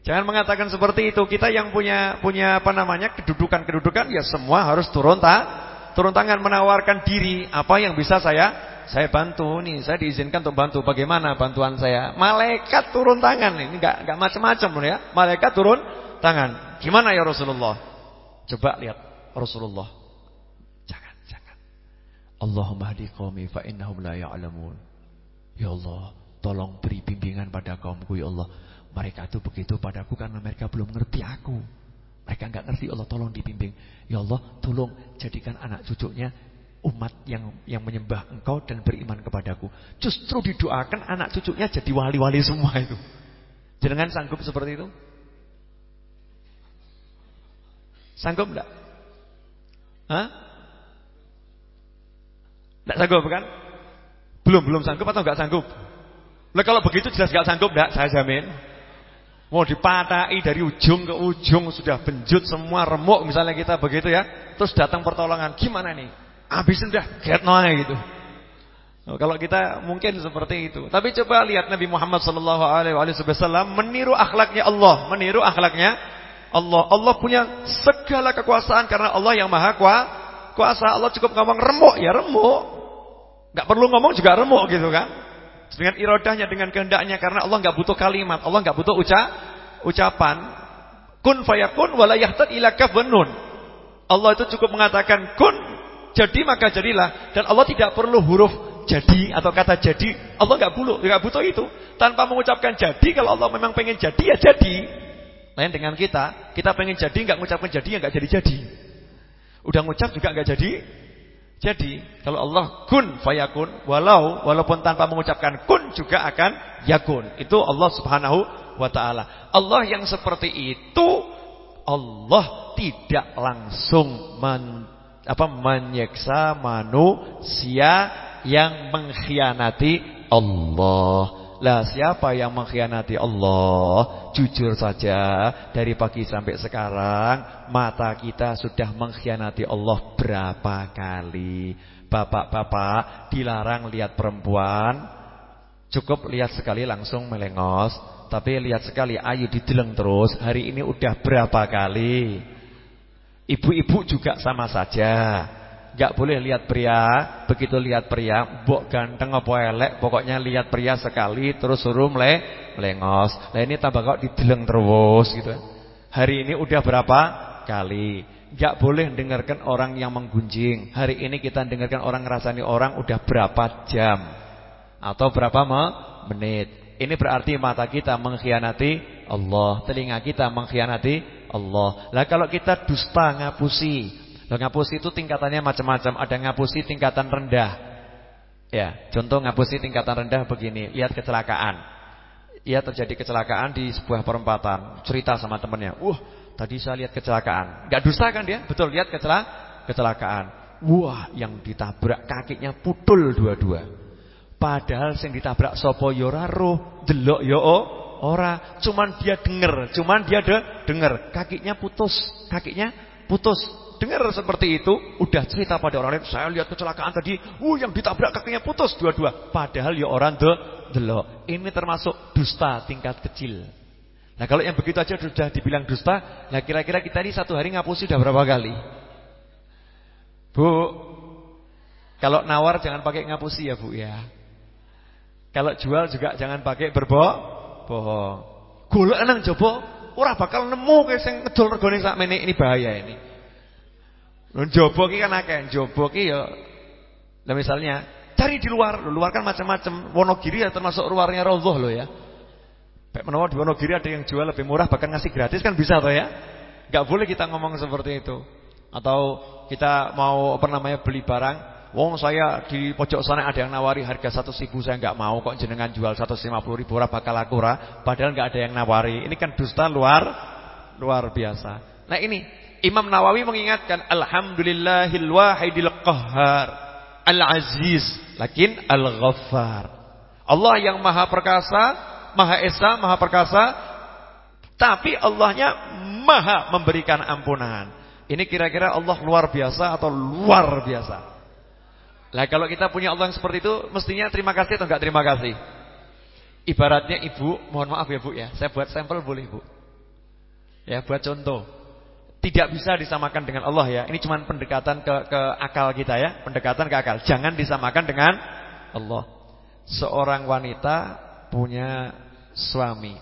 Jangan mengatakan seperti itu. Kita yang punya punya apa namanya kedudukan-kedudukan ya semua harus turun tak turun tangan menawarkan diri. Apa yang bisa saya saya bantu nih. Saya diizinkan untuk bantu. Bagaimana bantuan saya? Malaikat turun tangan ini enggak enggak macam-macam ya. Malaikat turun tangan. Gimana ya Rasulullah? Coba lihat Rasulullah. Jangan, jangan. Allahumma hadi qaumi fa innahum la ya'lamun. Ya Allah, tolong beri bimbingan pada kaumku ya Allah mereka itu begitu padaku karena mereka belum ngerti aku. Mereka nggak ngerti Allah tolong dibimbing. Ya Allah tolong jadikan anak cucunya umat yang yang menyembah engkau dan beriman kepadaku. Justru didoakan anak cucunya jadi wali-wali semua itu. Jangan sanggup seperti itu? Sanggup enggak? Hah? Enggak sanggup kan? Belum, belum sanggup atau enggak sanggup? Nah kalau begitu jelas enggak sanggup enggak? Saya jamin. Mau dipatai dari ujung ke ujung sudah benjut semua remuk misalnya kita begitu ya. Terus datang pertolongan. Gimana nih? Habisin dah, get no gitu. Oh, kalau kita mungkin seperti itu. Tapi coba lihat Nabi Muhammad sallallahu alaihi wasallam meniru akhlaknya Allah, meniru akhlaknya Allah. Allah punya segala kekuasaan karena Allah yang Maha kuasa. Allah cukup ngomong remuk ya remuk. Enggak perlu ngomong juga remuk gitu kan. Dengan irodahnya, dengan kehendaknya karena Allah nggak butuh kalimat, Allah nggak butuh uca ucapan. Kun fayakun wala yahtad ila kafnun. Allah itu cukup mengatakan kun, jadi maka jadilah dan Allah tidak perlu huruf jadi atau kata jadi. Allah nggak butuh, nggak butuh itu. Tanpa mengucapkan jadi kalau Allah memang pengen jadi ya jadi. Lain dengan kita, kita pengen jadi nggak mengucapkan jadi ya nggak jadi-jadi. Udah ngucap juga nggak jadi jadi kalau Allah kun fayakun walau walaupun tanpa mengucapkan kun juga akan yakun. Itu Allah Subhanahu wa taala. Allah yang seperti itu Allah tidak langsung men, apa menyeksa manusia yang mengkhianati Allah. Lah siapa yang mengkhianati Allah? Jujur saja dari pagi sampai sekarang mata kita sudah mengkhianati Allah berapa kali? Bapak-bapak dilarang lihat perempuan, cukup lihat sekali langsung melengos, tapi lihat sekali ayu dideleng terus. Hari ini udah berapa kali? Ibu-ibu juga sama saja. Gak boleh lihat pria, begitu lihat pria, mbok ganteng apa elek, pokoknya lihat pria sekali terus suruh mele, melengos. Nah ini tambah kok dideleng terus gitu. Hari ini udah berapa kali? Gak boleh dengarkan orang yang menggunjing. Hari ini kita dengarkan orang ngerasani orang udah berapa jam atau berapa menit. Ini berarti mata kita mengkhianati Allah, telinga kita mengkhianati Allah. Lah kalau kita dusta ngapusi, lah ngapusi itu tingkatannya macam-macam. Ada ngapusi tingkatan rendah. Ya, contoh ngapusi tingkatan rendah begini, lihat kecelakaan. Ia terjadi kecelakaan di sebuah perempatan, cerita sama temannya. "Wah, tadi saya lihat kecelakaan." Enggak dusta kan dia? Betul, lihat kecelakaan. Wah, yang ditabrak kakinya putul dua-dua. Padahal yang ditabrak sapa ya ora roh, delok ya ora, cuman dia denger, cuman dia de denger, kakinya putus, kakinya putus. Dengar seperti itu, udah cerita pada orang lain, saya lihat kecelakaan tadi, uh yang ditabrak kakinya putus dua-dua. Padahal ya orang de delok. Ini termasuk dusta tingkat kecil. Nah, kalau yang begitu aja sudah dibilang dusta, nah kira-kira kita ini satu hari ngapusi sudah berapa kali? Bu, kalau nawar jangan pakai ngapusi ya Bu ya. Kalau jual juga jangan pakai berbohong. Bohong. Golek nang jaba ora bakal nemu kowe sing ngedol regane sakmene ini bahaya ini. Lho jaba ki kan akeh, jaba ki ya Nah misalnya cari di luar, luar kan macam-macam. Wonogiri ya termasuk luarnya Raudhah loh ya. Baik menawa di Wonogiri ada yang jual lebih murah bahkan ngasih gratis kan bisa toh ya. Enggak boleh kita ngomong seperti itu. Atau kita mau apa namanya beli barang, wong saya di pojok sana ada yang nawari harga 100 ribu saya nggak mau kok jenengan jual 150 ribu ora bakal laku ora, padahal nggak ada yang nawari. Ini kan dusta luar luar biasa. Nah ini Imam Nawawi mengingatkan alhamdulillahil wahidil qahhar al-aziz lakin al-ghaffar. Allah yang maha perkasa, maha esa, maha perkasa tapi Allahnya maha memberikan ampunan. Ini kira-kira Allah luar biasa atau luar biasa? Lah kalau kita punya Allah yang seperti itu, mestinya terima kasih atau enggak terima kasih? Ibaratnya ibu, mohon maaf ya bu ya, saya buat sampel boleh bu? Ya buat contoh. Tidak bisa disamakan dengan Allah ya. Ini cuma pendekatan ke, ke akal kita ya, pendekatan ke akal. Jangan disamakan dengan Allah. Seorang wanita punya suami.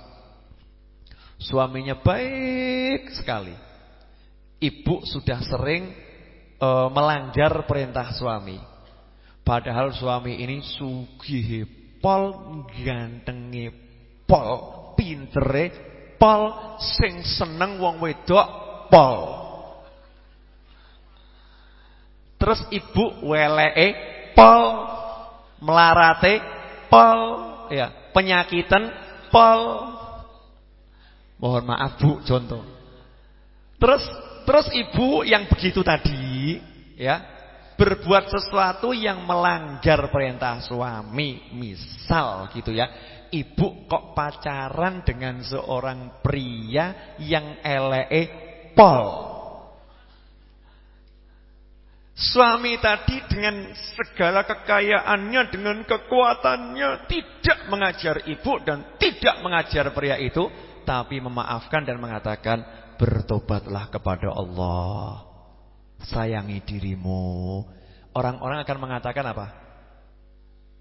Suaminya baik sekali. Ibu sudah sering e, melanggar perintah suami. Padahal suami ini sugih pol, gantengi pol, pintere pol, sing seneng wong wedok pol. Terus ibu welee pol, melarate pol, ya, penyakitan pol. Mohon maaf Bu, contoh. Terus Terus ibu yang begitu tadi ya, berbuat sesuatu yang melanggar perintah suami, misal gitu ya. Ibu kok pacaran dengan seorang pria yang elee pol. Suami tadi dengan segala kekayaannya, dengan kekuatannya tidak mengajar ibu dan tidak mengajar pria itu, tapi memaafkan dan mengatakan bertobatlah kepada Allah. Sayangi dirimu. Orang-orang akan mengatakan apa?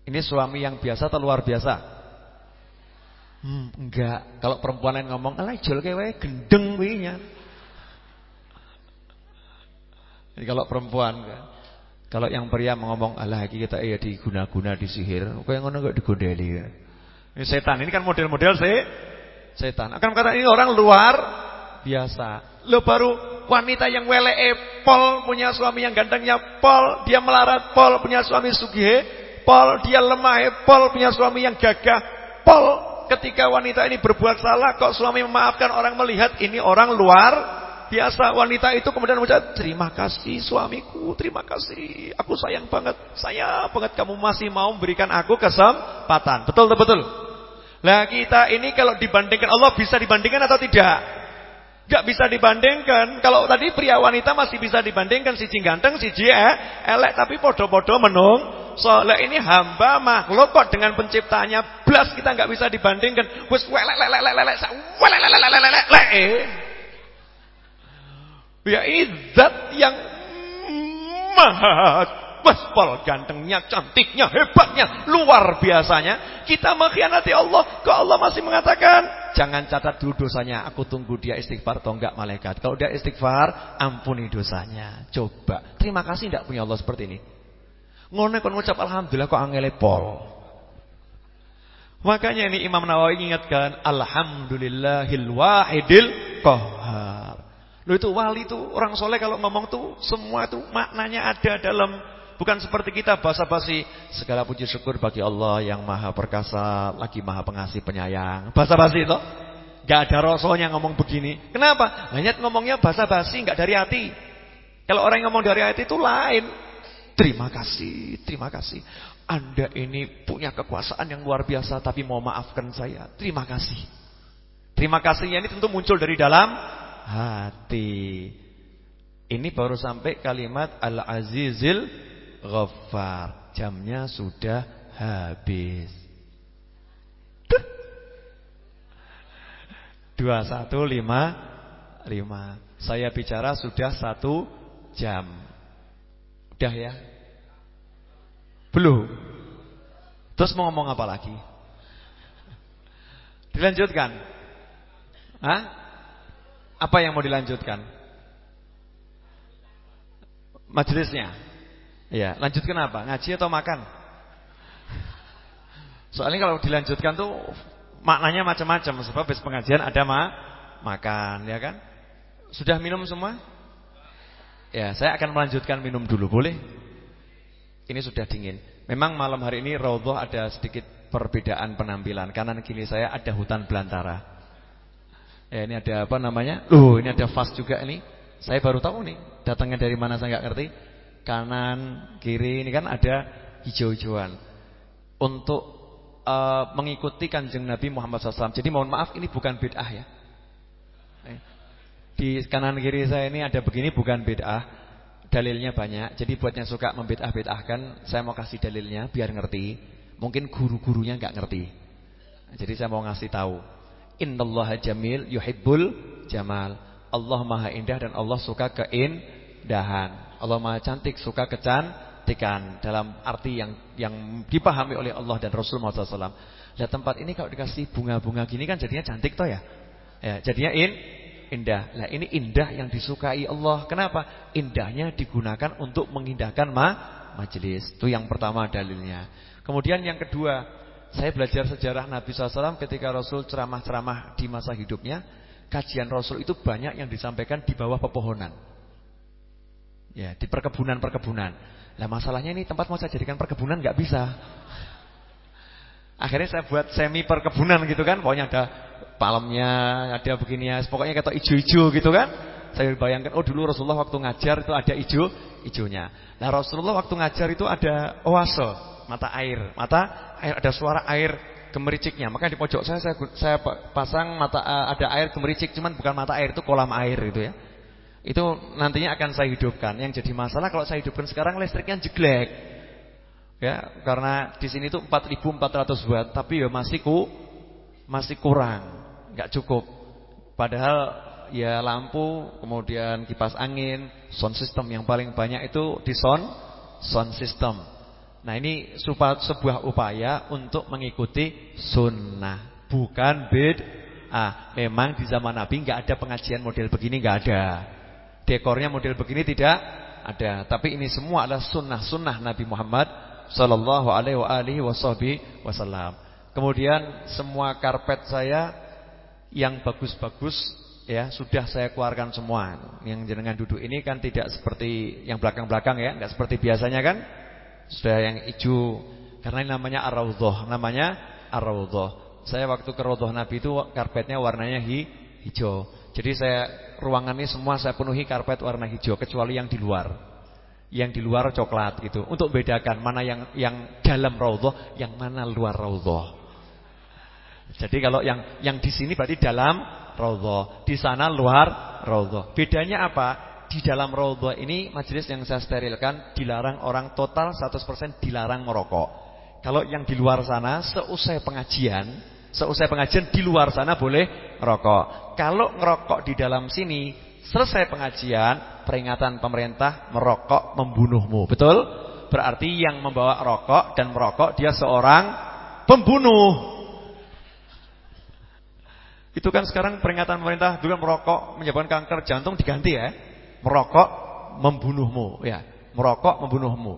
Ini suami yang biasa atau luar biasa? Hmm, enggak. Kalau perempuan yang ngomong, "Alah jol kewe gendeng kuwi Jadi kalau perempuan kan. Kalau yang pria ngomong, "Alah iki kita iya diguna-guna disihir." Kayak ngono kok digodeli ya. Ini setan. Ini kan model-model se setan. Akan kata ini orang luar biasa. Lo baru wanita yang wele pol punya suami yang gantengnya pol, dia melarat pol punya suami sugihe pol, dia lemah pol punya suami yang gagah pol. Ketika wanita ini berbuat salah kok suami memaafkan orang melihat ini orang luar biasa. Wanita itu kemudian mengucap terima kasih suamiku, terima kasih. Aku sayang banget. Saya banget kamu masih mau memberikan aku kesempatan. Betul betul. Lah kita ini kalau dibandingkan Allah bisa dibandingkan atau tidak? Gak bisa dibandingkan. Kalau tadi pria wanita masih bisa dibandingkan. Si ganteng, si eh, elek. Tapi podo-podo menung. Soalnya ini hamba makhluk kok dengan penciptanya. Blas kita gak bisa dibandingkan. Wes welek lek lek lek lek Ya izat yang maha Waspol gantengnya, cantiknya, hebatnya, luar biasanya. Kita mengkhianati Allah. Kok Allah masih mengatakan, jangan catat dulu dosanya. Aku tunggu dia istighfar atau enggak malaikat. Kalau dia istighfar, ampuni dosanya. Coba. Terima kasih enggak punya Allah seperti ini. Ngono kon ngucap alhamdulillah kok angele pol. Makanya ini Imam Nawawi ingatkan alhamdulillahil wahidil qahhar. Loh itu wali itu orang soleh kalau ngomong tuh semua itu maknanya ada dalam bukan seperti kita basa-basi segala puji syukur bagi Allah yang Maha Perkasa, lagi Maha Pengasih Penyayang. Basa-basi itu. Gak ada rasulnya ngomong begini. Kenapa? Hanya ngomongnya basa-basi, nggak dari hati. Kalau orang yang ngomong dari hati itu lain. Terima kasih, terima kasih. Anda ini punya kekuasaan yang luar biasa tapi mau maafkan saya. Terima kasih. Terima kasihnya ini tentu muncul dari dalam hati. Ini baru sampai kalimat Al-Azizil Ghaffar. Jamnya sudah habis. Dua satu lima lima. Saya bicara sudah satu jam. Udah ya? Belum. Terus mau ngomong apa lagi? Dilanjutkan. Hah? Apa yang mau dilanjutkan? Majelisnya. Ya, lanjutkan apa? Ngaji atau makan? Soalnya kalau dilanjutkan tuh maknanya macam-macam sebab habis pengajian ada ma makan, ya kan? Sudah minum semua? Ya, saya akan melanjutkan minum dulu, boleh? Ini sudah dingin. Memang malam hari ini Raudhah ada sedikit perbedaan penampilan. Kanan kiri saya ada hutan belantara. Ya, ini ada apa namanya? Loh, ini ada vas juga ini. Saya baru tahu nih, datangnya dari mana saya nggak ngerti. Kanan, kiri ini kan ada hijau-hijauan. Untuk uh, mengikuti Kanjeng Nabi Muhammad SAW. Jadi mohon maaf ini bukan bid'ah ya. Eh, di kanan kiri saya ini ada begini bukan bid'ah. Dalilnya banyak. Jadi buat yang suka membid'ah-bid'ahkan, saya mau kasih dalilnya biar ngerti. Mungkin guru-gurunya nggak ngerti. Jadi saya mau ngasih tahu. Innallaha jamil yuhibbul jamal. Allah Maha indah dan Allah suka keindahan. Allah Maha cantik suka kecantikan dalam arti yang yang dipahami oleh Allah dan Rasul Muhammad SAW. Lihat tempat ini kalau dikasih bunga-bunga gini kan jadinya cantik toh ya. Ya, jadinya in indah. Nah, ini indah yang disukai Allah. Kenapa? Indahnya digunakan untuk mengindahkan ma majelis. Itu yang pertama dalilnya. Kemudian yang kedua, saya belajar sejarah Nabi SAW ketika Rasul ceramah-ceramah di masa hidupnya. Kajian Rasul itu banyak yang disampaikan di bawah pepohonan. Ya, di perkebunan-perkebunan. Nah, masalahnya ini tempat mau saya jadikan perkebunan nggak bisa. Akhirnya saya buat semi perkebunan gitu kan. Pokoknya ada palmnya, ada begini ya, pokoknya kata ijo-ijo gitu kan. Saya bayangkan, oh dulu Rasulullah waktu ngajar itu ada ijo, ijonya. Nah Rasulullah waktu ngajar itu ada oase, mata air, mata air ada suara air gemericiknya. Maka di pojok saya saya, saya pasang mata eh, ada air gemericik, cuman bukan mata air itu kolam air itu ya. Itu nantinya akan saya hidupkan. Yang jadi masalah kalau saya hidupkan sekarang listriknya jeglek. Ya, karena di sini tuh 4400 watt, tapi ya masih ku masih kurang nggak cukup. Padahal ya lampu, kemudian kipas angin, sound system yang paling banyak itu di sound sound system. Nah ini sebuah upaya untuk mengikuti sunnah, bukan bid. Ah, memang di zaman Nabi nggak ada pengajian model begini nggak ada. Dekornya model begini tidak ada. Tapi ini semua adalah sunnah-sunnah Nabi Muhammad Sallallahu Alaihi Wasallam. Kemudian semua karpet saya yang bagus-bagus ya sudah saya keluarkan semua. Yang jenengan duduk ini kan tidak seperti yang belakang-belakang ya, enggak seperti biasanya kan. Sudah yang hijau karena ini namanya ar-raudhah, namanya ar-raudhah. Saya waktu ke raudhah Nabi itu karpetnya warnanya hi, hijau. Jadi saya ruangan ini semua saya penuhi karpet warna hijau kecuali yang di luar. Yang di luar coklat gitu. Untuk bedakan mana yang yang dalam raudhah, yang mana luar raudhah. Jadi kalau yang yang di sini berarti dalam raudhah, di sana luar raudhah. Bedanya apa? Di dalam raudhah ini majelis yang saya sterilkan dilarang orang total 100% dilarang merokok. Kalau yang di luar sana seusai pengajian, seusai pengajian di luar sana boleh merokok. Kalau ngerokok di dalam sini selesai pengajian, peringatan pemerintah merokok membunuhmu. Betul? Berarti yang membawa rokok dan merokok dia seorang pembunuh. Itu kan sekarang peringatan pemerintah juga merokok menyebabkan kanker jantung diganti ya. Merokok membunuhmu ya. Merokok membunuhmu.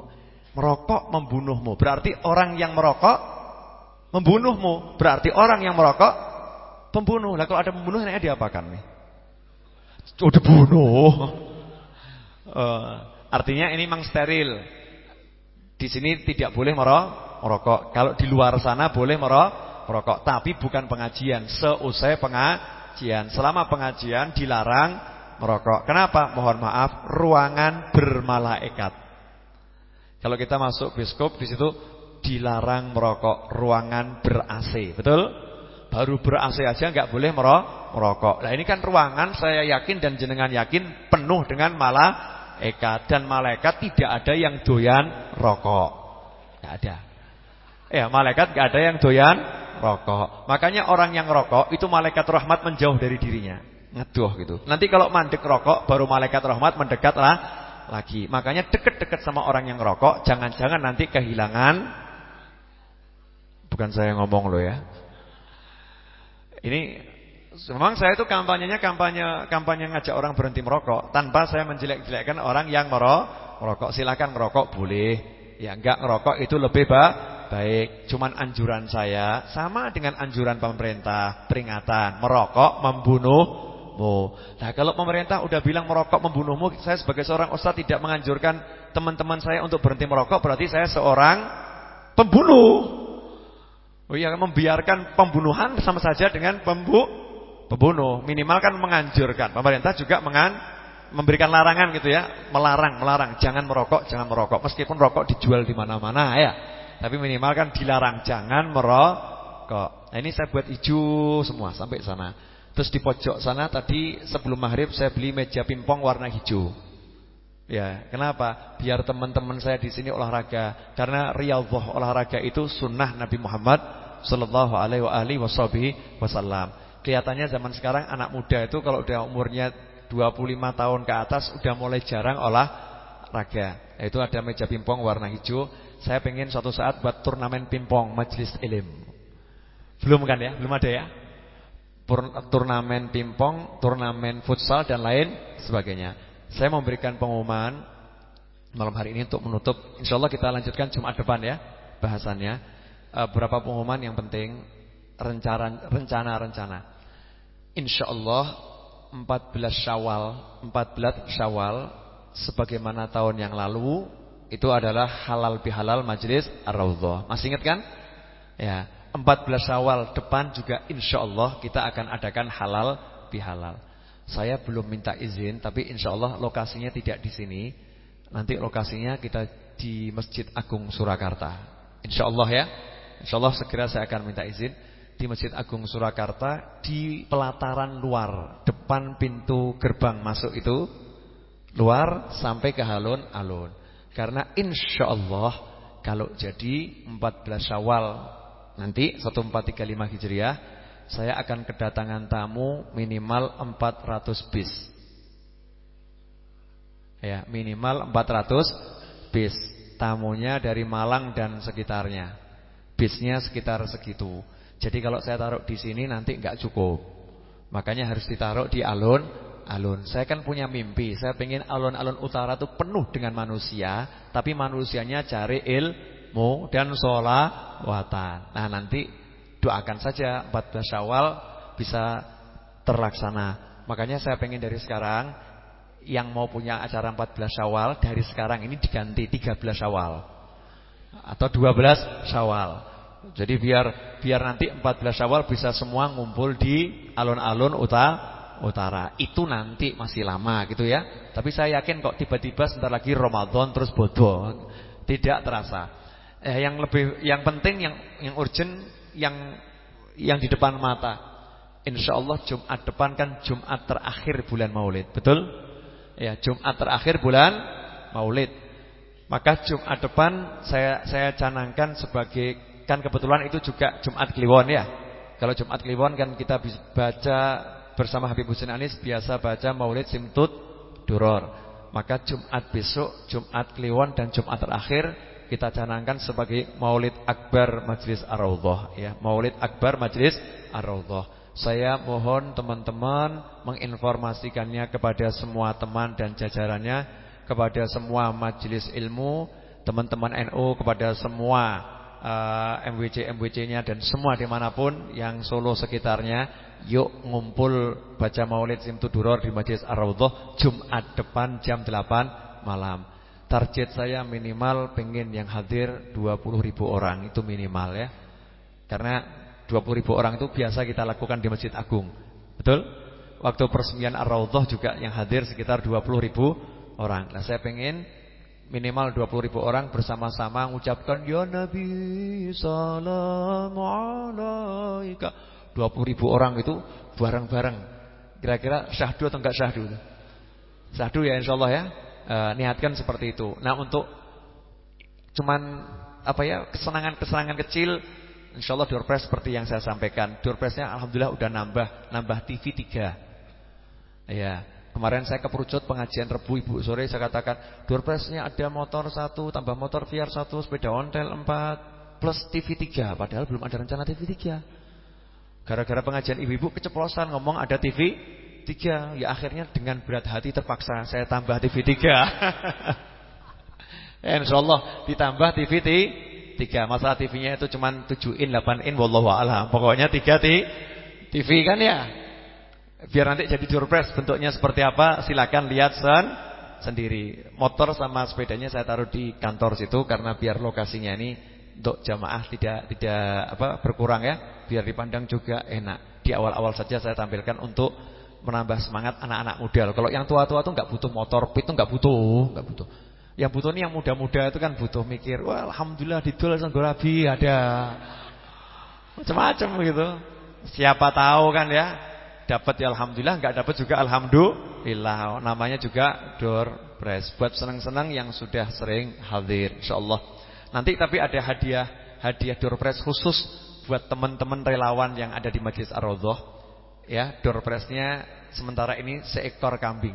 Merokok membunuhmu. Berarti orang yang merokok membunuhmu. Berarti orang yang merokok pembunuh. Lah kalau ada pembunuh enaknya diapakan nih? Oh, dibunuh. Uh, artinya ini memang steril. Di sini tidak boleh merokok. Kalau di luar sana boleh merokok, tapi bukan pengajian. Seusai pengajian. Selama pengajian dilarang merokok. Kenapa? Mohon maaf, ruangan bermalaikat. Kalau kita masuk biskop di situ dilarang merokok, ruangan ber-AC, betul? Baru ber-AC aja nggak boleh merokok. Nah, ini kan ruangan saya yakin dan jenengan yakin penuh dengan malaikat dan malaikat tidak ada yang doyan rokok. Enggak ada. Ya, malaikat enggak ada yang doyan rokok. Makanya orang yang rokok itu malaikat rahmat menjauh dari dirinya. Ngeduh gitu. Nanti kalau mandek rokok baru malaikat rahmat mendekatlah lagi. Makanya deket-deket sama orang yang rokok, jangan-jangan nanti kehilangan bukan saya ngomong loh ya. Ini memang saya itu kampanyenya kampanye kampanye ngajak orang berhenti merokok tanpa saya menjelek-jelekkan orang yang merokok. Silakan merokok boleh. Ya enggak ngerokok itu lebih baik. Cuman anjuran saya sama dengan anjuran pemerintah, peringatan, merokok membunuh Nah kalau pemerintah udah bilang merokok membunuhmu Saya sebagai seorang ustaz tidak menganjurkan teman-teman saya untuk berhenti merokok Berarti saya seorang pembunuh. Oh iya membiarkan pembunuhan sama saja dengan pembu pembunuh. Minimal kan menganjurkan. Pemerintah juga mengan memberikan larangan gitu ya. Melarang, melarang. Jangan merokok, jangan merokok. Meskipun rokok dijual di mana-mana ya. Tapi minimal kan dilarang. Jangan merokok. Nah ini saya buat hijau semua sampai sana Terus di pojok sana tadi sebelum maghrib saya beli meja pingpong warna hijau. Ya, kenapa? Biar teman-teman saya di sini olahraga. Karena riyadhah olahraga itu sunnah Nabi Muhammad sallallahu alaihi wasallam. Kelihatannya zaman sekarang anak muda itu kalau udah umurnya 25 tahun ke atas udah mulai jarang olahraga. Itu ada meja pingpong warna hijau. Saya pengen suatu saat buat turnamen pingpong majelis ilim. Belum kan ya? Belum ada ya? Turnamen pingpong, turnamen futsal dan lain sebagainya. Saya memberikan pengumuman malam hari ini untuk menutup. Insya Allah kita lanjutkan Jumat depan ya bahasannya. E, berapa pengumuman yang penting rencana-rencana. Insya Allah 14 Syawal, 14 Syawal sebagaimana tahun yang lalu itu adalah halal bihalal majlis Ar-Raudhah. Masih ingat kan? Ya. 14 Syawal depan juga insya Allah kita akan adakan halal bihalal. Saya belum minta izin tapi insya Allah lokasinya tidak di sini. Nanti lokasinya kita di Masjid Agung Surakarta. Insya Allah ya. Insya Allah segera saya akan minta izin di Masjid Agung Surakarta di pelataran luar depan pintu gerbang masuk itu luar sampai ke alun-alun. Karena insya Allah kalau jadi 14 Syawal Nanti 1435 Hijriah Saya akan kedatangan tamu minimal 400 bis. Ya minimal 400 bis. Tamunya dari Malang dan sekitarnya. Bisnya sekitar segitu. Jadi kalau saya taruh di sini nanti nggak cukup. Makanya harus ditaruh di alun-alun Saya kan punya mimpi. Saya pengen alun-alun utara itu penuh dengan manusia Tapi manusianya cari il ilmu dan sholawatan. Nah nanti doakan saja 14 Syawal bisa terlaksana. Makanya saya pengen dari sekarang yang mau punya acara 14 Syawal dari sekarang ini diganti 13 Syawal atau 12 Syawal. Jadi biar biar nanti 14 Syawal bisa semua ngumpul di alun-alun utara utara. Itu nanti masih lama gitu ya. Tapi saya yakin kok tiba-tiba sebentar lagi Ramadan terus bodoh. Tidak terasa eh, yang lebih yang penting yang yang urgent yang yang di depan mata. Insya Allah Jumat depan kan Jumat terakhir bulan Maulid, betul? Ya, Jumat terakhir bulan Maulid. Maka Jumat depan saya saya canangkan sebagai kan kebetulan itu juga Jumat Kliwon ya. Kalau Jumat Kliwon kan kita baca bersama Habib Husin Anis biasa baca Maulid Simtut Duror. Maka Jumat besok, Jumat Kliwon dan Jumat terakhir kita canangkan sebagai Maulid Akbar Majlis Ar-Raudhah ya, Maulid Akbar Majlis Ar-Raudhah. Saya mohon teman-teman menginformasikannya kepada semua teman dan jajarannya, kepada semua majelis ilmu, teman-teman NU, kepada semua uh, eh, MWC MWC-nya dan semua di mana pun yang Solo sekitarnya. Yuk ngumpul baca maulid Simtuduror di Majelis Ar-Raudhah Jumat depan jam 8 malam Target saya minimal pengen yang hadir 20 ribu orang Itu minimal ya Karena 20 ribu orang itu biasa kita lakukan di Masjid Agung Betul? Waktu persemian Ar-Raudhah juga yang hadir sekitar 20 ribu orang Nah saya pengen minimal 20 ribu orang bersama-sama mengucapkan Ya Nabi Salam Alaika 20 ribu orang itu bareng-bareng. Kira-kira syahdu atau enggak syahdu? Syahdu ya insya Allah ya. E, niatkan seperti itu. Nah untuk cuman apa ya kesenangan-kesenangan kecil, insya Allah doorpress seperti yang saya sampaikan. Doorpressnya alhamdulillah udah nambah, nambah TV 3 Ya. Kemarin saya keperucut pengajian Rebu Ibu sore saya katakan doorpressnya ada motor satu tambah motor VR satu sepeda ontel empat plus TV 3 padahal belum ada rencana TV 3 Gara-gara pengajian ibu-ibu keceplosan ngomong ada TV 3. Ya akhirnya dengan berat hati terpaksa saya tambah TV 3. Insyaallah ditambah TV 3. Masalah TV-nya itu cuma 7 in, 8 in wallahu a'lam. Pokoknya 3 TV kan ya. Biar nanti jadi doorpress bentuknya seperti apa silakan lihat sen sendiri. Motor sama sepedanya saya taruh di kantor situ karena biar lokasinya ini untuk jamaah tidak tidak apa berkurang ya, biar dipandang juga enak. Di awal-awal saja saya tampilkan untuk menambah semangat anak-anak muda. Kalau yang tua-tua itu nggak butuh motor, itu nggak butuh, nggak butuh. Yang butuh ini yang muda-muda itu kan butuh mikir, wah alhamdulillah didol Sanggurabi ada macam-macam gitu. Siapa tahu kan ya, dapat ya alhamdulillah, nggak dapat juga alhamdulillah. Namanya juga door press. Buat senang-senang yang sudah sering hadir insyaallah. Nanti tapi ada hadiah hadiah door prize khusus buat teman-teman relawan yang ada di Majlis Ar-Raudhah. Ya, door prize-nya sementara ini seekor kambing.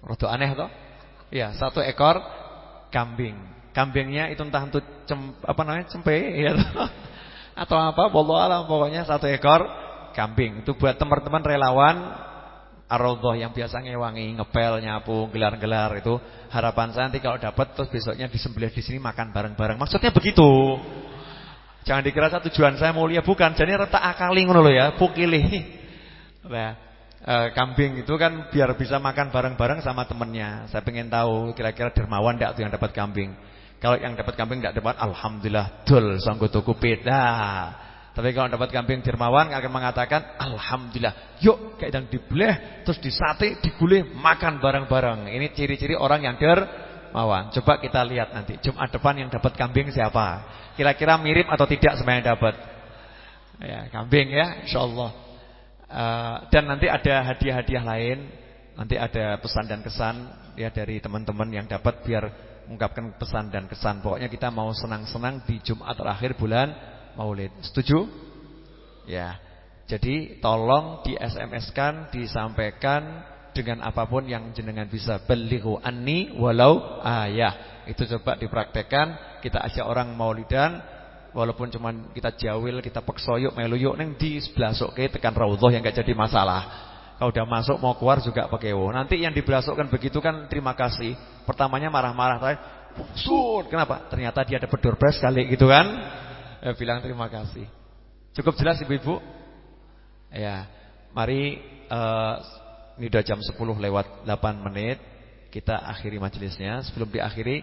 Rodo aneh toh? Ya, satu ekor kambing. Kambingnya itu entah untuk cem, apa namanya? cempe ya atau apa, wallahu alam pokoknya satu ekor kambing. Itu buat teman-teman relawan ar yang biasa ngewangi, ngepel, nyapu, gelar-gelar itu harapan saya nanti kalau dapat terus besoknya disembelih di sini makan bareng-bareng. Maksudnya begitu. Jangan dikira tujuan saya mulia bukan. Jadi retak akali ngono lho ya, pukili. Nah, e, kambing itu kan biar bisa makan bareng-bareng sama temennya. Saya pengen tahu kira-kira dermawan enggak tuh yang dapat kambing. Kalau yang dapat kambing enggak dapat alhamdulillah dul sanggo tuku Nah, tapi kalau dapat kambing dermawan akan mengatakan alhamdulillah. Yuk kayak yang dibeleh terus disate, digulih, makan bareng-bareng. Ini ciri-ciri orang yang dermawan. Coba kita lihat nanti Jumat depan yang dapat kambing siapa? Kira-kira mirip atau tidak yang dapat? Ya, kambing ya, insyaallah. Uh, dan nanti ada hadiah-hadiah lain. Nanti ada pesan dan kesan ya dari teman-teman yang dapat biar mengungkapkan pesan dan kesan. Pokoknya kita mau senang-senang di Jumat terakhir bulan maulid. Setuju? Ya. Jadi tolong di SMS-kan, disampaikan dengan apa pun yang jenengan bisa. Belighu anni walau ayah. Itu coba dipraktekkan, kita ajak orang maulidan walaupun cuman kita jawil, kita peksoyuk, meluyuk neng di sebelah soke tekan raudhah yang gak jadi masalah. Kalau udah masuk mau keluar juga pakai wo. Nanti yang dibelasukkan begitu kan terima kasih. Pertamanya marah-marah, saya Sud, kenapa? Ternyata dia dapat doorpress kali gitu kan eh, bilang terima kasih. Cukup jelas Ibu-ibu? Ya. Mari eh, ini udah jam 10 lewat 8 menit. Kita akhiri majelisnya. Sebelum diakhiri,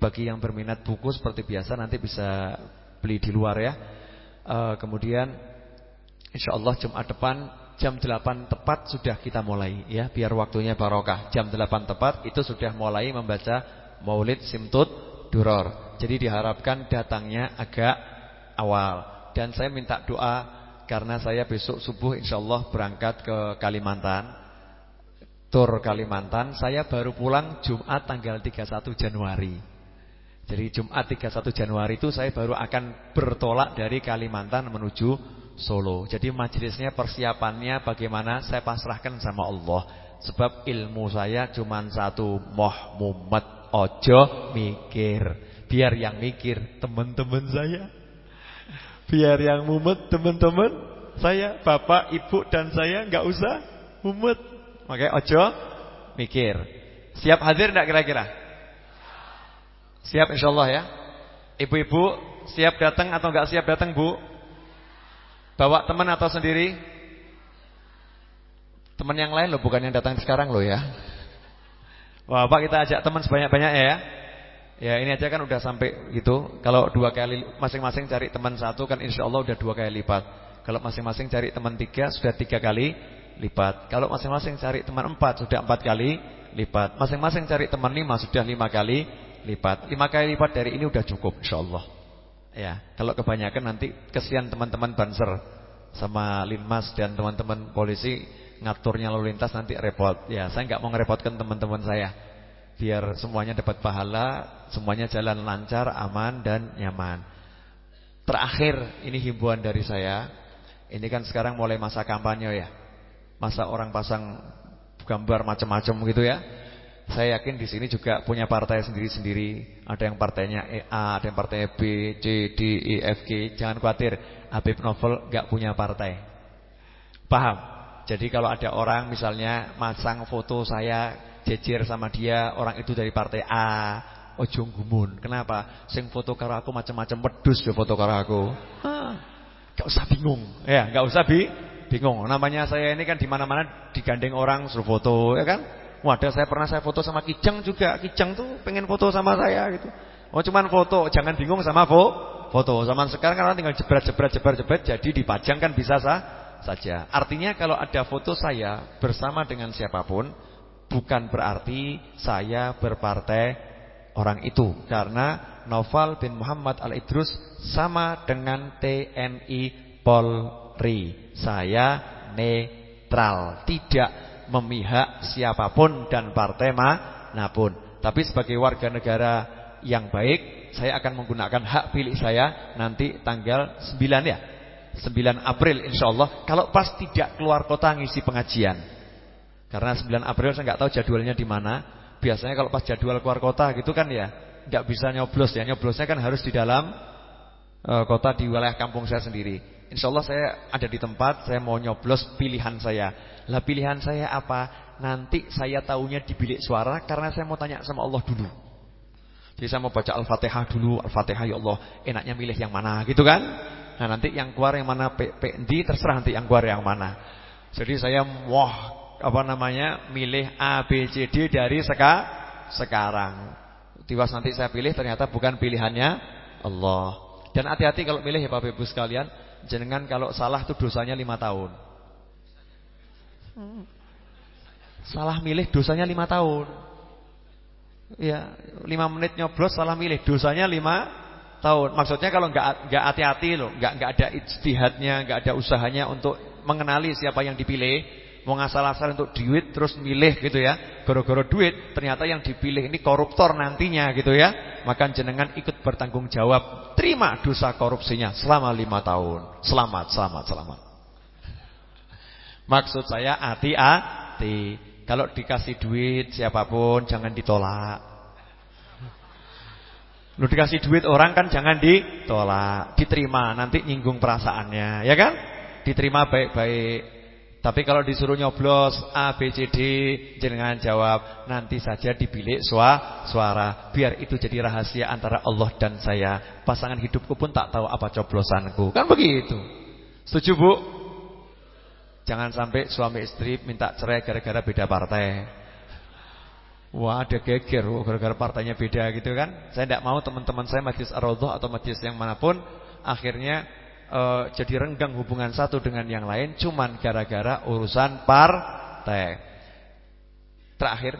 bagi yang berminat buku seperti biasa nanti bisa beli di luar ya. Eh, kemudian insyaallah Jumat depan jam 8 tepat sudah kita mulai ya, biar waktunya barokah. Jam 8 tepat itu sudah mulai membaca Maulid Simtud Duror. Jadi diharapkan datangnya agak awal Dan saya minta doa Karena saya besok subuh insya Allah berangkat ke Kalimantan Tur Kalimantan Saya baru pulang Jumat tanggal 31 Januari. Jadi Jumat 31 Januari itu saya baru akan bertolak dari Kalimantan menuju Solo. Jadi majelisnya persiapannya bagaimana saya pasrahkan sama Allah. Sebab ilmu saya cuma satu Moh mumet ojo mikir. Biar yang mikir teman-teman saya. Biar yang mumet teman-teman Saya, bapak, ibu dan saya nggak usah mumet Makanya ojo mikir Siap hadir enggak kira-kira? Siap insya Allah ya Ibu-ibu siap datang atau enggak siap datang, Bu? Bawa teman atau sendiri? Teman yang lain loh, bukan yang datang sekarang loh ya. Wah, Pak kita ajak teman sebanyak-banyaknya ya. Ya ini aja kan udah sampai gitu. Kalau dua kali masing-masing cari teman satu kan insya Allah udah dua kali lipat. Kalau masing-masing cari teman tiga sudah tiga kali lipat. Kalau masing-masing cari teman empat sudah empat kali lipat. Masing-masing cari teman lima sudah lima kali lipat. Lima kali lipat dari ini udah cukup insya Allah. Ya, kalau kebanyakan nanti kesian teman-teman banser sama linmas dan teman-teman polisi ngaturnya lalu lintas nanti repot. Ya, saya nggak mau ngerepotkan teman-teman saya biar semuanya dapat pahala, semuanya jalan lancar, aman dan nyaman. Terakhir, ini himbauan dari saya. Ini kan sekarang mulai masa kampanye ya. Masa orang pasang gambar macam-macam gitu ya. Saya yakin di sini juga punya partai sendiri-sendiri. Ada yang partainya A, ada yang partainya B, C, D, E, F, G. Jangan khawatir, Habib Novel gak punya partai. Paham? Jadi kalau ada orang misalnya masang foto saya jejer sama dia orang itu dari partai A ojo gumun kenapa sing foto karo aku macam-macam wedus ya foto karo aku gak usah bingung ya gak usah bi bingung. Namanya saya ini kan di mana-mana digandeng orang suruh foto ya kan? Wadah saya pernah saya foto sama Kijang juga. Kijang tuh pengen foto sama saya gitu. Oh cuman foto. Jangan bingung sama fo foto. Zaman sekarang kan tinggal jebret jebret jebret jebret jadi dipajang kan bisa sah saja. Artinya kalau ada foto saya bersama dengan siapa pun bukan berarti saya berpartai orang itu. Karena Noval bin Muhammad Al-Idrus sama dengan TNI Polri. Saya netral, tidak memihak siapa pun dan partai mana pun. Tapi sebagai warga negara yang baik, saya akan menggunakan hak pilih saya nanti tanggal 9 ya. 9 April insya Allah Kalau pas tidak keluar kota ngisi pengajian karena 9 April saya nggak tahu jadwalnya di mana. Biasanya kalau pas jadwal keluar kota gitu kan ya, nggak bisa nyoblos ya. Nyoblosnya kan harus di dalam uh, kota di wilayah kampung saya sendiri. Insya Allah saya ada di tempat, saya mau nyoblos pilihan saya. Lah pilihan saya apa? Nanti saya tahunya di bilik suara karena saya mau tanya sama Allah dulu. Jadi saya mau baca Al-Fatihah dulu, Al-Fatihah ya Allah, enaknya milih yang mana gitu kan? Nah nanti yang keluar yang mana PND terserah nanti yang keluar yang mana. Jadi saya wah apa namanya milih A B C D dari seka, sekarang. Tiwas nanti saya pilih ternyata bukan pilihannya Allah. Dan hati-hati kalau milih ya Bapak Ibu sekalian, jenengan kalau salah tuh dosanya lima tahun. Salah milih dosanya lima tahun. Ya, lima menit nyoblos salah milih dosanya lima tahun. Maksudnya kalau nggak nggak hati-hati loh, nggak nggak ada ijtihadnya, nggak ada usahanya untuk mengenali siapa yang dipilih, mau ngasal-asal untuk duit terus milih gitu ya. Goro-goro duit ternyata yang dipilih ini koruptor nantinya gitu ya. Maka jenengan ikut bertanggung jawab. Terima dosa korupsinya selama lima tahun. Selamat, selamat, selamat. Maksud saya hati-hati. Kalau dikasih duit siapa pun jangan ditolak. Lu dikasih duit orang kan jangan ditolak, diterima nanti nyinggung perasaannya, ya kan? Diterima baik-baik. Tapi kalau disuruh nyoblos A, B, C, D Jangan jawab Nanti saja di bilik suara. Biar itu jadi rahasia antara Allah dan saya. Pasangan hidupku pun tak tahu apa coblosanku. Kan begitu. Setuju bu? Jangan sampai suami istri minta cerai gara-gara beda partai. Wah ada geger Gara-gara partainya beda gitu kan. Saya tidak mau teman-teman saya majlis ar-rodoh Atau majlis yang mana pun Akhirnya uh, jadi renggang hubungan satu dengan yang lain cuman gara-gara urusan partai. Terakhir,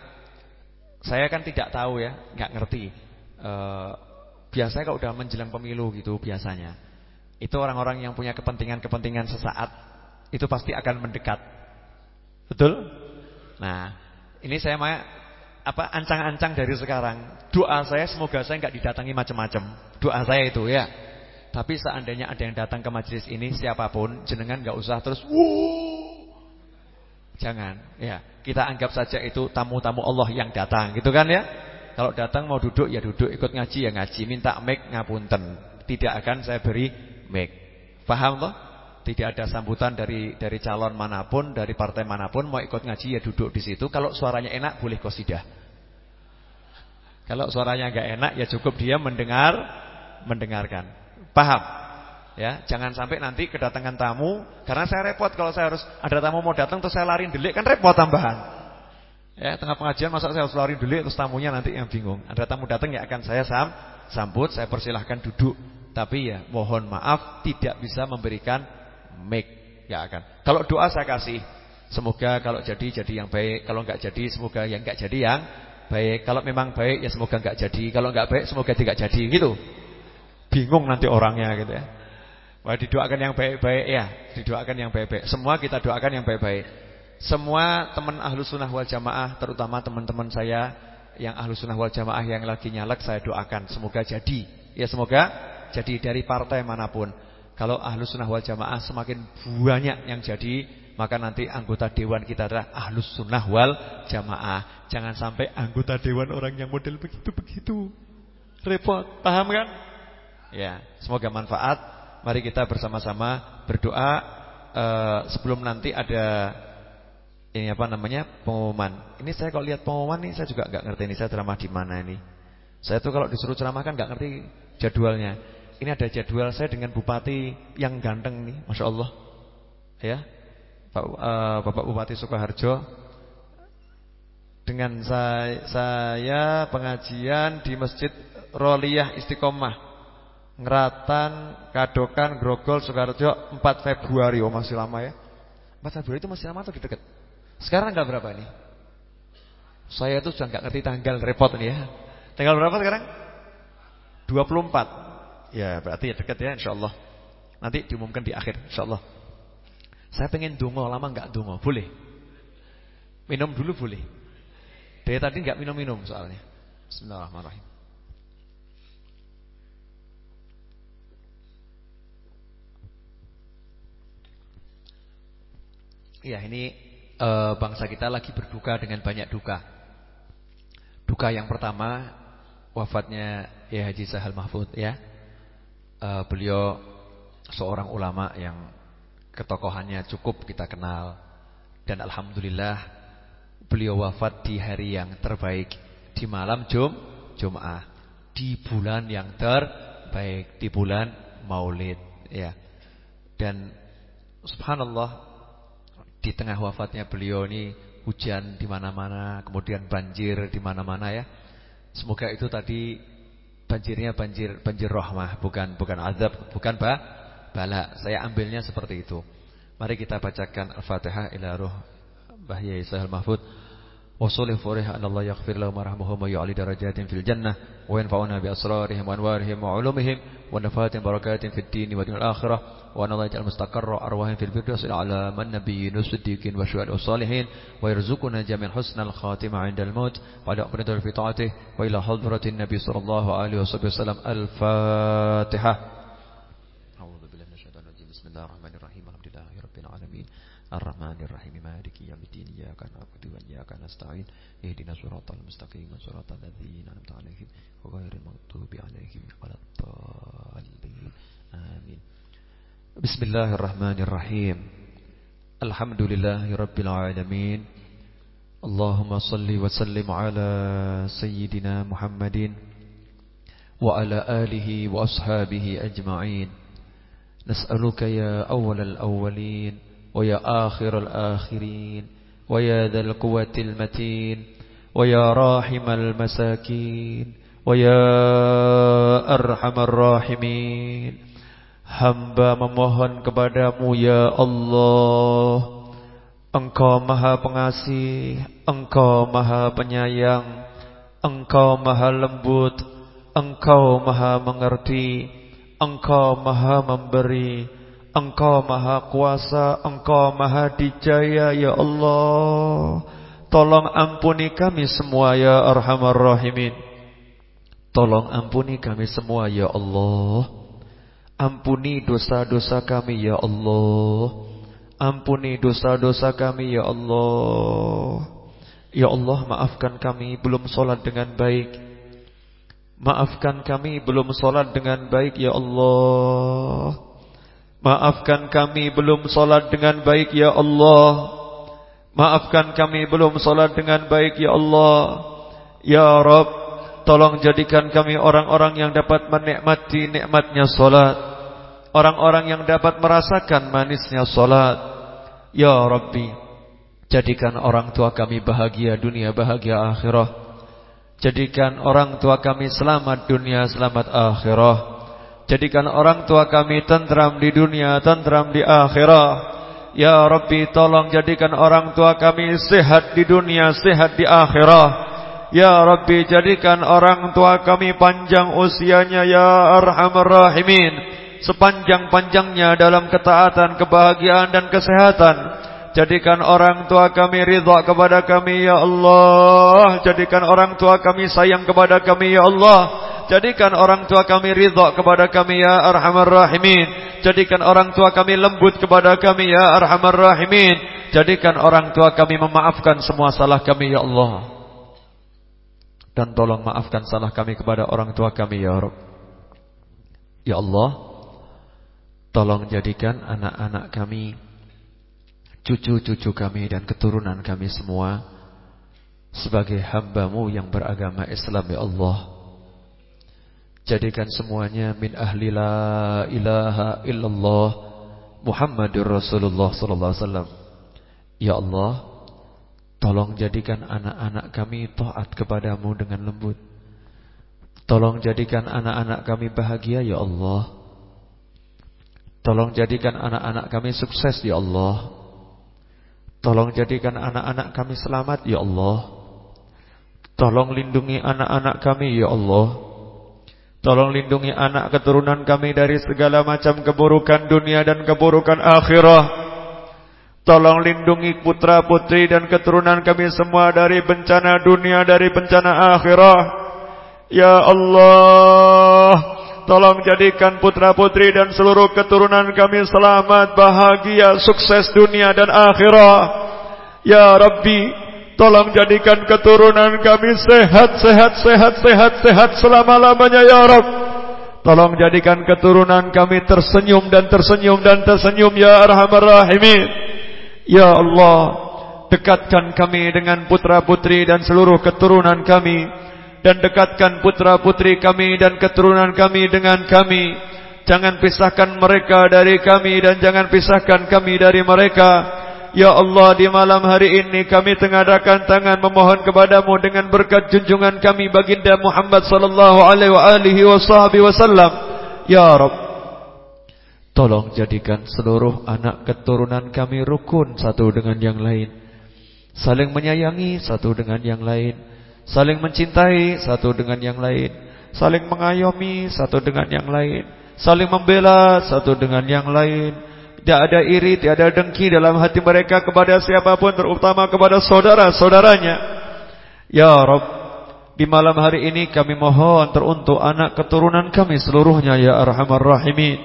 saya kan tidak tahu ya, nggak ngerti. Uh, biasanya kalau udah menjelang pemilu gitu biasanya, itu orang-orang yang punya kepentingan-kepentingan sesaat itu pasti akan mendekat. Betul? Nah, ini saya mau apa ancang-ancang dari sekarang. Doa saya semoga saya nggak didatangi macam-macam. Doa saya itu ya. Tapi seandainya ada yang datang ke majelis ini siapa pun, jenengan nggak usah terus wuh. Jangan, ya. Kita anggap saja itu tamu-tamu Allah yang datang, gitu kan ya? Kalau datang mau duduk ya duduk, ikut ngaji ya ngaji, minta mic ngapunten. Tidak akan saya beri mic. Paham toh? Tidak ada sambutan dari dari calon mana pun, dari partai mana pun mau ikut ngaji ya duduk di situ. Kalau suaranya enak boleh qasidah. Kalau suaranya enggak enak ya cukup dia mendengar mendengarkan. Paham? Ya, jangan sampai nanti kedatangan tamu karena saya repot kalau saya harus ada tamu mau datang terus saya lari delik kan repot tambahan. Ya, tengah pengajian masa saya harus lari delik terus tamunya nanti yang bingung. Ada tamu datang ya akan saya sam sambut, saya persilahkan duduk. Tapi ya mohon maaf tidak bisa memberikan mic. Ya akan. Kalau doa saya kasih Semoga kalau jadi jadi yang baik, kalau enggak jadi semoga yang enggak jadi yang baik. Kalau memang baik ya semoga enggak jadi, kalau enggak baik semoga tidak jadi gitu. Bingung nanti orangnya gitu ya. Wah didoakan yang baik-baik ya, didoakan yang baik-baik. Semua kita doakan yang baik-baik. Semua teman ahlu sunnah wal jamaah, terutama teman-teman saya yang ahlu sunnah wal jamaah yang lagi nyalek, saya doakan semoga jadi. Ya semoga jadi dari partai mana pun. Kalau ahlu sunnah wal jamaah semakin banyak yang jadi maka nanti anggota dewan kita adalah ahlus sunnah wal jamaah. Jangan sampai anggota dewan orang yang model begitu-begitu. Repot, paham kan? Ya, semoga manfaat. Mari kita bersama-sama berdoa uh, sebelum nanti ada ini apa namanya pengumuman. Ini saya kalau lihat pengumuman ini saya juga nggak ngerti ini saya ceramah di mana ini. Saya tuh kalau disuruh ceramah kan nggak ngerti jadwalnya. Ini ada jadwal saya dengan bupati yang ganteng nih, masya Allah. Ya, Pak, uh, Bapak Bupati Sukoharjo dengan saya, saya pengajian di Masjid Roliyah Istiqomah Ngeratan, Kadokan, Grogol, Sukoharjo 4 Februari Oh masih lama ya 4 Februari itu masih lama atau di dekat? Sekarang tanggal berapa nih? Saya itu sudah nggak ngerti tanggal repot nih ya Tanggal berapa sekarang? 24 Ya berarti ya dekat ya insya Allah Nanti diumumkan di akhir insya Allah saya pengen dungo, lama nggak dungo, boleh? Minum dulu boleh. Dari tadi nggak minum-minum soalnya. Bismillahirrahmanirrahim. Iya ini e, bangsa kita lagi berduka dengan banyak duka. Duka yang pertama wafatnya ya Haji Sahal Mahfud ya. E, beliau seorang ulama yang ketokohannya cukup kita kenal dan alhamdulillah beliau wafat di hari yang terbaik di malam Jum Jumat di bulan yang terbaik di bulan Maulid ya dan subhanallah di tengah wafatnya beliau ini hujan di mana-mana kemudian banjir di mana-mana ya semoga itu tadi banjirnya banjir banjir rahmah bukan bukan azab bukan bah bala. Saya ambilnya seperti itu. Mari kita bacakan Al-Fatihah ila ruh Bahyai Sahal Mahfud. Wa salih furih an Allah yaghfir lahum warhamhum wa yu'ali darajatin fil jannah wa yanfa'una bi asrarihim wa anwarihim wa ulumihim wa nafatin barakatin fid din wa dunyal akhirah wa an Allah yaj'al mustaqarra arwahim fil firdaus ala man nabiyyin siddiqin wa syuhada salihin wa yarzuquna jami'an husnal khatimah 'inda al-maut wa la aqnatu fi ta'atihi wa ila hadratin nabiy sallallahu alaihi wasallam al-Fatihah الرحمن الرحيم مالك يوم الدين إياك نعبد وإياك نستعين اهدنا الصراط المستقيم صراط الذين أنعمت عليهم غير المغضوب عليهم ولا الضالين آمين بسم الله الرحمن الرحيم الحمد لله رب العالمين اللهم صل وسلم على سيدنا محمد وعلى آله وأصحابه أجمعين نسألك يا أول الأولين ويا آخر الآخرين ويا ذا القوة المتين ويا راحم المساكين ويا أرحم الراحمين Hamba memohon kepadamu ya Allah Engkau maha pengasih Engkau maha penyayang Engkau maha lembut Engkau maha mengerti Engkau maha memberi Engkau maha kuasa Engkau maha dijaya Ya Allah. Tolong ampuni kami semua Ya Arhamar Rahimin. Tolong ampuni kami semua Ya Allah. Ampuni dosa-dosa kami Ya Allah. Ampuni dosa-dosa kami Ya Allah. Ya Allah maafkan kami Belum sholat dengan baik. Maafkan kami belum sholat dengan baik Ya Allah Maafkan kami belum solat dengan baik ya Allah. Maafkan kami belum solat dengan baik ya Allah. Ya Rabb Tolong jadikan kami orang-orang yang dapat menikmati nikmatnya solat Orang-orang yang dapat merasakan manisnya solat Ya Rabbi Jadikan orang tua kami bahagia dunia bahagia akhirah. Jadikan orang tua kami selamat dunia selamat akhirah Jadikan orang tua kami tentram di dunia tentram di akhirah. Ya Rabbi tolong jadikan orang tua kami sehat di dunia sehat di akhirah. Ya Rabbi jadikan orang tua kami panjang usianya Ya Arhamar Rahimin. Sepanjang-panjangnya dalam ketaatan, kebahagiaan dan kesehatan Jadikan orang tua kami ridha kepada kami Ya Allah. Jadikan orang tua kami sayang kepada kami Ya Allah. Jadikan orang tua kami ridha kepada kami Ya Arhamar Rahimin. Jadikan orang tua kami lembut kepada kami Ya Arhamar Rahimin. Jadikan orang tua kami memaafkan semua salah kami Ya Allah. Dan tolong maafkan salah kami kepada orang tua kami ya Rabb. Ya Allah, tolong jadikan anak-anak kami, cucu-cucu kami dan keturunan kami semua sebagai hambamu yang beragama Islam ya Allah. Jadikan semuanya min ahli la ilaha illallah Muhammadur Rasulullah sallallahu alaihi wasallam. Ya Allah, Tolong jadikan anak-anak kami taat kepadamu dengan lembut Tolong jadikan anak-anak kami bahagia ya Allah Tolong jadikan anak-anak kami sukses ya Allah Tolong jadikan anak-anak kami selamat ya Allah. Tolong lindungi anak-anak kami ya Allah. Tolong lindungi anak keturunan kami dari segala macam keburukan dunia dan keburukan akhirah. Tolong lindungi putra putri dan keturunan kami semua dari bencana dunia, dari bencana akhirah. Ya Allah, tolong jadikan putra putri dan seluruh keturunan kami selamat, bahagia, sukses dunia dan akhirah. Ya Rabbi, tolong jadikan keturunan kami sehat, sehat, sehat, sehat, sehat selama-lamanya ya Rabb. Tolong jadikan keturunan kami tersenyum dan tersenyum dan tersenyum ya Arhamar Rahimin. Ya Allah Dekatkan kami dengan putra-putri dan seluruh keturunan kami Dan dekatkan putra-putri kami dan keturunan kami dengan kami. Jangan pisahkan mereka dari kami dan jangan pisahkan kami dari mereka. Ya Allah di malam hari ini kami tengadakan tangan memohon kepadamu dengan berkat junjungan kami baginda Muhammad sallallahu alaihi wasallam. Ya Rabb Tolong jadikan seluruh anak keturunan kami rukun satu dengan yang lain. Saling menyayangi satu dengan yang lain Saling mencintai satu dengan yang lain. Saling mengayomi satu dengan yang lain. Saling membela satu dengan yang lain. Tidak ada iri, tidak ada dengki dalam hati mereka kepada siapa pun Terutama kepada saudara-saudaranya. Ya Rabb Di malam hari ini kami mohon teruntuk anak keturunan kami seluruhnya Ya Arhamar Rahimin.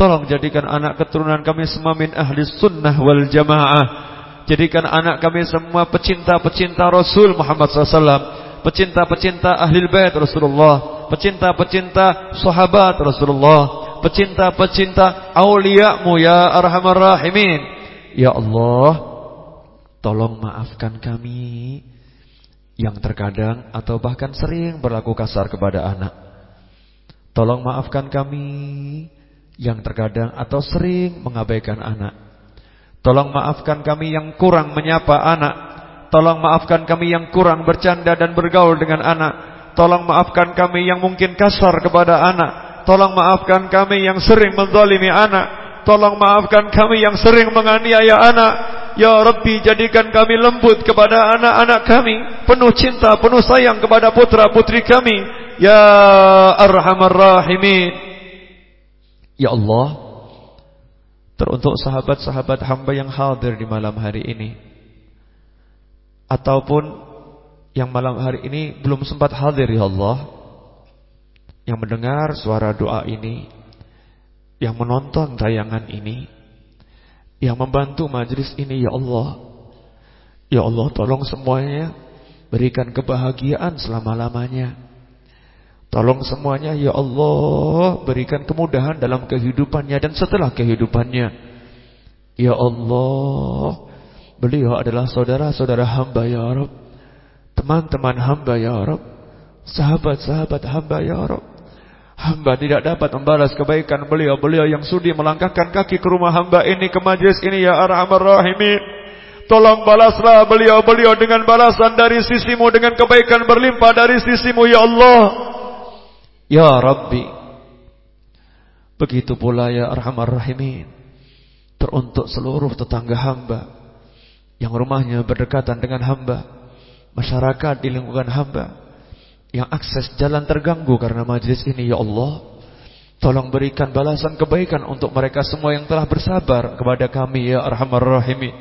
Tolong jadikan anak keturunan kami semua min ahli sunnah wal jamaah. Jadikan anak kami semua pecinta-pecinta Rasul Muhammad SAW. Pecinta-pecinta ahli bait Rasulullah. Pecinta-pecinta sahabat Rasulullah. Pecinta-pecinta awliyamu ya arhamar rahimin. Ya Allah, tolong maafkan kami yang terkadang atau bahkan sering berlaku kasar kepada anak. Tolong maafkan kami yang terkadang atau sering mengabaikan anak. Tolong maafkan kami yang kurang menyapa anak. Tolong maafkan kami yang kurang bercanda dan bergaul dengan anak. Tolong maafkan kami yang mungkin kasar kepada anak. Tolong maafkan kami yang sering menzalimi anak. Tolong maafkan kami yang sering menganiaya anak. Ya Rabbi jadikan kami lembut kepada anak-anak kami. Penuh cinta, penuh sayang kepada putra putri kami. Ya Arhamar Rahimin. Ya Allah Teruntuk sahabat-sahabat hamba yang hadir di malam hari ini. Ataupun Yang malam hari ini belum sempat hadir ya Allah. Yang mendengar suara doa ini Yang menonton tayangan ini Yang membantu majlis ini ya Allah. Ya Allah tolong semuanya Berikan kebahagiaan selama-lamanya Tolong semuanya ya Allah berikan kemudahan dalam kehidupannya dan setelah kehidupannya. Ya Allah, beliau adalah saudara-saudara hamba ya Rabb. Teman-teman hamba ya Rabb. sahabat-sahabat hamba ya Rabb. Hamba tidak dapat membalas kebaikan beliau-beliau yang sudi melangkahkan kaki ke rumah hamba ini ke majlis ini ya Arhamar Rahimin. Tolong balaslah beliau-beliau dengan balasan dari sisimu dengan kebaikan berlimpah dari sisimu ya Allah. Ya Rabbi. Begitu pula ya Arhamar Rahimin. Teruntuk seluruh tetangga hamba yang rumahnya berdekatan dengan hamba, masyarakat di lingkungan hamba yang akses jalan terganggu karena majlis ini ya Allah tolong berikan balasan kebaikan untuk mereka semua yang telah bersabar kepada kami ya arhamar rahimin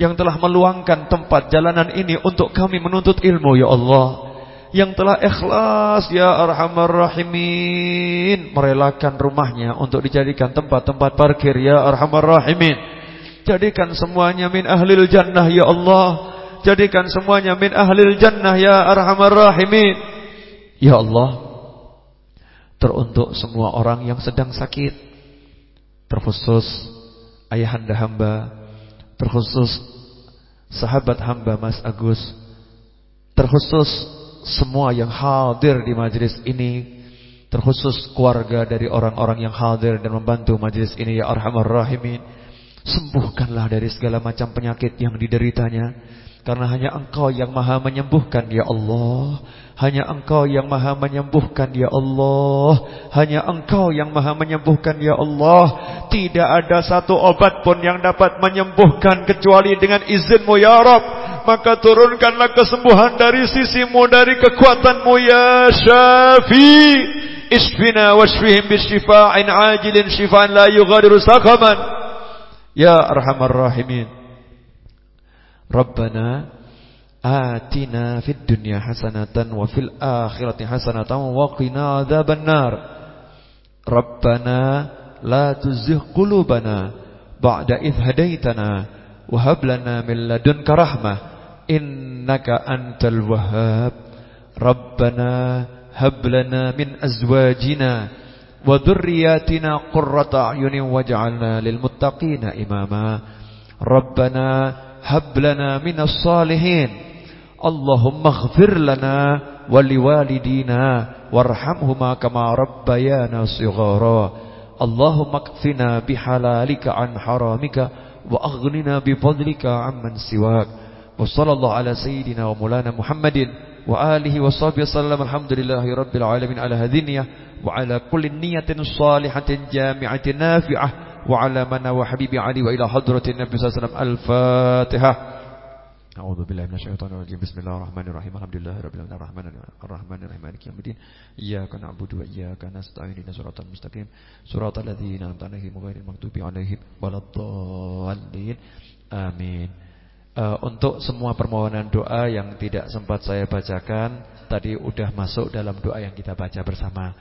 yang telah meluangkan tempat jalanan ini untuk kami menuntut ilmu ya Allah yang telah ikhlas ya arhamar rahimin. Merelakan rumahnya untuk dijadikan tempat-tempat parkir ya arhamar rahimin. Jadikan semuanya min ahlil jannah ya Allah. Jadikan semuanya min ahlil jannah ya arhamar rahimin. Ya Allah, teruntuk semua orang yang sedang sakit, terkhusus ayahanda hamba, terkhusus sahabat hamba Mas Agus, terkhusus semua yang hadir di majlis ini, terkhusus keluarga dari orang-orang yang hadir dan membantu majlis ini ya arhamar rahimin. Sembuhkanlah dari segala macam penyakit yang dideritanya. Karena hanya engkau yang maha menyembuhkan ya Allah Hanya engkau yang maha menyembuhkan ya Allah Hanya engkau yang maha menyembuhkan ya Allah Tidak ada satu obat pun yang dapat menyembuhkan Kecuali dengan izinmu ya Rab Maka turunkanlah kesembuhan dari sisimu Dari kekuatanmu ya Syafi. Isfina wasfihim bisyifa'in ajilin syifa'in la yughadiru sakaman Ya Arhamar Rahimin. Rabbana atina fid dunya hasanatan wa fil akhirati hasanatan wa qina adzabannar. Rabbana la tuzigh qulubana ba'da idh hadaitana wa hab lana min ladunka rahmah إنك أنت الوهاب. ربنا هب لنا من أزواجنا وذرياتنا قرة أعين واجعلنا للمتقين إماما. ربنا هب لنا من الصالحين. اللهم اغفر لنا ولوالدينا وارحمهما كما ربيانا صغارا. اللهم اكفنا بحلالك عن حرامك وأغننا بفضلك عمن سواك. وصلى الله على سيدنا ومولانا محمد وآله وصحبه وسلم الحمد لله رب العالمين على هذه النية وعلى كل نية صالحة جامعة نافعة وعلى من وحبيب علي وإلى حضرة النبي صلى الله عليه وسلم الفاتحة. أعوذ بالله من الشيطان الرجيم. بسم الله الرحمن الرحيم. الحمد لله رب العالمين. الرحمن الرحمن الرحيم. مالك يوم الدين. إياك نعبد وإياك نستعين. اهدنا الصراط المستقيم. صراط الذين أنعمت عليهم غير المغضوب عليهم ولا الضالين. آمين. Uh, untuk semua permohonan doa yang tidak sempat saya bacakan Tadi udah masuk dalam doa yang kita baca bersama.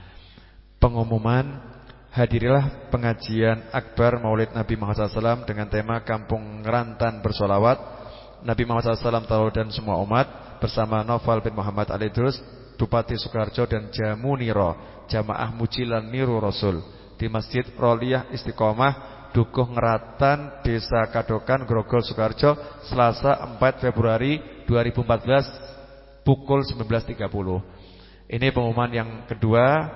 Pengumuman Hadirilah pengajian akbar maulid Nabi Muhammad SAW dengan tema Kampung Rantan Bersolawat. Nabi Muhammad SAW tahu dan semua umat bersama Noval bin Muhammad Alidrus Bupati Sukarjo dan Jamu Niro Jamaah Mujilan Niru Rasul di Masjid Roliyah Istiqomah Dukuh Ngeratan Desa Kadokan Grogol Sukarjo Selasa 4 Februari 2014 pukul 19.30 Ini pengumuman yang kedua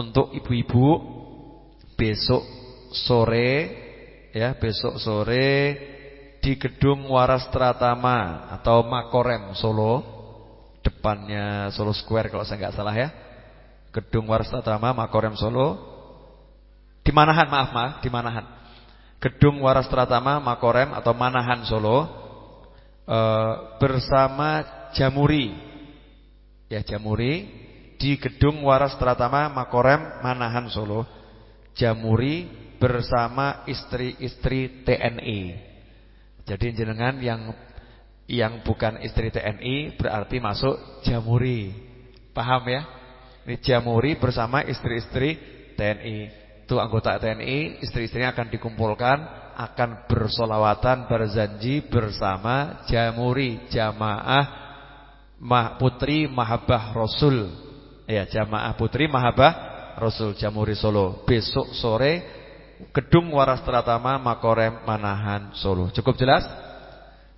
untuk ibu-ibu. Besok sore ya besok sore di gedung Waras Tratama atau Makorem Solo. Depannya Solo Square kalau saya nggak salah ya. Gedung Waras Tratama Makorem Solo. Di Manahan maaf maaf di Manahan gedung Waras Tratama Makorem atau Manahan Solo e, bersama Jamuri ya Jamuri di gedung Waras Tratama Makorem Manahan Solo Jamuri bersama istri-istri TNI. Jadi jenengan yang yang bukan istri TNI berarti masuk Jamuri. Paham ya? Ini Jamuri bersama istri-istri TNI. Itu anggota TNI, istri-istrinya akan dikumpulkan, akan bersolawatan berzanji bersama Jamuri, jamaah Mah Putri Mahabbah Rasul. Ya, jamaah Putri Mahabbah Rasul Jamuri Solo besok sore Gedung Waras Tratama Makorem Manahan Solo. Cukup jelas?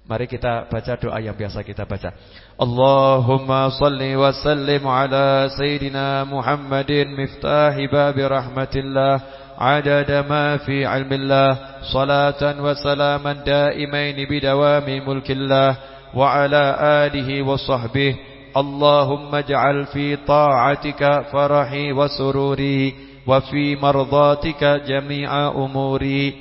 Mari kita baca doa yang biasa kita baca. Allahumma salli wa sallim ala Sayyidina Muhammadin miftahi babi rahmatillah عدد ما في علم الله صلاة وسلاما دائمين بدوام ملك الله وعلى آله وصحبه اللهم اجعل في طاعتك فرحي وسروري وفي مرضاتك جميع أموري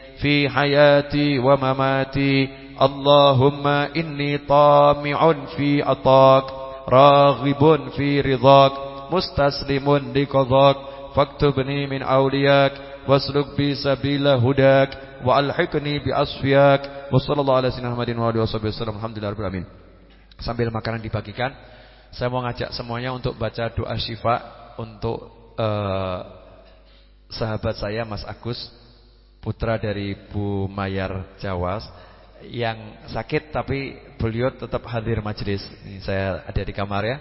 في حياتي ومماتي اللهم إني طامع في عطاك راغب في رضاك مستسلم لقضاك فاكتبني من أولياك واسلك بي سبيل هداك وألحقني بأصفياك وصلى الله على سيدنا محمد وعلى وصحبه وسلم الحمد لله رب العالمين Sambil makanan dibagikan Saya mau ngajak semuanya untuk baca doa syifa Untuk uh, sahabat saya Mas Agus Putra dari Bu Mayar Jawas Yang sakit tapi beliau tetap hadir majelis Ini saya ada di kamar ya.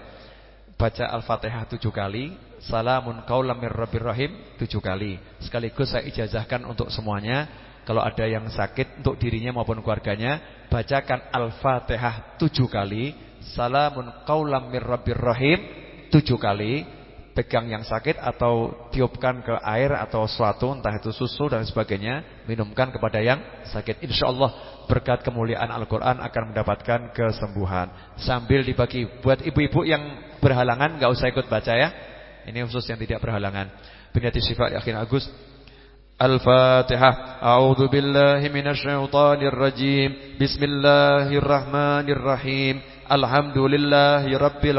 Baca Al-Fatihah tujuh kali Salamun kaulam rabbir rahim tujuh kali. Sekaligus saya ijazahkan untuk semuanya kalau ada yang sakit untuk dirinya maupun keluarganya Bacakan Al-Fatihah tujuh kali Salamun qawlam mir rabbir rahim tujuh kali pegang yang sakit atau tiupkan ke air atau suatu entah itu susu dan sebagainya minumkan kepada yang sakit. Insya Allah berkat kemuliaan Al-Qur'an akan mendapatkan kesembuhan. Sambil dibagi buat ibu-ibu yang berhalangan nggak usah ikut baca ya. Ini khusus yang tidak berhalangan. Binati syifa yakin Agus. Al-Fatihah. A'udhu billahi rajim Bismillahirrahmanirrahim. Alhamdulillahi rabbil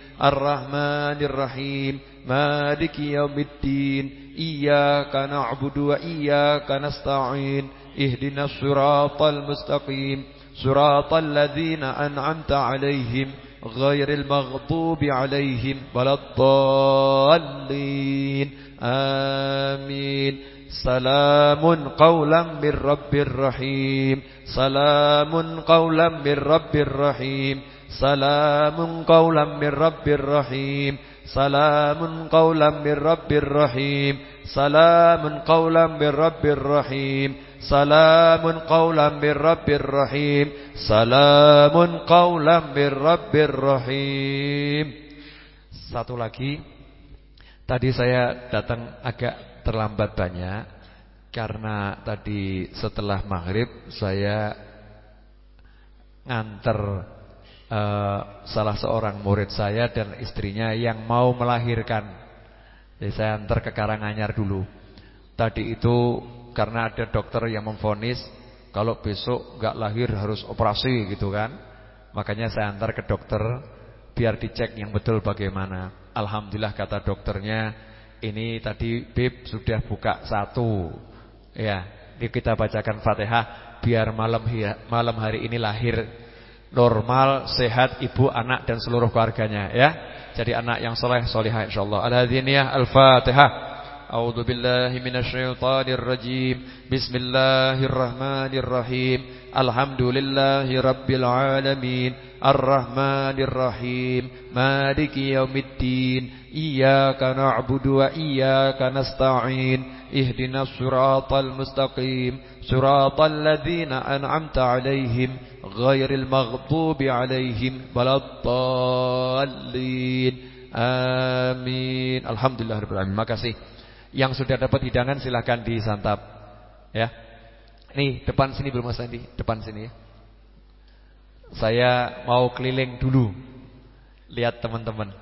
الرحمن الرحيم. مالك يوم الدين. إياك نعبد وإياك نستعين. اهدنا الصراط المستقيم. صراط الذين أنعمت عليهم غير المغضوب عليهم ولا الضالين. آمين. سلام قولا من رب الرحيم. سلام قولا من رب الرحيم. Salamun qawlan min rabbir rahim. Salamun qawlan min rabbir rahim. Salamun qawlan min rabbir rahim. Salamun qawlan min rabbir rahim. Salamun qawlan min rabbir rahim. Satu lagi. Tadi saya datang agak terlambat banyak Karena tadi setelah maghrib Saya nganter uh, Salah seorang murid saya dan istrinya Yang mau melahirkan Jadi saya antar ke Karanganyar dulu Tadi itu karena ada dokter yang memfonis kalau besok nggak lahir harus operasi gitu kan. Makanya saya antar ke dokter biar dicek yang betul bagaimana. Alhamdulillah kata dokternya ini tadi Bib sudah buka satu. Ya, kita bacakan Fatihah biar malam malam hari ini lahir normal, sehat ibu, anak dan seluruh keluarganya ya. Jadi anak yang soleh, solihah insyaallah. Al-hadiniyah Al-Fatihah. A'udzu billahi minasyaitonir rajim. Bismillahirrahmanirrahim. Alhamdulillahi rabbil alamin. Arrahmanirrahim. Maliki yaumiddin. Iyyaka na'budu wa iyyaka nasta'in. Ihdinas siratal mustaqim. Siratal ladzina an'amta 'alaihim المستقيم صراط الذين أنعمت عليهم غير المغضوب عليهم ولا الضالين آمين الحمد لله رب العالمين makasih Yang sudah dapat hidangan silahkan disantap. Ya. Nih, depan sini belum Mas Andi, depan sini ya. Saya mau keliling dulu. Lihat teman-teman.